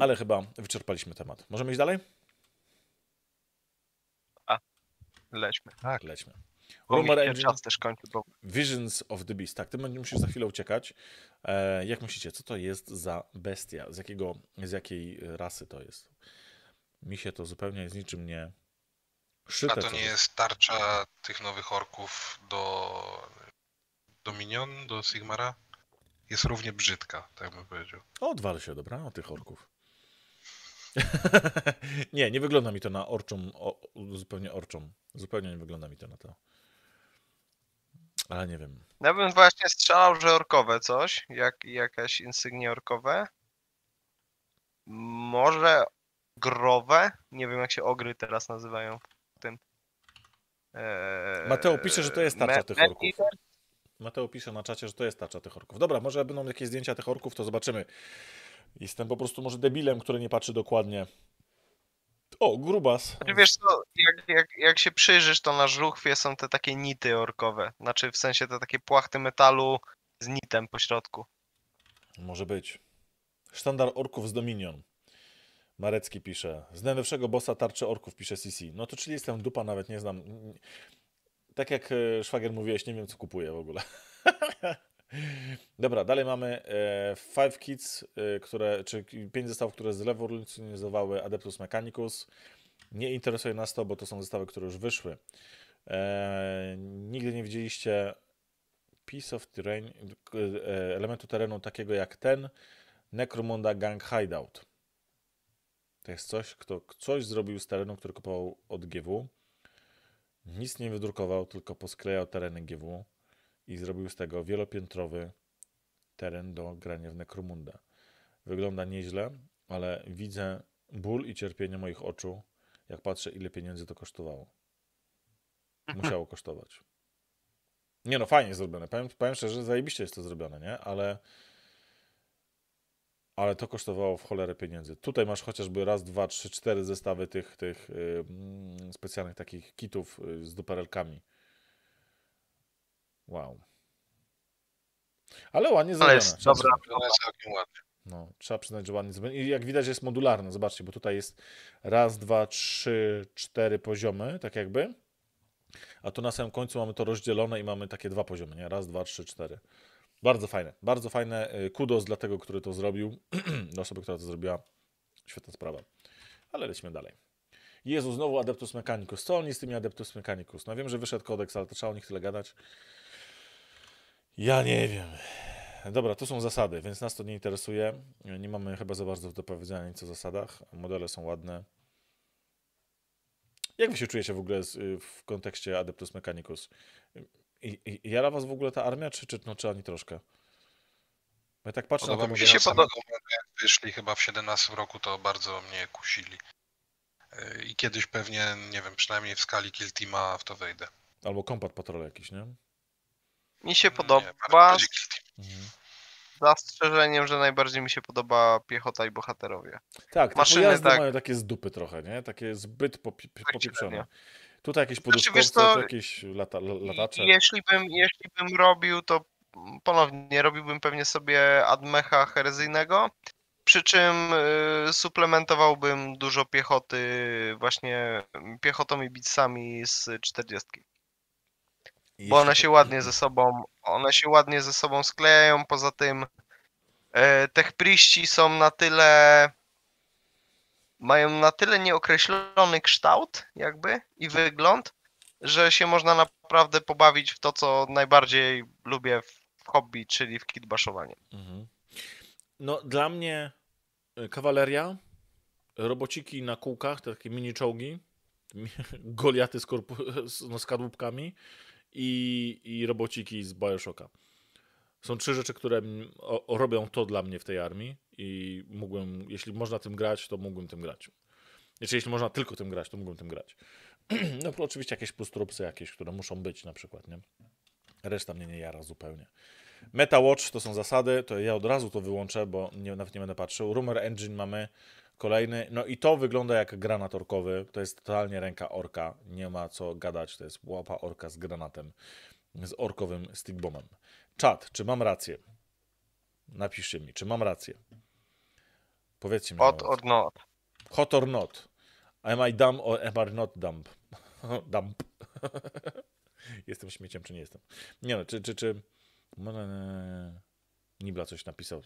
Ale chyba wyczerpaliśmy temat. Możemy iść dalej? Lećmy. Tak. Lećmy. Rumor Engine czas też kończy, bo Visions of the Beast. Tak, ty musisz za chwilę uciekać. E, jak myślicie, co to jest za bestia? Z, jakiego, z jakiej rasy to jest? Mi się to zupełnie z niczym nie szyte. A to nie jest tarcza tych nowych orków do Dominion, do Sigmara? Jest równie brzydka, tak bym powiedział. Odwal się, dobra, o tych orków. [laughs] nie, nie wygląda mi to na orczą, o, zupełnie orczą. Zupełnie nie wygląda mi to na to. Ale nie wiem. ja bym właśnie strzelał, że orkowe coś, jak jakaś insygnia orkowe. Może growe, nie wiem jak się ogry teraz nazywają w tym. Eee, Mateo pisze, że to jest tarcza tych orków. Mateo pisze na czacie, że to jest tarcza tych orków. Dobra, może będą jakieś zdjęcia tych orków, to zobaczymy. Jestem po prostu może debilem, który nie patrzy dokładnie. O, grubas. Znaczy, wiesz co, jak, jak, jak się przyjrzysz, to na żuchwie są te takie nity orkowe. Znaczy w sensie te takie płachty metalu z nitem po środku. Może być. Sztandar orków z Dominion. Marecki pisze. Z najnowszego bossa tarczy orków, pisze CC. No to czyli jestem dupa, nawet nie znam. Tak jak e, szwagier mówiłeś, nie wiem co kupuję w ogóle. [laughs] Dobra, dalej mamy e, Five Kids, e, które, czy pięć zestawów, które zrewolucjonizowały Adeptus Mechanicus. Nie interesuje nas to, bo to są zestawy, które już wyszły. E, nigdy nie widzieliście Piece of Terrain, e, elementu terenu takiego jak ten Necromunda Gang Hideout. To jest coś, kto coś zrobił z terenu, który kupował od GW. Nic nie wydrukował, tylko posklejał tereny GW i zrobił z tego wielopiętrowy teren do grania w Necromunda. Wygląda nieźle, ale widzę ból i cierpienie moich oczu, jak patrzę, ile pieniędzy to kosztowało. Musiało kosztować. Nie no, fajnie zrobione. Powiem, powiem szczerze, zajebiście jest to zrobione, nie? Ale Ale to kosztowało w cholerę pieniędzy. Tutaj masz chociażby raz, dwa, trzy, cztery zestawy tych, tych y, mm, specjalnych takich kitów y, z duperelkami. Wow. Ale ładnie zrobione. jest trzeba dobra. jest całkiem ładnie. No, trzeba przyznać, że ładnie zrobione. I jak widać jest modularne. Zobaczcie, bo tutaj jest raz, dwa, trzy, cztery poziomy, tak jakby. A tu na samym końcu mamy to rozdzielone i mamy takie dwa poziomy, nie? Raz, dwa, trzy, cztery. Bardzo fajne, bardzo fajne. Y, Kudos dla tego, który to zrobił, [clears throat] dla osoby, która to zrobiła. Świetna sprawa. Ale lecimy dalej. Jezu, znowu Adeptus Mechanicus. Co oni z tymi Adeptus Mechanicus? No wiem, że wyszedł kodeks, ale to trzeba o nich tyle gadać. Ja nie wiem. Dobra, to są zasady, więc nas to nie interesuje. Nie mamy chyba za bardzo do powiedzenia nic o zasadach. Modele są ładne. Jak wy się czujecie w ogóle z, y, w kontekście Adeptus Mechanicus? I, i, jara was w ogóle ta armia, czy, czy, no, czy ani troszkę? Ja tak patrzę Podoba na mi te się, momentu, jak wyszli chyba w 17 roku, to bardzo mnie kusili. Yy, I kiedyś pewnie, nie wiem, przynajmniej w skali Kill Teama w to wejdę. Albo Combat Patrol jakiś, nie? Mi się podoba. Mhm. zastrzeżeniem, że najbardziej mi się podoba piechota i bohaterowie. Tak, te Maszyny, pojazdy tak. mają takie z dupy trochę, nie? Takie zbyt popi Tak popieprzone. Tutaj jakieś Znaczy, poduszkowce, tu jakieś lata, latacze. Jeśli bym, jeśli bym robił, to ponownie robiłbym pewnie sobie admecha herezyjnego, przy czym y, suplementowałbym dużo piechoty właśnie piechotą i bitsami z 40. Bo one się ładnie ze sobą, one się ładnie ze sobą sklejają, poza tym e, techpriści są na tyle mają na tyle nieokreślony kształt jakby i wygląd, że się można naprawdę pobawić w to, co najbardziej lubię w hobby, czyli w kitbaszowanie. Mhm. No, dla mnie y, kawaleria, robociki na kółkach, te takie mini czołgi, [laughs] goliaty z, korpu- z, no, z kadłubkami i, i robociki z Bioshocka. Są trzy rzeczy, które o, robią to dla mnie w tej armii i mógłbym, jeśli można tym grać, to mógłbym tym grać. Znaczy, jeśli można tylko tym grać, to mógłbym tym grać. [clears throat] No, oczywiście jakieś plustrupsy jakieś, które muszą być na przykład, nie? Reszta mnie nie jara zupełnie. Meta Watch to są zasady, to ja od razu to wyłączę, bo nie, nawet nie będę patrzył. Rumor Engine mamy kolejny, no i to wygląda jak granat orkowy, to jest totalnie ręka orka, nie ma co gadać, to jest łapa orka z granatem, z orkowym stickbombem. Czat, czy mam rację? Napiszcie mi, czy mam rację. Powiedzcie mi. No. or not. Hot or not? Am I dumb or am I not dumb? [laughs] dumb. [laughs] jestem śmieciem, czy nie jestem? Nie no, czy... czy, czy... Nibla coś napisał,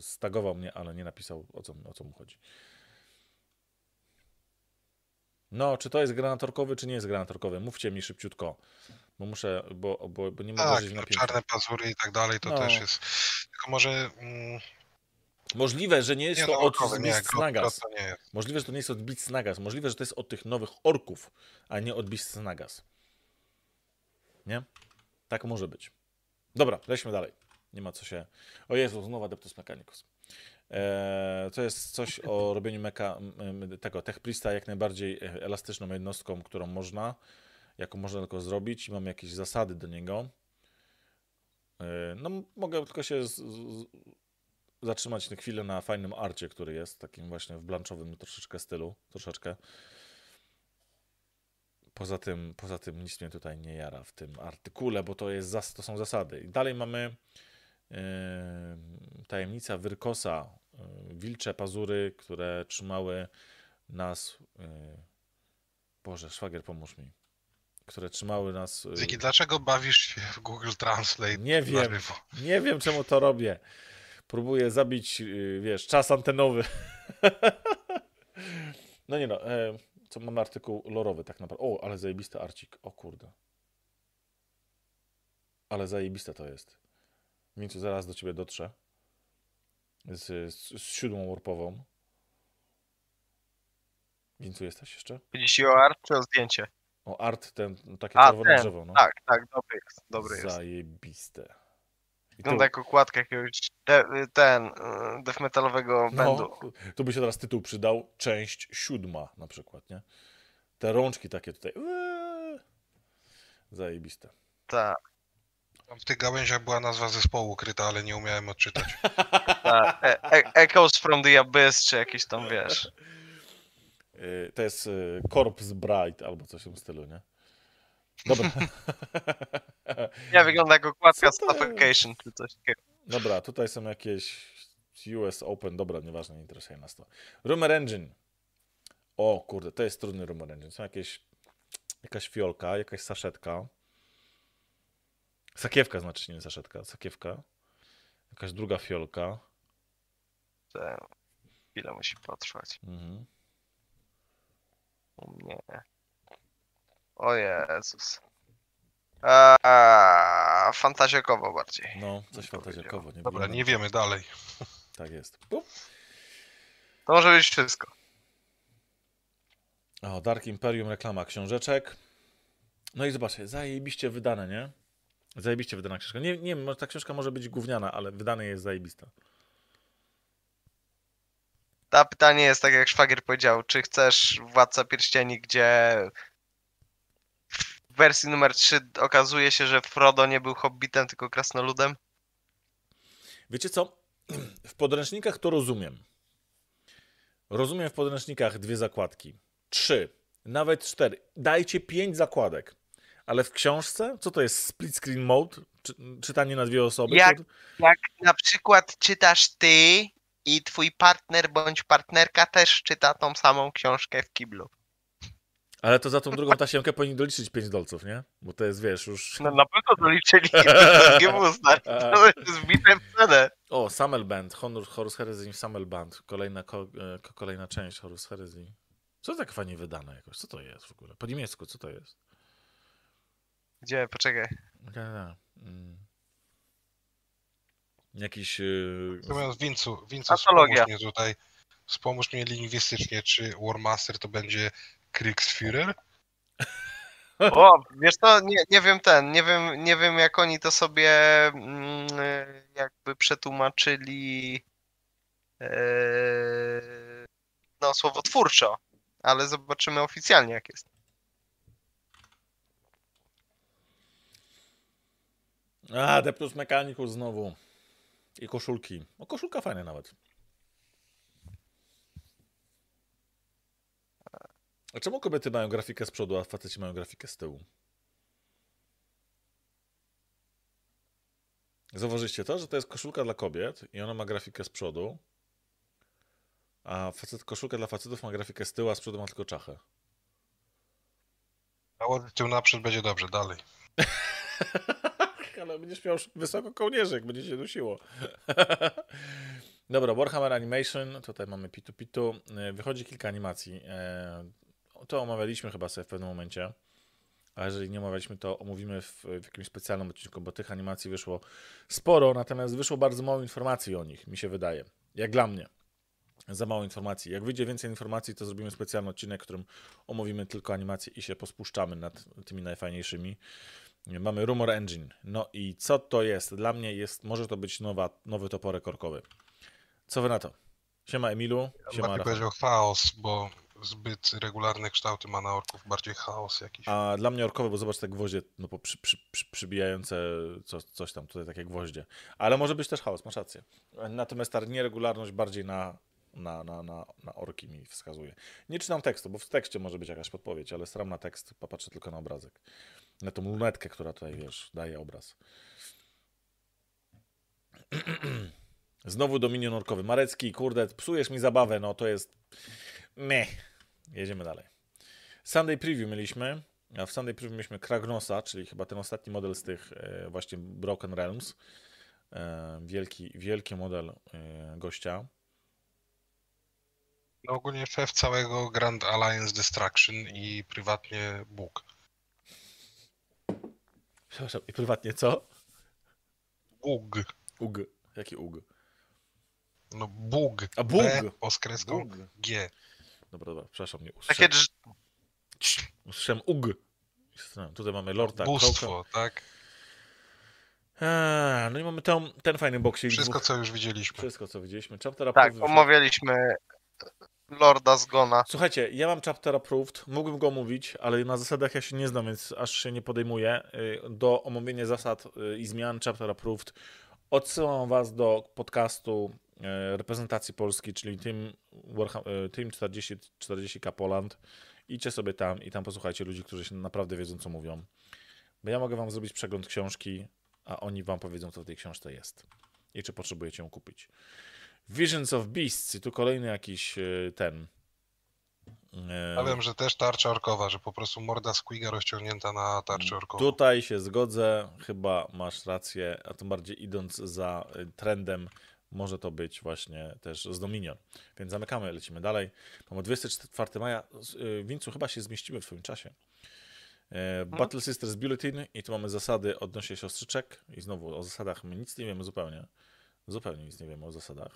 stagował mnie, ale nie napisał, o co, o co mu chodzi. No, czy to jest granatorkowy, czy nie jest granatorkowy? Mówcie mi szybciutko, bo muszę, bo, bo, bo nie mogę Tak, żyć w to napięciu. czarne pazury i tak dalej, to No. też jest. Tylko może. Mm, Możliwe, że nie jest nie, to no, od Beast Snagas. Możliwe, że to nie jest od Beast Snagas. Możliwe, że to jest od tych nowych orków, a nie od Beast Snagas. Nie? Tak może być. Dobra, lećmy dalej. Nie ma co się... O Jezu, znowu Adeptus Mechanicus. Eee, to jest coś o robieniu meka, tego techprista jak najbardziej e, elastyczną jednostką, którą można, jaką można tylko zrobić. I Mamy jakieś zasady do niego. Eee, no, mogę tylko się z, z, zatrzymać na chwilę na fajnym arcie, który jest, takim właśnie w blanczowym troszeczkę stylu, troszeczkę. Poza tym, poza tym nic mnie tutaj nie jara w tym artykule, bo to, jest, to są zasady. I dalej mamy tajemnica Wyrkosa, wilcze pazury, które trzymały nas... Boże, szwagier, pomóż mi. Które trzymały nas... Ziggy, dlaczego bawisz się w Google Translate? Nie wiem. Nie wiem, czemu to robię. Próbuję zabić, yy, wiesz, czas antenowy. [laughs] no nie no, co mamy artykuł lorowy tak naprawdę. O, ale zajebisty arcik. O kurde. Ale zajebiste to jest. Mincu, zaraz do ciebie dotrze. Z, z, z siódmą warpową. Jesteś jeszcze? Chodzi o art czy o zdjęcie? O, art, ten, takie A, czerwone ten, drzewo, no. Tak, tak, dobry jest. Dobry jest. Zajebiste. I Wygląda jak okładka jakiegoś de, ten y, death metalowego No, bandu. tu by się teraz tytuł przydał. Część siódma na przykład, nie? Te rączki takie tutaj. Eee, Zajebiste. Tak. Tam w tych gałęziach była nazwa zespołu ukryta, ale nie umiałem odczytać. [laughs] Ta, e, e, Echoes from the Abyss, czy jakieś tam, wiesz. Y, To jest y, Corpse Bride albo coś w tym stylu, nie? Dobra. [laughs] [laughs] Nie, wygląda jak okładka? Suffocation, czy coś takiego. Dobra, tutaj są jakieś US Open, dobra, nieważne, nie interesuje nas to. Rumor Engine. O kurde, to jest trudny Rumor Engine. Są jakieś, jakaś fiolka, jakaś saszetka. Sakiewka znaczy nie saszetka, sakiewka. Jakaś druga fiolka. Te- Chwilę musi potrwać. Mhm. U mnie. O Jezus. Eee, bardziej. No, coś fantazjakowo. Nie Dobra, nie wiemy dalej. [laughs] Tak jest. Pup. To może być wszystko. O, Dark Imperium, reklama książeczek. No i zobaczcie, zajebiście wydane, nie? Zajebiście wydana książka. Nie, nie wiem, ta książka może być gówniana, ale wydane jest zajebista. Ta pytanie jest tak jak Szwagier powiedział, czy chcesz Władca Pierścieni, gdzie w wersji numer 3 okazuje się, że Frodo nie był hobbitem, tylko krasnoludem? Wiecie co? W podręcznikach to rozumiem. Rozumiem w podręcznikach dwie zakładki. Trzy, nawet cztery. Dajcie pięć zakładek. Ale w książce, co to jest split screen mode? Czy, czytanie na dwie osoby? Jak- To- Jak na przykład czytasz ty i twój partner bądź partnerka też czyta tą samą książkę w kiblu. Ale to za tą drugą tasiemkę powinni doliczyć pięć dolców, nie? Bo to jest, wiesz, już... No na pewno doliczyli GW, [laughs] stary. To jest wbite w cenę. O, Samel Band, Honor, Horus Heresy Samel Band. Kolejna, ko, e, ko, kolejna część Horus Heresy. Co tak fajnie wydane jakoś? Co to jest w ogóle? Po niemiecku, co to jest? Gdzie? Poczekaj. Nie, nie, mm. Jakiś... Yy... Wincu, Wincu Antologia. wspomóż mnie tutaj, wspomóż mnie lingwistycznie, czy Warmaster to będzie Kriegsführer? O, wiesz co, nie, nie wiem ten, nie wiem, nie wiem jak oni to sobie mm, jakby przetłumaczyli e, no słowotwórczo, ale zobaczymy oficjalnie jak jest. A, D plus Mechanicus znowu. I koszulki. O, koszulka fajna nawet. A czemu kobiety mają grafikę z przodu, a faceci mają grafikę z tyłu? Zauważyliście to, że to jest koszulka dla kobiet i ona ma grafikę z przodu, a facet, koszulka dla facetów ma grafikę z tyłu, a z przodu ma tylko czachę. Nałożyć tył naprzód będzie dobrze, dalej. [laughs] Ale będziesz miał wysoko kołnierzyk, będzie się dusiło. [laughs] Dobra, Warhammer Animation, tutaj mamy pitu pitu. E, Wychodzi kilka animacji. E, To omawialiśmy chyba sobie w pewnym momencie. A jeżeli nie omawialiśmy, to omówimy w, w jakimś specjalnym odcinku, bo tych animacji wyszło sporo, natomiast wyszło bardzo mało informacji o nich, mi się wydaje. Jak dla mnie. Za mało informacji. Jak wyjdzie więcej informacji, to zrobimy specjalny odcinek, w którym omówimy tylko animacje i się pospuszczamy nad tymi najfajniejszymi. Mamy Rumor Engine. No i co to jest? Dla mnie jest, może to być nowa, nowy toporek korkowy. Co wy na to? Siema Emilu, siema Lepiej Rafał. powiedział chaos, bo zbyt regularne kształty ma na orków, bardziej chaos jakiś. A dla mnie orkowy, bo zobacz te gwoździe, no przy, przy, przy, przybijające co, coś tam, tutaj takie gwoździe. Ale może być też chaos, masz rację. Natomiast ta nieregularność bardziej na, na, na, na, na orki mi wskazuje. Nie czytam tekstu, bo w tekście może być jakaś podpowiedź, ale staram na tekst, popatrzę tylko na obrazek. Na tą lunetkę, która tutaj, wiesz, daje obraz. [clears throat] Znowu Dominion Orkowy. Marecki, kurde, psujesz mi zabawę, no to jest... Meh. Jedziemy dalej. Sunday Preview mieliśmy, a w Sunday Preview mieliśmy Kragnosa, czyli chyba ten ostatni model z tych e, właśnie Broken Realms. E, wielki, wielki model e, gościa. No ogólnie szef całego Grand Alliance Destruction i prywatnie Bóg. Przepraszam, i prywatnie co? Bóg. Ug. Jaki ug? No Bóg. A Bóg! B o z kreską Ug. G. Dobra, dobra, przepraszam, nie Takie usłyszałem, drz- usłyszałem ug. Tutaj mamy Lorda Kroka. Bóstwo, tak? A, no i mamy ten, ten fajny boksik. Wszystko dwóch- co już widzieliśmy. Wszystko, co widzieliśmy. Chapter tak, omawialiśmy Lorda Zgona. Słuchajcie, ja mam chapter approved, mógłbym go omówić, ale na zasadach ja się nie znam, więc aż się nie podejmuję. Y, Do omówienia zasad y, i zmian chapter approved odsyłam was do podcastu y, reprezentacji Polski, czyli Team, Warham- Team 40, 40K Poland. Idźcie sobie tam i tam posłuchajcie ludzi, którzy się naprawdę wiedzą, co mówią. Bo ja mogę wam zrobić przegląd książki, a oni wam powiedzą, co w tej książce jest i czy potrzebujecie ją kupić. Visions of Beasts i tu kolejny jakiś y, ten... y, Ja wiem, że też tarcza orkowa, że po prostu morda Squiga rozciągnięta na tarczę orkową. Tutaj się zgodzę, chyba masz rację, a tym bardziej idąc za y, trendem, może to być właśnie też z Dominion. Więc zamykamy, lecimy dalej. Mamy 24 maja. Wincu, chyba się zmieścimy w swoim czasie. E, Battle Sisters Bulletin i tu mamy zasady odnośnie siostrzyczek i znowu o zasadach my nic nie wiemy zupełnie. Zupełnie nic nie wiemy o zasadach.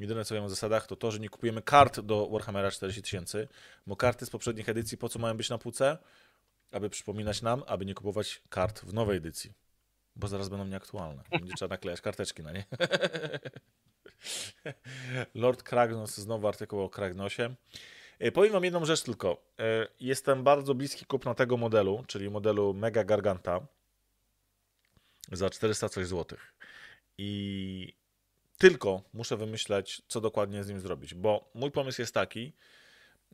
Jedyne co wiemy o zasadach to to, że nie kupujemy kart do Warhammera 40 tysięcy, bo karty z poprzednich edycji po co mają być na półce? Aby przypominać nam, aby nie kupować kart w nowej edycji. Bo zaraz będą nieaktualne. Będzie trzeba naklejać karteczki na nie. [laughs] Lord Kragnos, znowu artykuł o Kragnosie. E, Powiem wam jedną rzecz tylko. E, Jestem bardzo bliski kupna tego modelu, czyli modelu Mega Garganta za 400 coś złotych. I tylko muszę wymyśleć, co dokładnie z nim zrobić, bo mój pomysł jest taki,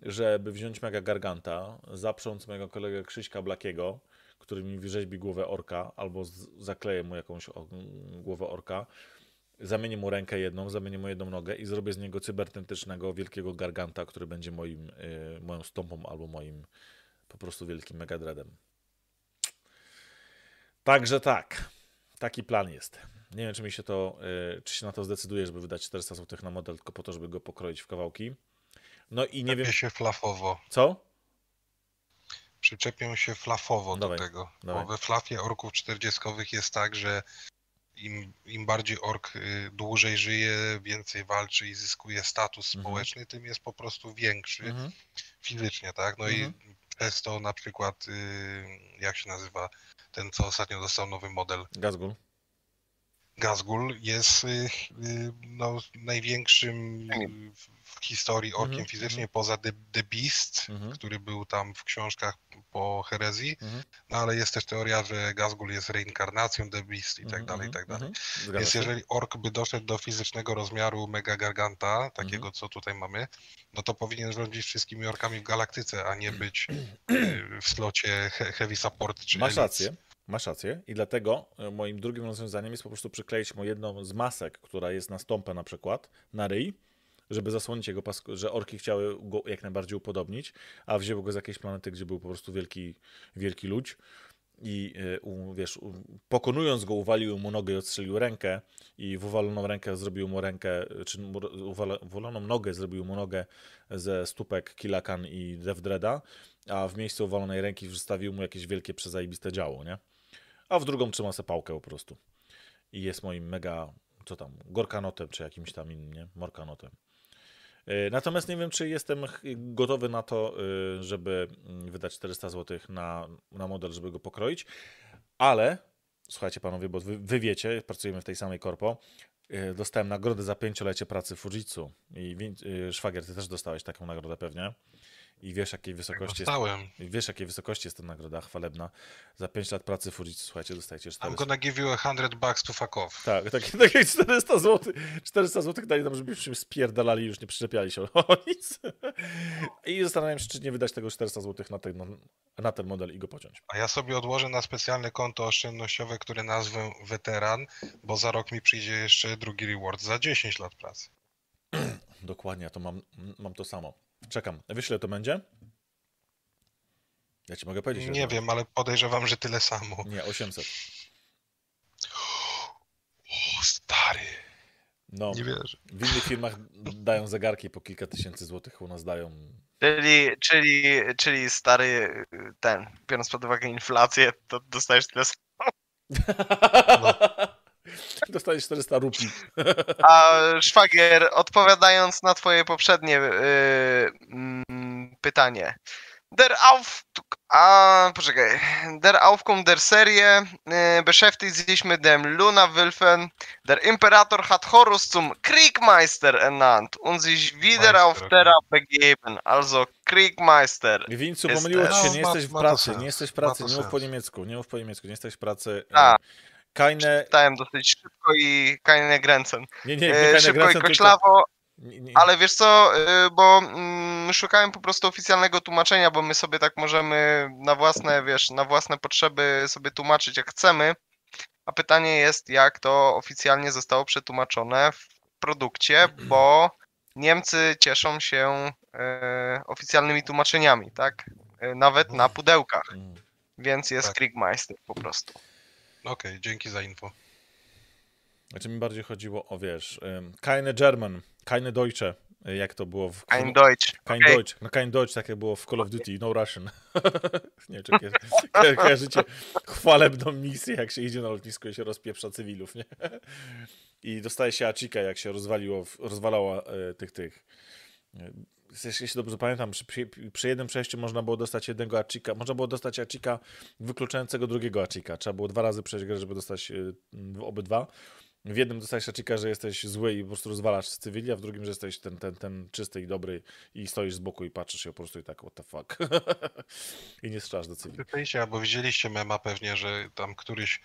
żeby wziąć Mega Garganta, zaprząc mojego kolegę Krzyśka Blakiego, który mi wyrzeźbi głowę orka, albo zakleję mu jakąś głowę orka, zamienię mu rękę jedną, zamienię mu jedną nogę i zrobię z niego cybernetycznego wielkiego garganta, który będzie moim, y, moją stopą albo moim po prostu wielkim megadreadem. Także tak, taki plan jest. Nie wiem, czy mi się to, y, czy się na to zdecyduje, żeby wydać 400 zł na model, tylko po to, żeby go pokroić w kawałki. No i nie wiem, Przyczepię się flafowo. co? Przyczepię się flafowo Dawaj, do tego. dawaj. Bo we flafie orków 40 jest tak, że im, im bardziej ork y, dłużej żyje, więcej walczy i zyskuje status Mhm. społeczny, tym jest po prostu większy Mhm. fizycznie, tak? No Mhm. i przez to na przykład, y, jak się nazywa, ten co ostatnio dostał nowy model, Gazgul. Gazgul jest y, y, no, największym w- historii orkiem Mhm, fizycznie poza The, The Beast, Mhm. który był tam w książkach po herezji, Mhm. no ale jest też teoria, że Gazgul jest reinkarnacją The Beast i tak dalej, i tak dalej. Więc jeżeli ork by doszedł do fizycznego rozmiaru Mega Garganta, takiego co tutaj mamy, no to powinien rządzić wszystkimi orkami w galaktyce, a nie [clears throat] być y, w slocie he- Heavy Support czy Masz rację, masz rację i dlatego e, moim drugim rozwiązaniem jest po prostu przykleić mu jedną z masek, która jest na stąpę na przykład, na ryj, żeby zasłonić jego pas, że orki chciały go jak najbardziej upodobnić, a wzięły go z jakiejś planety, gdzie był po prostu wielki, wielki ludź i e, wiesz, pokonując go uwalił mu nogę i odstrzelił rękę i w uwaloną rękę zrobił mu rękę, czy ro- uwala- uwaloną nogę zrobił mu nogę ze stópek Kilakan i Death Dreada, a w miejscu uwalonej ręki wstawił mu jakieś wielkie, przezajebiste działo, nie? A w drugą trzyma se pałkę po prostu. I jest moim mega, co tam, gorkanotem, czy jakimś tam innym, nie? Morkanotem. Yy, Natomiast nie wiem, czy jestem gotowy na to, yy, żeby mm, wydać 400 zł na, na model, żeby go pokroić, ale słuchajcie panowie, bo wy, wy wiecie, pracujemy w tej samej korpo, yy, dostałem nagrodę za pięciolecie pracy w Fujitsu i szwagier, ty też dostałeś taką nagrodę pewnie i wiesz, jakiej wysokości jest. Wiesz, jakiej wysokości jest ta nagroda chwalebna? Za 5 lat pracy Fujitsu, słuchajcie, dostajecie I'm 400. gonna give you a hundred bucks to fuck off. Tak, [laughs] takie, takie 400 zł. 400 zł dali nam, żebyśmy spierdalali i już nie przyczepiali się o nic. I zastanawiam się, czy nie wydać tego 400 zł na ten, na ten model i go pociąć. A ja sobie odłożę na specjalne konto oszczędnościowe, które nazwę weteran, bo za rok mi przyjdzie jeszcze drugi reward za 10 lat pracy. [clears throat] Dokładnie, to mam, mam to samo. Czekam. Ile to będzie? Ja ci mogę powiedzieć. Nie wiem, ale podejrzewam, że tyle samo. Nie, 800. O, stary. No, Nie wierzę. w innych firmach dają zegarki po kilka tysięcy złotych, u nas dają Czyli, czyli, czyli stary ten, biorąc pod uwagę inflację, to dostajesz tyle samo. [laughs] Dostajesz 400 rupii. A szwagier, odpowiadając na twoje poprzednie yy, mm, pytanie, Der Auf... A, poczekaj. Der Aufkommen der Serie äh, beschäftigt sich mit dem Luna-Wölfen. Der Imperator hat Horus zum Kriegmeister ernannt und sich wieder Meister, auf okay. Terra begeben. Also Kriegmeister. Pomyliło ci też. się, No, nie ma- jesteś w pracy, nie jesteś w pracy, nie mów po niemiecku, nie mów po niemiecku, nie jesteś w pracy. A. E, Keine, Czytałem dosyć szybko i keine Grenzen. nie, nie, nie, E, szybko i Grenzen, tylko- koślawo, nie, nie, ale wiesz co, y, bo mm, szukałem po prostu oficjalnego tłumaczenia, bo my sobie tak możemy na własne, wiesz, na własne potrzeby sobie tłumaczyć jak chcemy. A pytanie jest, jak to oficjalnie zostało przetłumaczone w produkcie, bo Niemcy cieszą się e, oficjalnymi tłumaczeniami, tak? E, Nawet na pudełkach, Mm. więc jest Tak. Kriegmeister po prostu. Okej, dzięki za info. Znaczy mi bardziej chodziło o, wiesz, keine German, keine Deutsche, e, jak to było w... Ein Deutsch. Kein okej. Deutsch, no kein Deutsch, tak jak było w Call of Duty, no Russian. [laughs] nie wiem, czy ko- ko- [laughs] kojarzycie chwalebną misję, jak się idzie na lotnisko i się rozpieprza cywilów, nie? [laughs] I dostaje się acika, jak się rozwaliło, rozwalała e, tych, tych. Jeśli dobrze pamiętam, przy, przy, jednym przejściu można było dostać jednego acika, można było dostać acika wykluczającego drugiego acika. Trzeba było dwa razy przejść grę, żeby dostać e, obydwa. W jednym dostajesz acika, że jesteś zły i po prostu rozwalasz cywili, a w drugim, że jesteś ten, ten, ten czysty i dobry i stoisz z boku i patrzysz się po prostu i tak, what the fuck. [laughs] I nie strzelasz do cywili. Pytajcie, albo widzieliście mema pewnie, że tam któryś,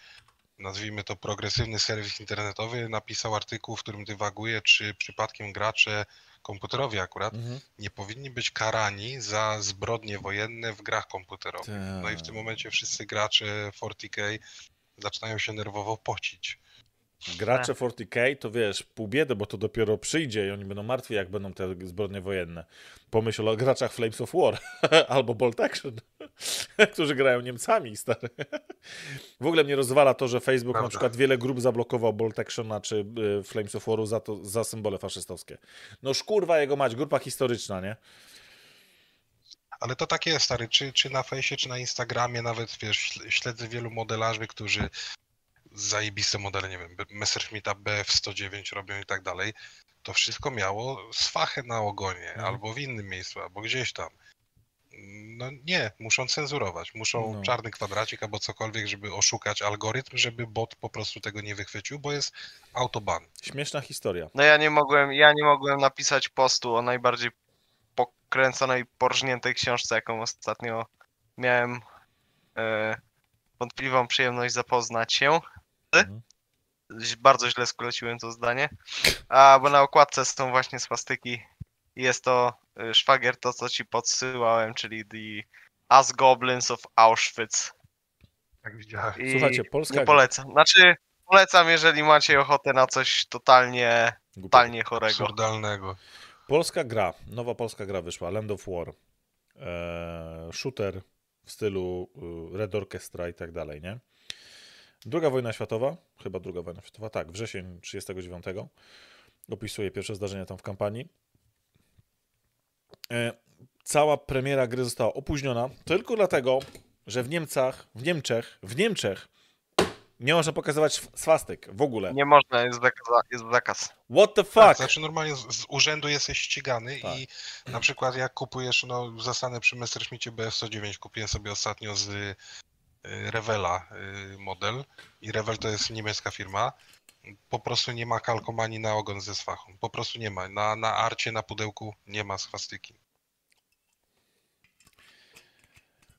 nazwijmy to progresywny serwis internetowy, napisał artykuł, w którym dywaguje, czy przypadkiem gracze komputerowi akurat Mhm. nie powinni być karani za zbrodnie wojenne w grach komputerowych. No i w tym momencie wszyscy gracze 40k zaczynają się nerwowo pocić. Gracze 40k to wiesz, pół biedy, bo to dopiero przyjdzie i oni będą martwi, jak będą te zbrodnie wojenne. Pomyśl o graczach Flames of War [laughs] albo Bolt Action, [laughs] którzy grają Niemcami, stary. W ogóle mnie rozwala to, że Facebook na przykład wiele grup zablokował Bolt Actiona czy y, Flames of Waru za, to, za symbole faszystowskie. No szkurwa jego mać, grupa historyczna, nie? Ale to tak jest, stary, czy, czy na fejsie, czy na Instagramie, nawet wiesz, śl- śledzę wielu modelarzy, którzy zajebiste modele, nie wiem, Messerschmitta BF109 robią i tak dalej. To wszystko miało swachę na ogonie, Mhm. albo w innym miejscu, albo gdzieś tam. No nie, muszą cenzurować, muszą No. czarny kwadracik albo cokolwiek, żeby oszukać algorytm, żeby bot po prostu tego nie wychwycił, bo jest autoban. Śmieszna historia. No ja nie mogłem, ja nie mogłem napisać postu o najbardziej pokręconej, porżniętej książce, jaką ostatnio miałem e, wątpliwą przyjemność zapoznać się. Mhm. Ź- Bardzo źle skleciłem to zdanie. A, bo na okładce są właśnie swastyki. Jest to e, szwagier, to co ci podsyłałem, czyli The As Goblins of Auschwitz. Jak widziałem. I Słuchajcie, Polska nie polecam. Znaczy, polecam, jeżeli macie ochotę na coś totalnie, totalnie chorego. Absurdalnego. Polska gra, nowa polska gra wyszła, Land of War. Eee, shooter w stylu y, Red Orchestra i tak dalej, nie? Druga wojna światowa, chyba druga wojna światowa, tak, wrzesień 39. Opisuje pierwsze zdarzenia tam w kampanii. E, cała premiera gry została opóźniona tylko dlatego, że w Niemcach, w Niemczech, w Niemczech nie można pokazywać sw- swastyk w ogóle. Nie można, jest zakaz. Jest zakaz. What the Tak, fuck? znaczy normalnie z, z urzędu jesteś ścigany Tak. i na przykład jak kupujesz, no zastanę przy Messerschmitcie BF109, kupiłem sobie ostatnio z Revela y, model i Revel to jest niemiecka firma, po prostu nie ma kalkomanii na ogon ze swachą, po prostu nie ma, na, na arcie, na pudełku nie ma swastyki.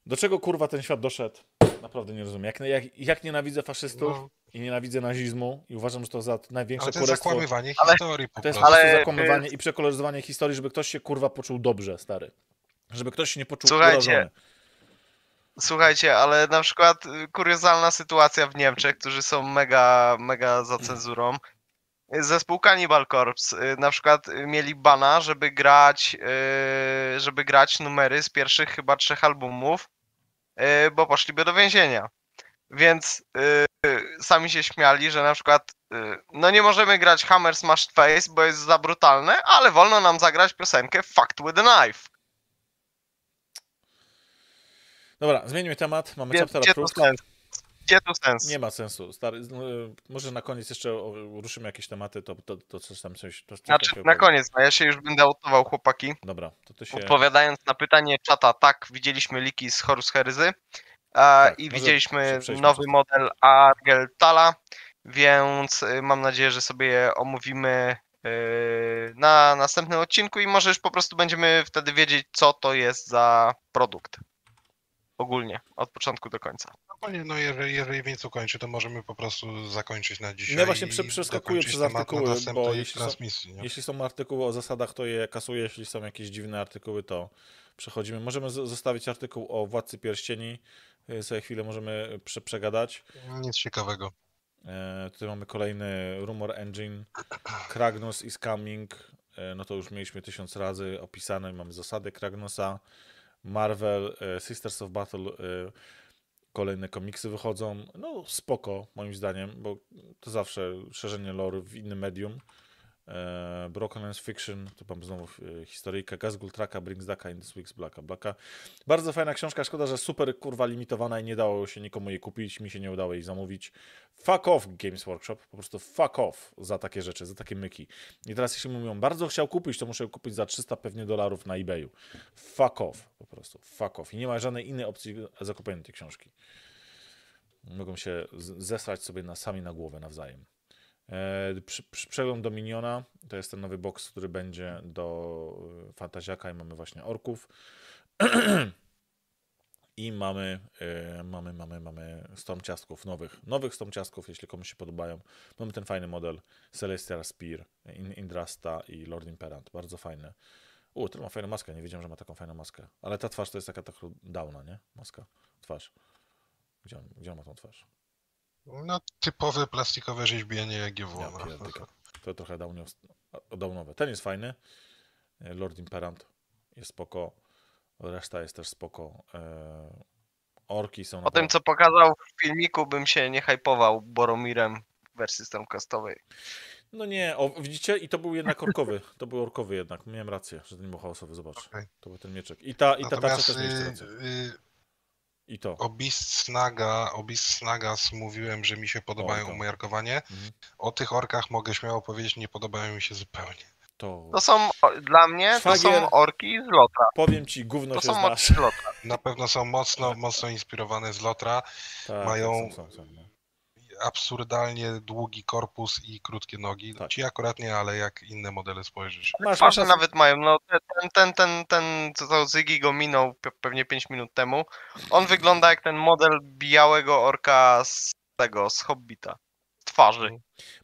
Do czego kurwa ten świat doszedł? Naprawdę nie rozumiem. Jak, jak, jak nienawidzę faszystów No, i nienawidzę nazizmu i uważam, że to za największe ale to jest zakłamywanie Ale- historii po To jest Ale, prostu y, zakłamywanie i przekoloryzowanie historii, żeby ktoś się kurwa poczuł dobrze, stary. Żeby ktoś się nie poczuł Słuchajcie, urażony. Słuchajcie, ale na przykład y, kuriozalna sytuacja w Niemczech, którzy są mega, mega za cenzurą. Zespół Cannibal Corpse y, na przykład y, mieli bana, żeby grać, żeby grać numery z pierwszych chyba trzech albumów, bo poszliby do więzienia. Więc sami się śmiali, że na przykład no nie możemy grać Hammer Smashed Face, bo jest za brutalne, ale wolno nam zagrać piosenkę Fucked with a Knife. Dobra, zmieńmy temat. Mamy Więc chapter approved. sens? Gdzie tu sens? Nie ma sensu. Stary, y, może na koniec jeszcze ruszymy jakieś tematy, to, to, to coś tam coś. To, coś Znaczy, na koniec, no ja się już będę autował, chłopaki. Dobra, to ty się. Odpowiadając na pytanie czata, tak, widzieliśmy liki z Horus Heresy a, Tak, i widzieliśmy nowy model Argel Tala, więc y, mam nadzieję, że sobie je omówimy y, na następnym odcinku i może już po prostu będziemy wtedy wiedzieć, co to jest za produkt. Ogólnie, od początku do końca. No, panie, no jeżeli, jeżeli Vince ukończy, to możemy po prostu zakończyć na dzisiaj. Ja właśnie i prze- przeskakuję przez artykuły, bo jeśli są-? Jeśli są artykuły o zasadach, to je kasuję. Jeśli są jakieś dziwne artykuły, to przechodzimy. Możemy zostawić artykuł o Władcy Pierścieni. y, Sobie chwilę możemy prze przegadać. Nic ciekawego. E, tutaj mamy kolejny Rumor Engine. Kragnos is coming. E, no to już mieliśmy tysiąc razy opisane. Mamy zasady Kragnosa. Marvel, e, Sisters of Battle. E, kolejne komiksy wychodzą. No spoko, moim zdaniem, bo to zawsze szerzenie lore w innym medium. E, Broken Lens Fiction, tu mam znowu e, historyjkę. Gazgul Traka, Brings Daka in this week's Blacka Blacka. Bardzo fajna książka, szkoda, że super kurwa limitowana i nie dało się nikomu jej kupić, mi się nie udało jej zamówić. Fuck off Games Workshop, po prostu fuck off za takie rzeczy, za takie myki. I teraz jeśli mówią, bardzo chciał kupić, to muszę kupić za 300 pewnie dolarów na eBayu. Fuck off, po prostu, fuck off. I nie ma żadnej innej opcji zakupienia tej książki. Mogą się zesrać sobie na, sami na głowę nawzajem. E, przy, Dominiona to jest ten nowy box, który będzie do e, Fantaziaka i mamy właśnie orków. [clears throat] I mamy, e, mamy, mamy, mamy Stormciastków nowych. Nowych Stormciastków, jeśli komuś się podobają. Mamy ten fajny model Celestial Spear, In, Indrasta i Lord Imperant. Bardzo fajny. U, ten ma fajną maskę. Nie wiedziałem, że ma taką fajną maskę. Ale ta twarz to jest taka, taka downa, nie? Maska. Twarz. Gdzie on, gdzie on ma tą twarz? No, typowe plastikowe rzeźbienie jak GW. Ja no. pierdyka. To trochę downowe. Ten jest fajny. E, Lord Imperant jest spoko. Reszta jest też spoko. E, Orki są Po tym, co pokazał w filmiku, bym się nie hypował Boromirem w wersji Stormcastowej. No nie, o, widzicie? I to był jednak orkowy. [laughs] To był orkowy jednak. Miałem rację, że to nie był chaosowy. Zobacz. Okej. To był ten mieczek. I ta, i ta tarcza też mieliście y, rację. y, I to. o Snaga, o Snagas mówiłem, że mi się podobają O, to. umiarkowanie. Mhm. O tych orkach mogę śmiało powiedzieć, nie podobają mi się zupełnie. To. To są, dla mnie, to Szwagier. są orki z Lotra. Powiem ci, gówno To się są znasz. Lotra. Na pewno są mocno, mocno inspirowane z Lotra. Tak, mają- tak, są, są, są, no. Absurdalnie długi korpus i krótkie nogi. Tak. Ci akurat nie, ale jak inne modele spojrzysz. Masz, masz nawet mają, no ten, ten, ten, ten, co to Zygi go minął pe- pewnie 5 minut temu. On wygląda jak ten model białego orka z tego, z Hobbita. Twarzy.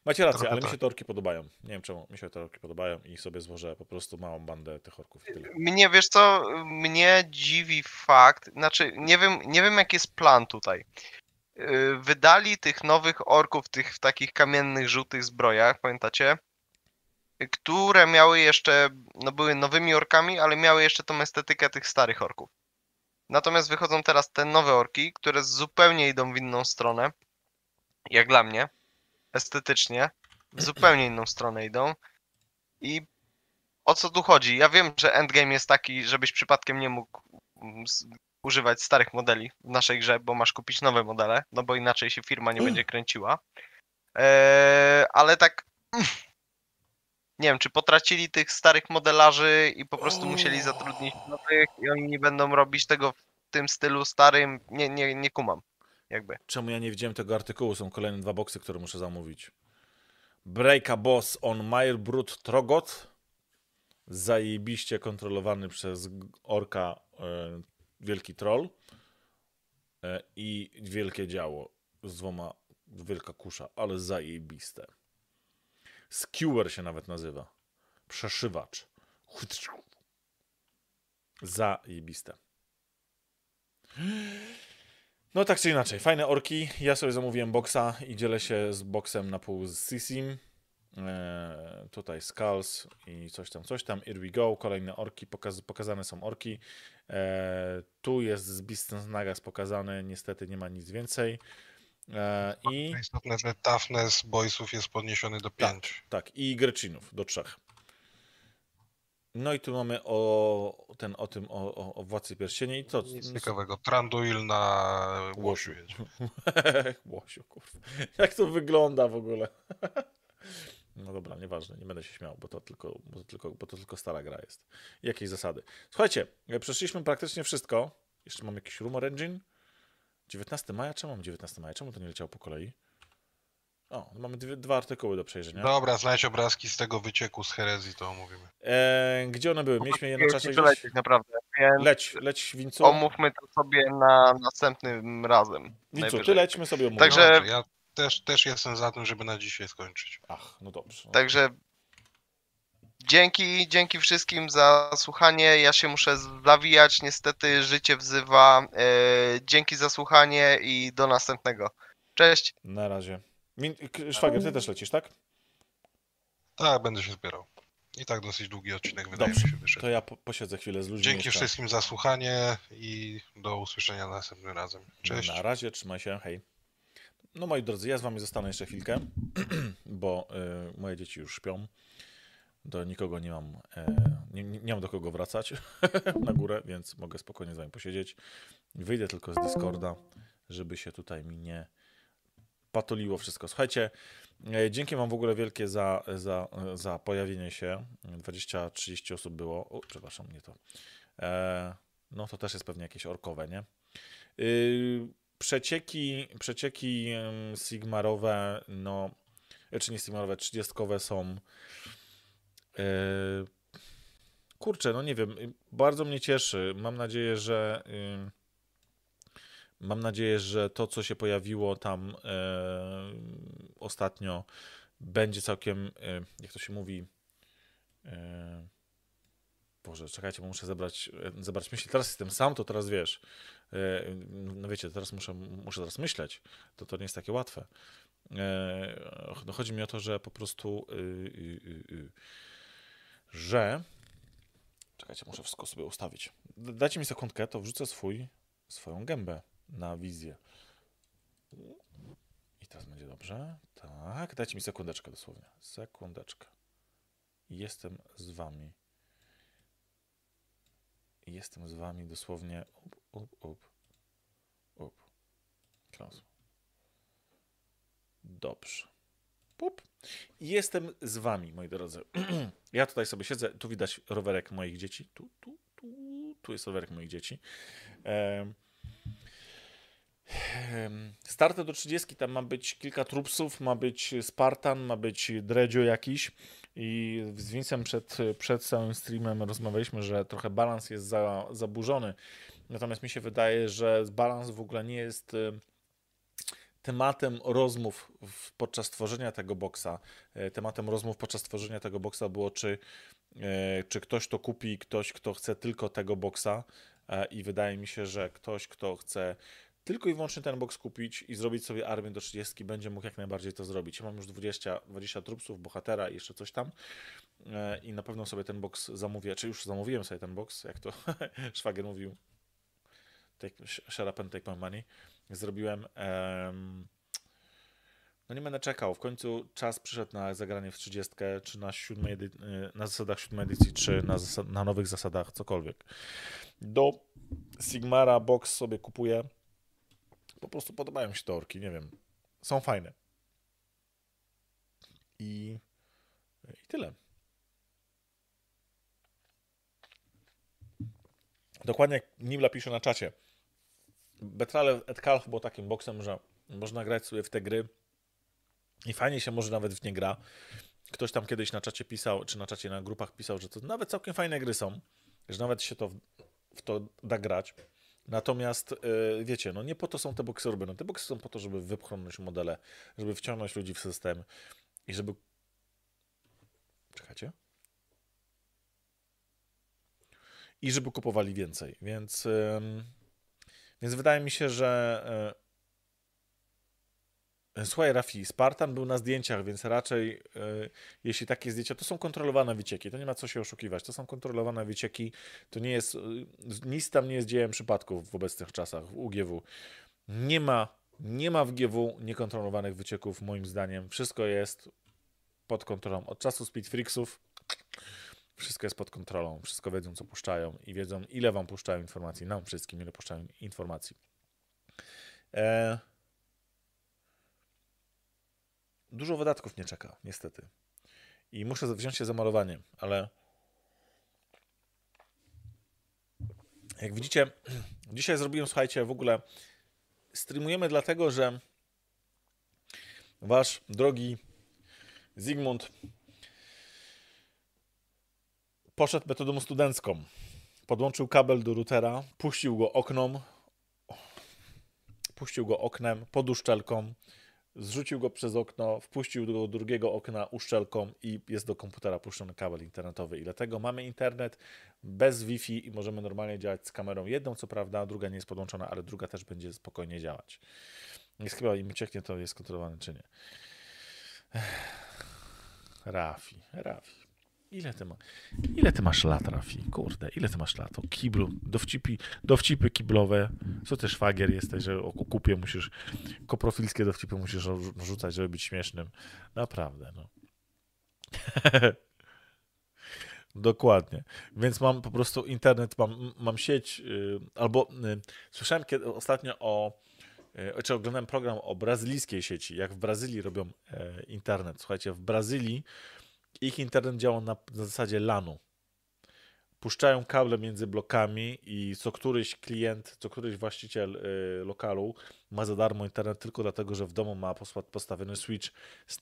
Macie rację, Trochę ale mi tak. się te orki podobają. Nie wiem czemu, mi się te orki podobają i sobie złożę po prostu małą bandę tych orków tyle. Mnie, wiesz co, mnie dziwi fakt, znaczy nie wiem, nie wiem jaki jest plan tutaj. Yy, Wydali tych nowych orków tych w takich kamiennych, żółtych zbrojach, pamiętacie? Yy, Które miały jeszcze, no były nowymi orkami, ale miały jeszcze tą estetykę tych starych orków. Natomiast wychodzą teraz te nowe orki, które zupełnie idą w inną stronę. Jak dla mnie. Estetycznie. W zupełnie inną stronę idą. I o co tu chodzi? Ja wiem, że endgame jest taki, żebyś przypadkiem nie mógł mm, używać starych modeli w naszej grze, bo masz kupić nowe modele, no bo inaczej się firma nie będzie kręciła. Eee, ale tak. [clears throat] Nie wiem, czy potracili tych starych modelarzy i po prostu musieli zatrudnić nowych i oni nie będą robić tego w tym stylu starym. Nie, nie, nie kumam. Jakby. Czemu ja nie widziałem tego artykułu? Są kolejne dwa boksy, które muszę zamówić. Breaka Boss on Myrbrut Trogot. Zajebiście kontrolowany przez orka e, wielki troll. E, I wielkie działo z dwoma, wielka kusza, ale zajebiste. Skewer się nawet nazywa. Przeszywacz. Zajebiste. No tak czy inaczej, fajne orki. Ja sobie zamówiłem boksa i dzielę się z boksem na pół z Sisim. Eee, tutaj Skulls i coś tam, coś tam. Here we go. Kolejne orki, pokaz pokazane są orki. Eee, tu jest z Beastens Nagas pokazane, niestety nie ma nic więcej. Eee, I Istotne, że toughness boysów jest podniesiony do 5. tak, i Grecinów do trzech. No i tu mamy o, ten, o tym, o, o, o Władcy Pierścieni i co? Nic ciekawego. Tranduil na Łosiu jedzie. [laughs] Łosiu, kurwa. Jak to wygląda w ogóle? [laughs] No dobra, nieważne, nie będę się śmiał, bo to tylko, bo to tylko, bo to tylko stara gra jest. Jakieś zasady. Słuchajcie, przeszliśmy praktycznie wszystko. Jeszcze mam jakiś Rumor Engine. 19 maja? Czemu mam 19 maja? Czemu to nie leciało po kolei? O, mamy dwie, dwa artykuły do przejrzenia. Dobra, znajdź obrazki z tego wycieku z herezji, to omówimy. E, gdzie one były? Mieliśmy je na czacie gdzieś? lecieć, naprawdę. Więc Leć, leć Wincu. omówmy to sobie na następnym razem. Wincu, ty lećmy sobie omówić. Także- Dobrze, ja też, też jestem za tym, żeby na dzisiaj skończyć. Ach, no dobrze. No. Także dzięki, dzięki wszystkim za słuchanie. Ja się muszę zawijać, niestety życie wzywa. E, dzięki za słuchanie i do następnego. Cześć. Na razie. Szwagier, ty też lecisz, tak? Tak, będę się zbierał. I tak dosyć długi odcinek wydaje Dobrze, mi się wyszedł. To ja po posiedzę chwilę z ludźmi Dzięki jeszcze. wszystkim za słuchanie i do usłyszenia następnym razem. Cześć. Na razie, trzymaj się, hej. No moi drodzy, ja z wami zostanę jeszcze chwilkę, [clears throat] bo y, moje dzieci już śpią. Do nikogo nie mam, e, nie, nie mam do kogo wracać [laughs] na górę, więc mogę spokojnie z wami posiedzieć. Wyjdę tylko z Discorda, żeby się tutaj mi nie patoliło wszystko. Słuchajcie, e, dzięki wam w ogóle wielkie za, za, za pojawienie się. 20-30 osób było. O, przepraszam, nie to. E, no to też jest pewnie jakieś orkowe, nie? Yy, przecieki, przecieki sigmarowe, no, czy nie sigmarowe, trzydziestkowe są. Yy, kurczę, no nie wiem, bardzo mnie cieszy. Mam nadzieję, że. Mam nadzieję, że to, co się pojawiło tam e, ostatnio, będzie całkiem, e, jak to się mówi. Boże, czekajcie, muszę zebrać, zebrać myśli. Teraz jestem sam, to teraz wiesz. E, no wiecie, teraz muszę, muszę teraz myśleć. To, to nie jest takie łatwe. E, no chodzi mi o to, że po prostu, y, y, y, że. Czekajcie, muszę wszystko sobie ustawić. Dajcie mi sekundkę, to wrzucę swój, swoją gębę na wizję. I teraz będzie dobrze. Tak, dajcie mi sekundeczkę dosłownie. Sekundeczkę. Jestem z wami. Jestem z wami dosłownie. Up, up, up. Dobrze. Pup. Jestem z wami, moi drodzy. [clears throat] ja tutaj sobie siedzę. Tu widać rowerek moich dzieci. Tu, tu, tu. Tu jest rowerek moich dzieci. Em, Starty do 30 tam ma być kilka trupsów, ma być Spartan, ma być Dredzio jakiś i z Vincem przed, przed całym streamem rozmawialiśmy, że trochę balans jest za, zaburzony. Natomiast mi się wydaje, że balans w ogóle nie jest em, tematem rozmów podczas tworzenia tego boksa. E, Tematem rozmów podczas tworzenia tego boksa było, czy, e, czy ktoś to kupi, ktoś, kto chce tylko tego boksa. E, I wydaje mi się, że ktoś, kto chce tylko i wyłącznie ten boks kupić i zrobić sobie armię do 30, będzie mógł jak najbardziej to zrobić. Ja mam już 20, 20 trupsów, bohatera i jeszcze coś tam. E, I na pewno sobie ten boks zamówię, czy już zamówiłem sobie ten boks, jak to [laughs] szwagier mówił. Take, shut up and take my money. Zrobiłem. em, no nie będę czekał. W końcu czas przyszedł na zagranie w 30, czy na, y, na zasadach siódmej edycji, czy na, na nowych zasadach, cokolwiek. Do Sigmara box sobie kupuję. Po prostu podobają mi się te orki, nie wiem. Są fajne. I, i tyle. Dokładnie jak Nibla pisze na czacie. Betrale et Calf było takim boksem, że można grać sobie w te gry i fajnie się może nawet w nie gra. Ktoś tam kiedyś na czacie pisał, czy na czacie na grupach pisał, że to nawet całkiem fajne gry są, że nawet się to w, w to da grać. Natomiast yy, wiecie, no nie po to są te boksy robione. Te boksy są po to, żeby wypchnąć modele, żeby wciągnąć ludzi w system i żeby. Czekajcie. I żeby kupowali więcej. Więc, ym, więc wydaje mi się, że. Yy, Słuchaj, Rafi, Spartan był na zdjęciach, więc raczej yy, jeśli takie zdjęcia, to są kontrolowane wycieki, to nie ma co się oszukiwać, to są kontrolowane wycieki, to nie jest, yy, nic tam nie jest dziełem przypadków w obecnych czasach w UGW. Nie ma, nie ma w GW niekontrolowanych wycieków, moim zdaniem. Wszystko jest pod kontrolą. Od czasu Speed Freaksów Wszystko jest pod kontrolą, wszystko wiedzą, co puszczają i wiedzą, ile wam puszczają informacji, nam wszystkim, ile puszczają informacji. E... Dużo wydatków nie czeka, niestety. I muszę wziąć się za malowanie, ale jak widzicie, [clears throat] dzisiaj zrobiłem, słuchajcie, w ogóle streamujemy dlatego, że wasz drogi Zygmunt poszedł metodą studencką. Podłączył kabel do routera, puścił go oknom, puścił go oknem, pod uszczelką, zrzucił go przez okno, wpuścił do drugiego okna uszczelką i jest do komputera puszczony kabel internetowy. I dlatego mamy internet bez Wi-Fi i możemy normalnie działać z kamerą jedną, co prawda, druga nie jest podłączona, ale druga też będzie spokojnie działać. Jest chyba im cieknie, to jest kontrolowane czy nie. Rafi, Rafi. Ile ty, ma, ile ty masz lat, Rafi? Kurde, ile ty masz lat? O kiblu, dowcipy, dowcipy kiblowe. Co też szwagier jesteś, że o kupie musisz, koprofilskie dowcipy musisz rzucać, żeby być śmiesznym. Naprawdę, no. [laughs] Dokładnie. Więc mam po prostu internet, mam, mam sieć, yy, albo yy, słyszałem kiedy, ostatnio o, yy, czy oglądałem program o brazylijskiej sieci, jak w Brazylii robią e, internet. Słuchajcie, w Brazylii ich internet działa na, na zasadzie LANu. Puszczają kable między blokami i co któryś klient, co któryś właściciel y, lokalu ma za darmo internet tylko dlatego, że w domu ma postawiony switch z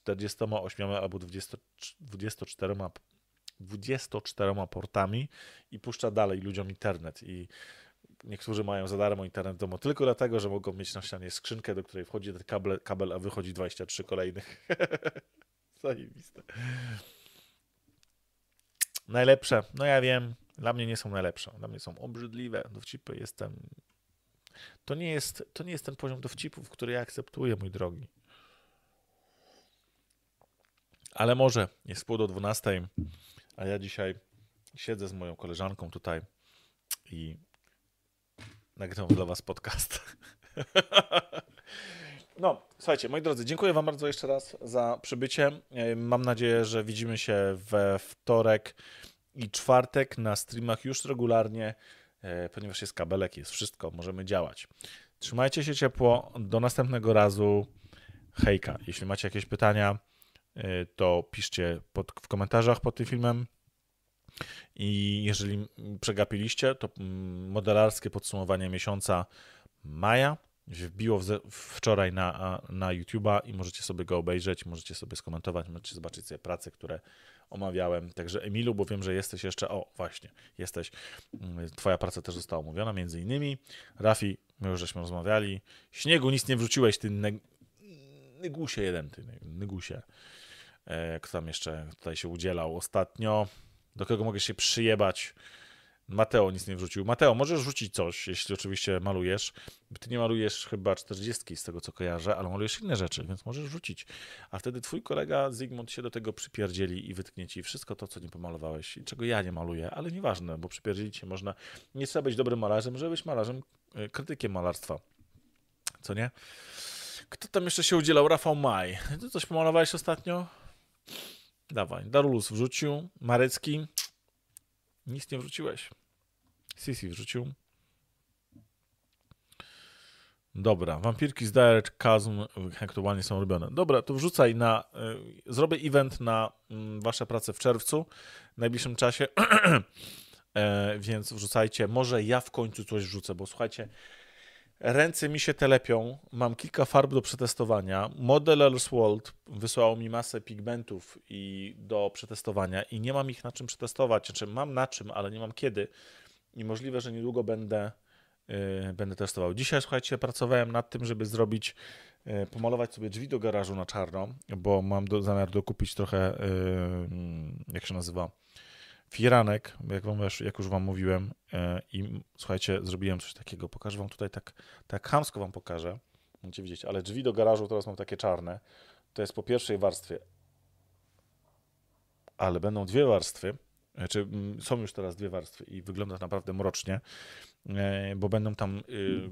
48 albo 20, 24, 24 portami i puszcza dalej ludziom internet. I niektórzy mają za darmo internet w domu tylko dlatego, że mogą mieć na ścianie skrzynkę, do której wchodzi ten kabel, kabel a wychodzi 23 kolejnych. [laughs] Zajebiste. Najlepsze. No ja wiem, dla mnie nie są najlepsze. Dla mnie są obrzydliwe dowcipy. Jestem... To nie jest, to nie jest ten poziom dowcipów, który ja akceptuję, mój drogi. Ale może jest pół do dwunastej, a ja dzisiaj siedzę z moją koleżanką tutaj i nagrywam dla was podcast. [laughs] No, słuchajcie, moi drodzy, dziękuję Wam bardzo jeszcze raz za przybycie. E, mam nadzieję, że widzimy się we wtorek i czwartek na streamach już regularnie, e, ponieważ jest kabelek, jest wszystko, możemy działać. Trzymajcie się ciepło, do następnego razu. Hejka. Jeśli macie jakieś pytania, e, to piszcie pod, w komentarzach pod tym filmem. I jeżeli przegapiliście, to mm, modelarskie podsumowanie miesiąca maja wbiło wczoraj na, na YouTube'a i możecie sobie go obejrzeć, możecie sobie skomentować, możecie zobaczyć sobie prace, które omawiałem. Także Emilu, bo wiem, że jesteś jeszcze, o właśnie, jesteś, mm, twoja praca też została omówiona między innymi. Rafi, my już żeśmy rozmawiali. Śniegu nic nie wrzuciłeś, ty neg jeden, ty Nygusie. E, kto tam jeszcze tutaj się udzielał ostatnio? Do kogo mogę się przyjebać? Mateo nic nie wrzucił. Mateo, możesz rzucić coś, jeśli oczywiście malujesz. Ty nie malujesz chyba 40 z tego co kojarzę, ale malujesz inne rzeczy, więc możesz rzucić. A wtedy twój kolega Zygmunt się do tego przypierdzieli i wytknie ci wszystko to, co nie pomalowałeś i czego ja nie maluję, ale nieważne, bo przypierdzielić się można. Nie trzeba być dobrym malarzem, żeby być malarzem, e, krytykiem malarstwa. Co nie? Kto tam jeszcze się udzielał? Rafał Maj. Ty coś pomalowałeś ostatnio? Dawaj. Darulus wrzucił. Marecki. Nic nie wrzuciłeś. Sisi wrzucił. Dobra, wampirki z Direct Chasm aktualnie są robione. Dobra, to wrzucaj na. Y, zrobię event na y, wasze prace w czerwcu, w najbliższym czasie. [clears throat] e, więc wrzucajcie. Może ja w końcu coś wrzucę, bo słuchajcie, ręce mi się telepią. Mam kilka farb do przetestowania. Modelers World wysłał mi masę pigmentów i do przetestowania i nie mam ich na czym przetestować. Znaczy, mam na czym, ale nie mam kiedy i możliwe, że niedługo będę, yy, będę testował. Dzisiaj, słuchajcie, pracowałem nad tym, żeby zrobić, yy, pomalować sobie drzwi do garażu na czarno, bo mam do, zamiar dokupić trochę, yy, jak się nazywa, firanek, jak, wam, jak już wam mówiłem i słuchajcie, zrobiłem coś takiego, pokażę wam tutaj tak, tak hamsko wam pokażę, będziecie widzieć, ale drzwi do garażu teraz mam takie czarne, to jest po pierwszej warstwie, ale będą dwie warstwy, znaczy, mm, są już teraz dwie warstwy i wygląda naprawdę mrocznie, e, bo będą tam y,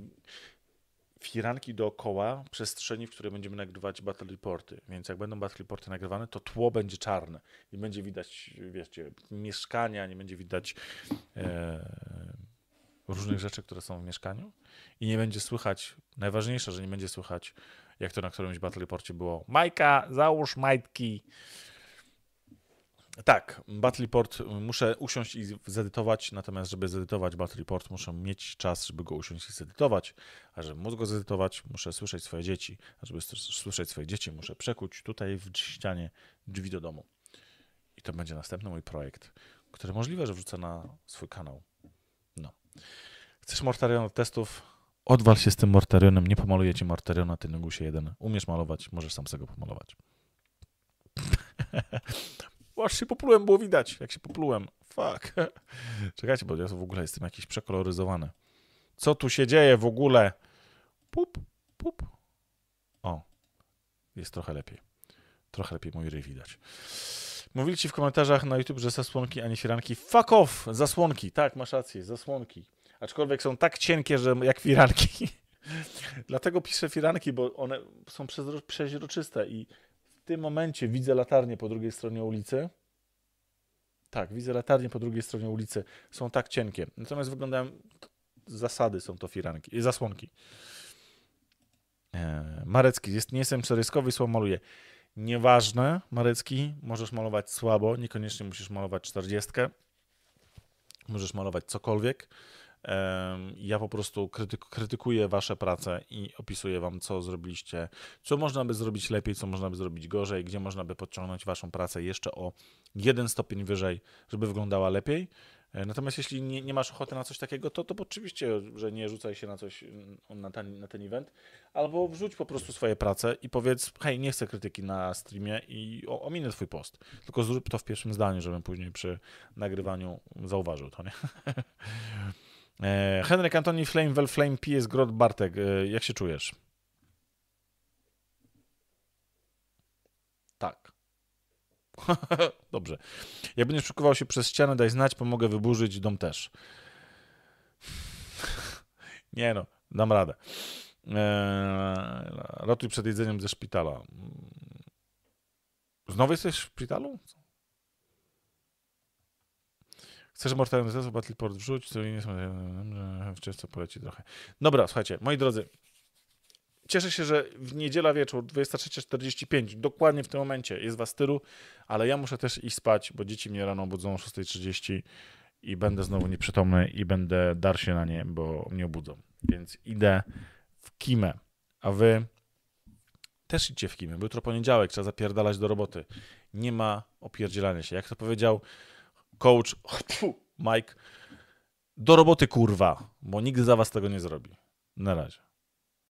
firanki dookoła przestrzeni, w której będziemy nagrywać battle reporty. Więc jak będą battle reporty nagrywane, to tło będzie czarne. Nie będzie widać, wiecie, mieszkania, nie będzie widać e, różnych rzeczy, które są w mieszkaniu. I nie będzie słychać, najważniejsze, że nie będzie słychać, jak to na którymś battle reporcie było, Majka, załóż majtki. Tak, Battle Report muszę usiąść i zedytować, natomiast żeby zedytować Battle Report muszę mieć czas, żeby go usiąść i zedytować, a żeby móc go zedytować muszę słyszeć swoje dzieci, a żeby słyszeć swoje dzieci muszę przekuć tutaj w ścianie drzwi do domu. I to będzie następny mój projekt, który możliwe, że wrzucę na swój kanał. No. Chcesz Mortarion do testów? Odwal się z tym Mortarionem, nie pomaluję ci Mortariona, ty Negusie jeden. Umiesz malować, możesz sam sobie go pomalować. [laughs] Aż się poplułem, było widać, jak się poplułem. Fuck. [laughs] Czekajcie, bo ja w ogóle jestem jakiś przekoloryzowany. Co tu się dzieje w ogóle? Pup, pup. O, jest trochę lepiej. Trochę lepiej mój ryj widać. Mówili ci w komentarzach na YouTube, że zasłonki, a nie firanki. Fuck off! Zasłonki. Tak, masz rację, zasłonki. Aczkolwiek są tak cienkie, że jak firanki. [laughs] Dlatego piszę firanki, bo one są przeźroczyste i tym momencie widzę latarnię po drugiej stronie ulicy. Tak, widzę latarnię po drugiej stronie ulicy. Są tak cienkie. Natomiast wyglądają. Zasady są to firanki, zasłonki. Eee, Marecki, jest, nie jestem przeryskowy i słabo maluję. Nieważne, Marecki, możesz malować słabo, niekoniecznie musisz malować 40. Możesz malować cokolwiek. Ja po prostu krytykuję wasze prace i opisuję wam, co zrobiliście, co można by zrobić lepiej, co można by zrobić gorzej, gdzie można by podciągnąć waszą pracę jeszcze o jeden stopień wyżej, żeby wyglądała lepiej. E, natomiast jeśli nie, nie, masz ochoty na coś takiego, to, to oczywiście, że nie rzucaj się na coś, mm, na ten, na ten event, albo wrzuć po prostu swoje prace i powiedz, hej, nie chcę krytyki na streamie i ominę twój post. Tylko zrób to w pierwszym zdaniu, żebym później przy nagrywaniu zauważył to, nie? [laughs] E, Henryk Antoni Flame, Well Flame, PS Grot Bartek. E, jak się czujesz? Tak. [laughs] Dobrze. Jak będziesz przekuwał się przez ścianę, daj znać, pomogę wyburzyć dom też. [laughs] Nie no, dam radę. Eee, przed jedzeniem ze szpitala. Znowu jesteś w szpitalu? Chcesz Mortal Kombat Battleport wrzuć, to nie w często poleci trochę. Dobra, słuchajcie, moi drodzy, cieszę się, że w niedziela wieczór 23.45, dokładnie w tym momencie jest was tylu, ale ja muszę też iść spać, bo dzieci mnie rano budzą o 6.30 i będę znowu nieprzytomny i będę dar się na nie, bo mnie obudzą. Więc idę w kimę, a wy też idźcie w kimę, bo jutro poniedziałek, trzeba zapierdalać do roboty. Nie ma opierdzielania się. Jak to powiedział coach, [laughs] Mike, do roboty kurwa, bo nigdy za was tego nie zrobi. Na razie.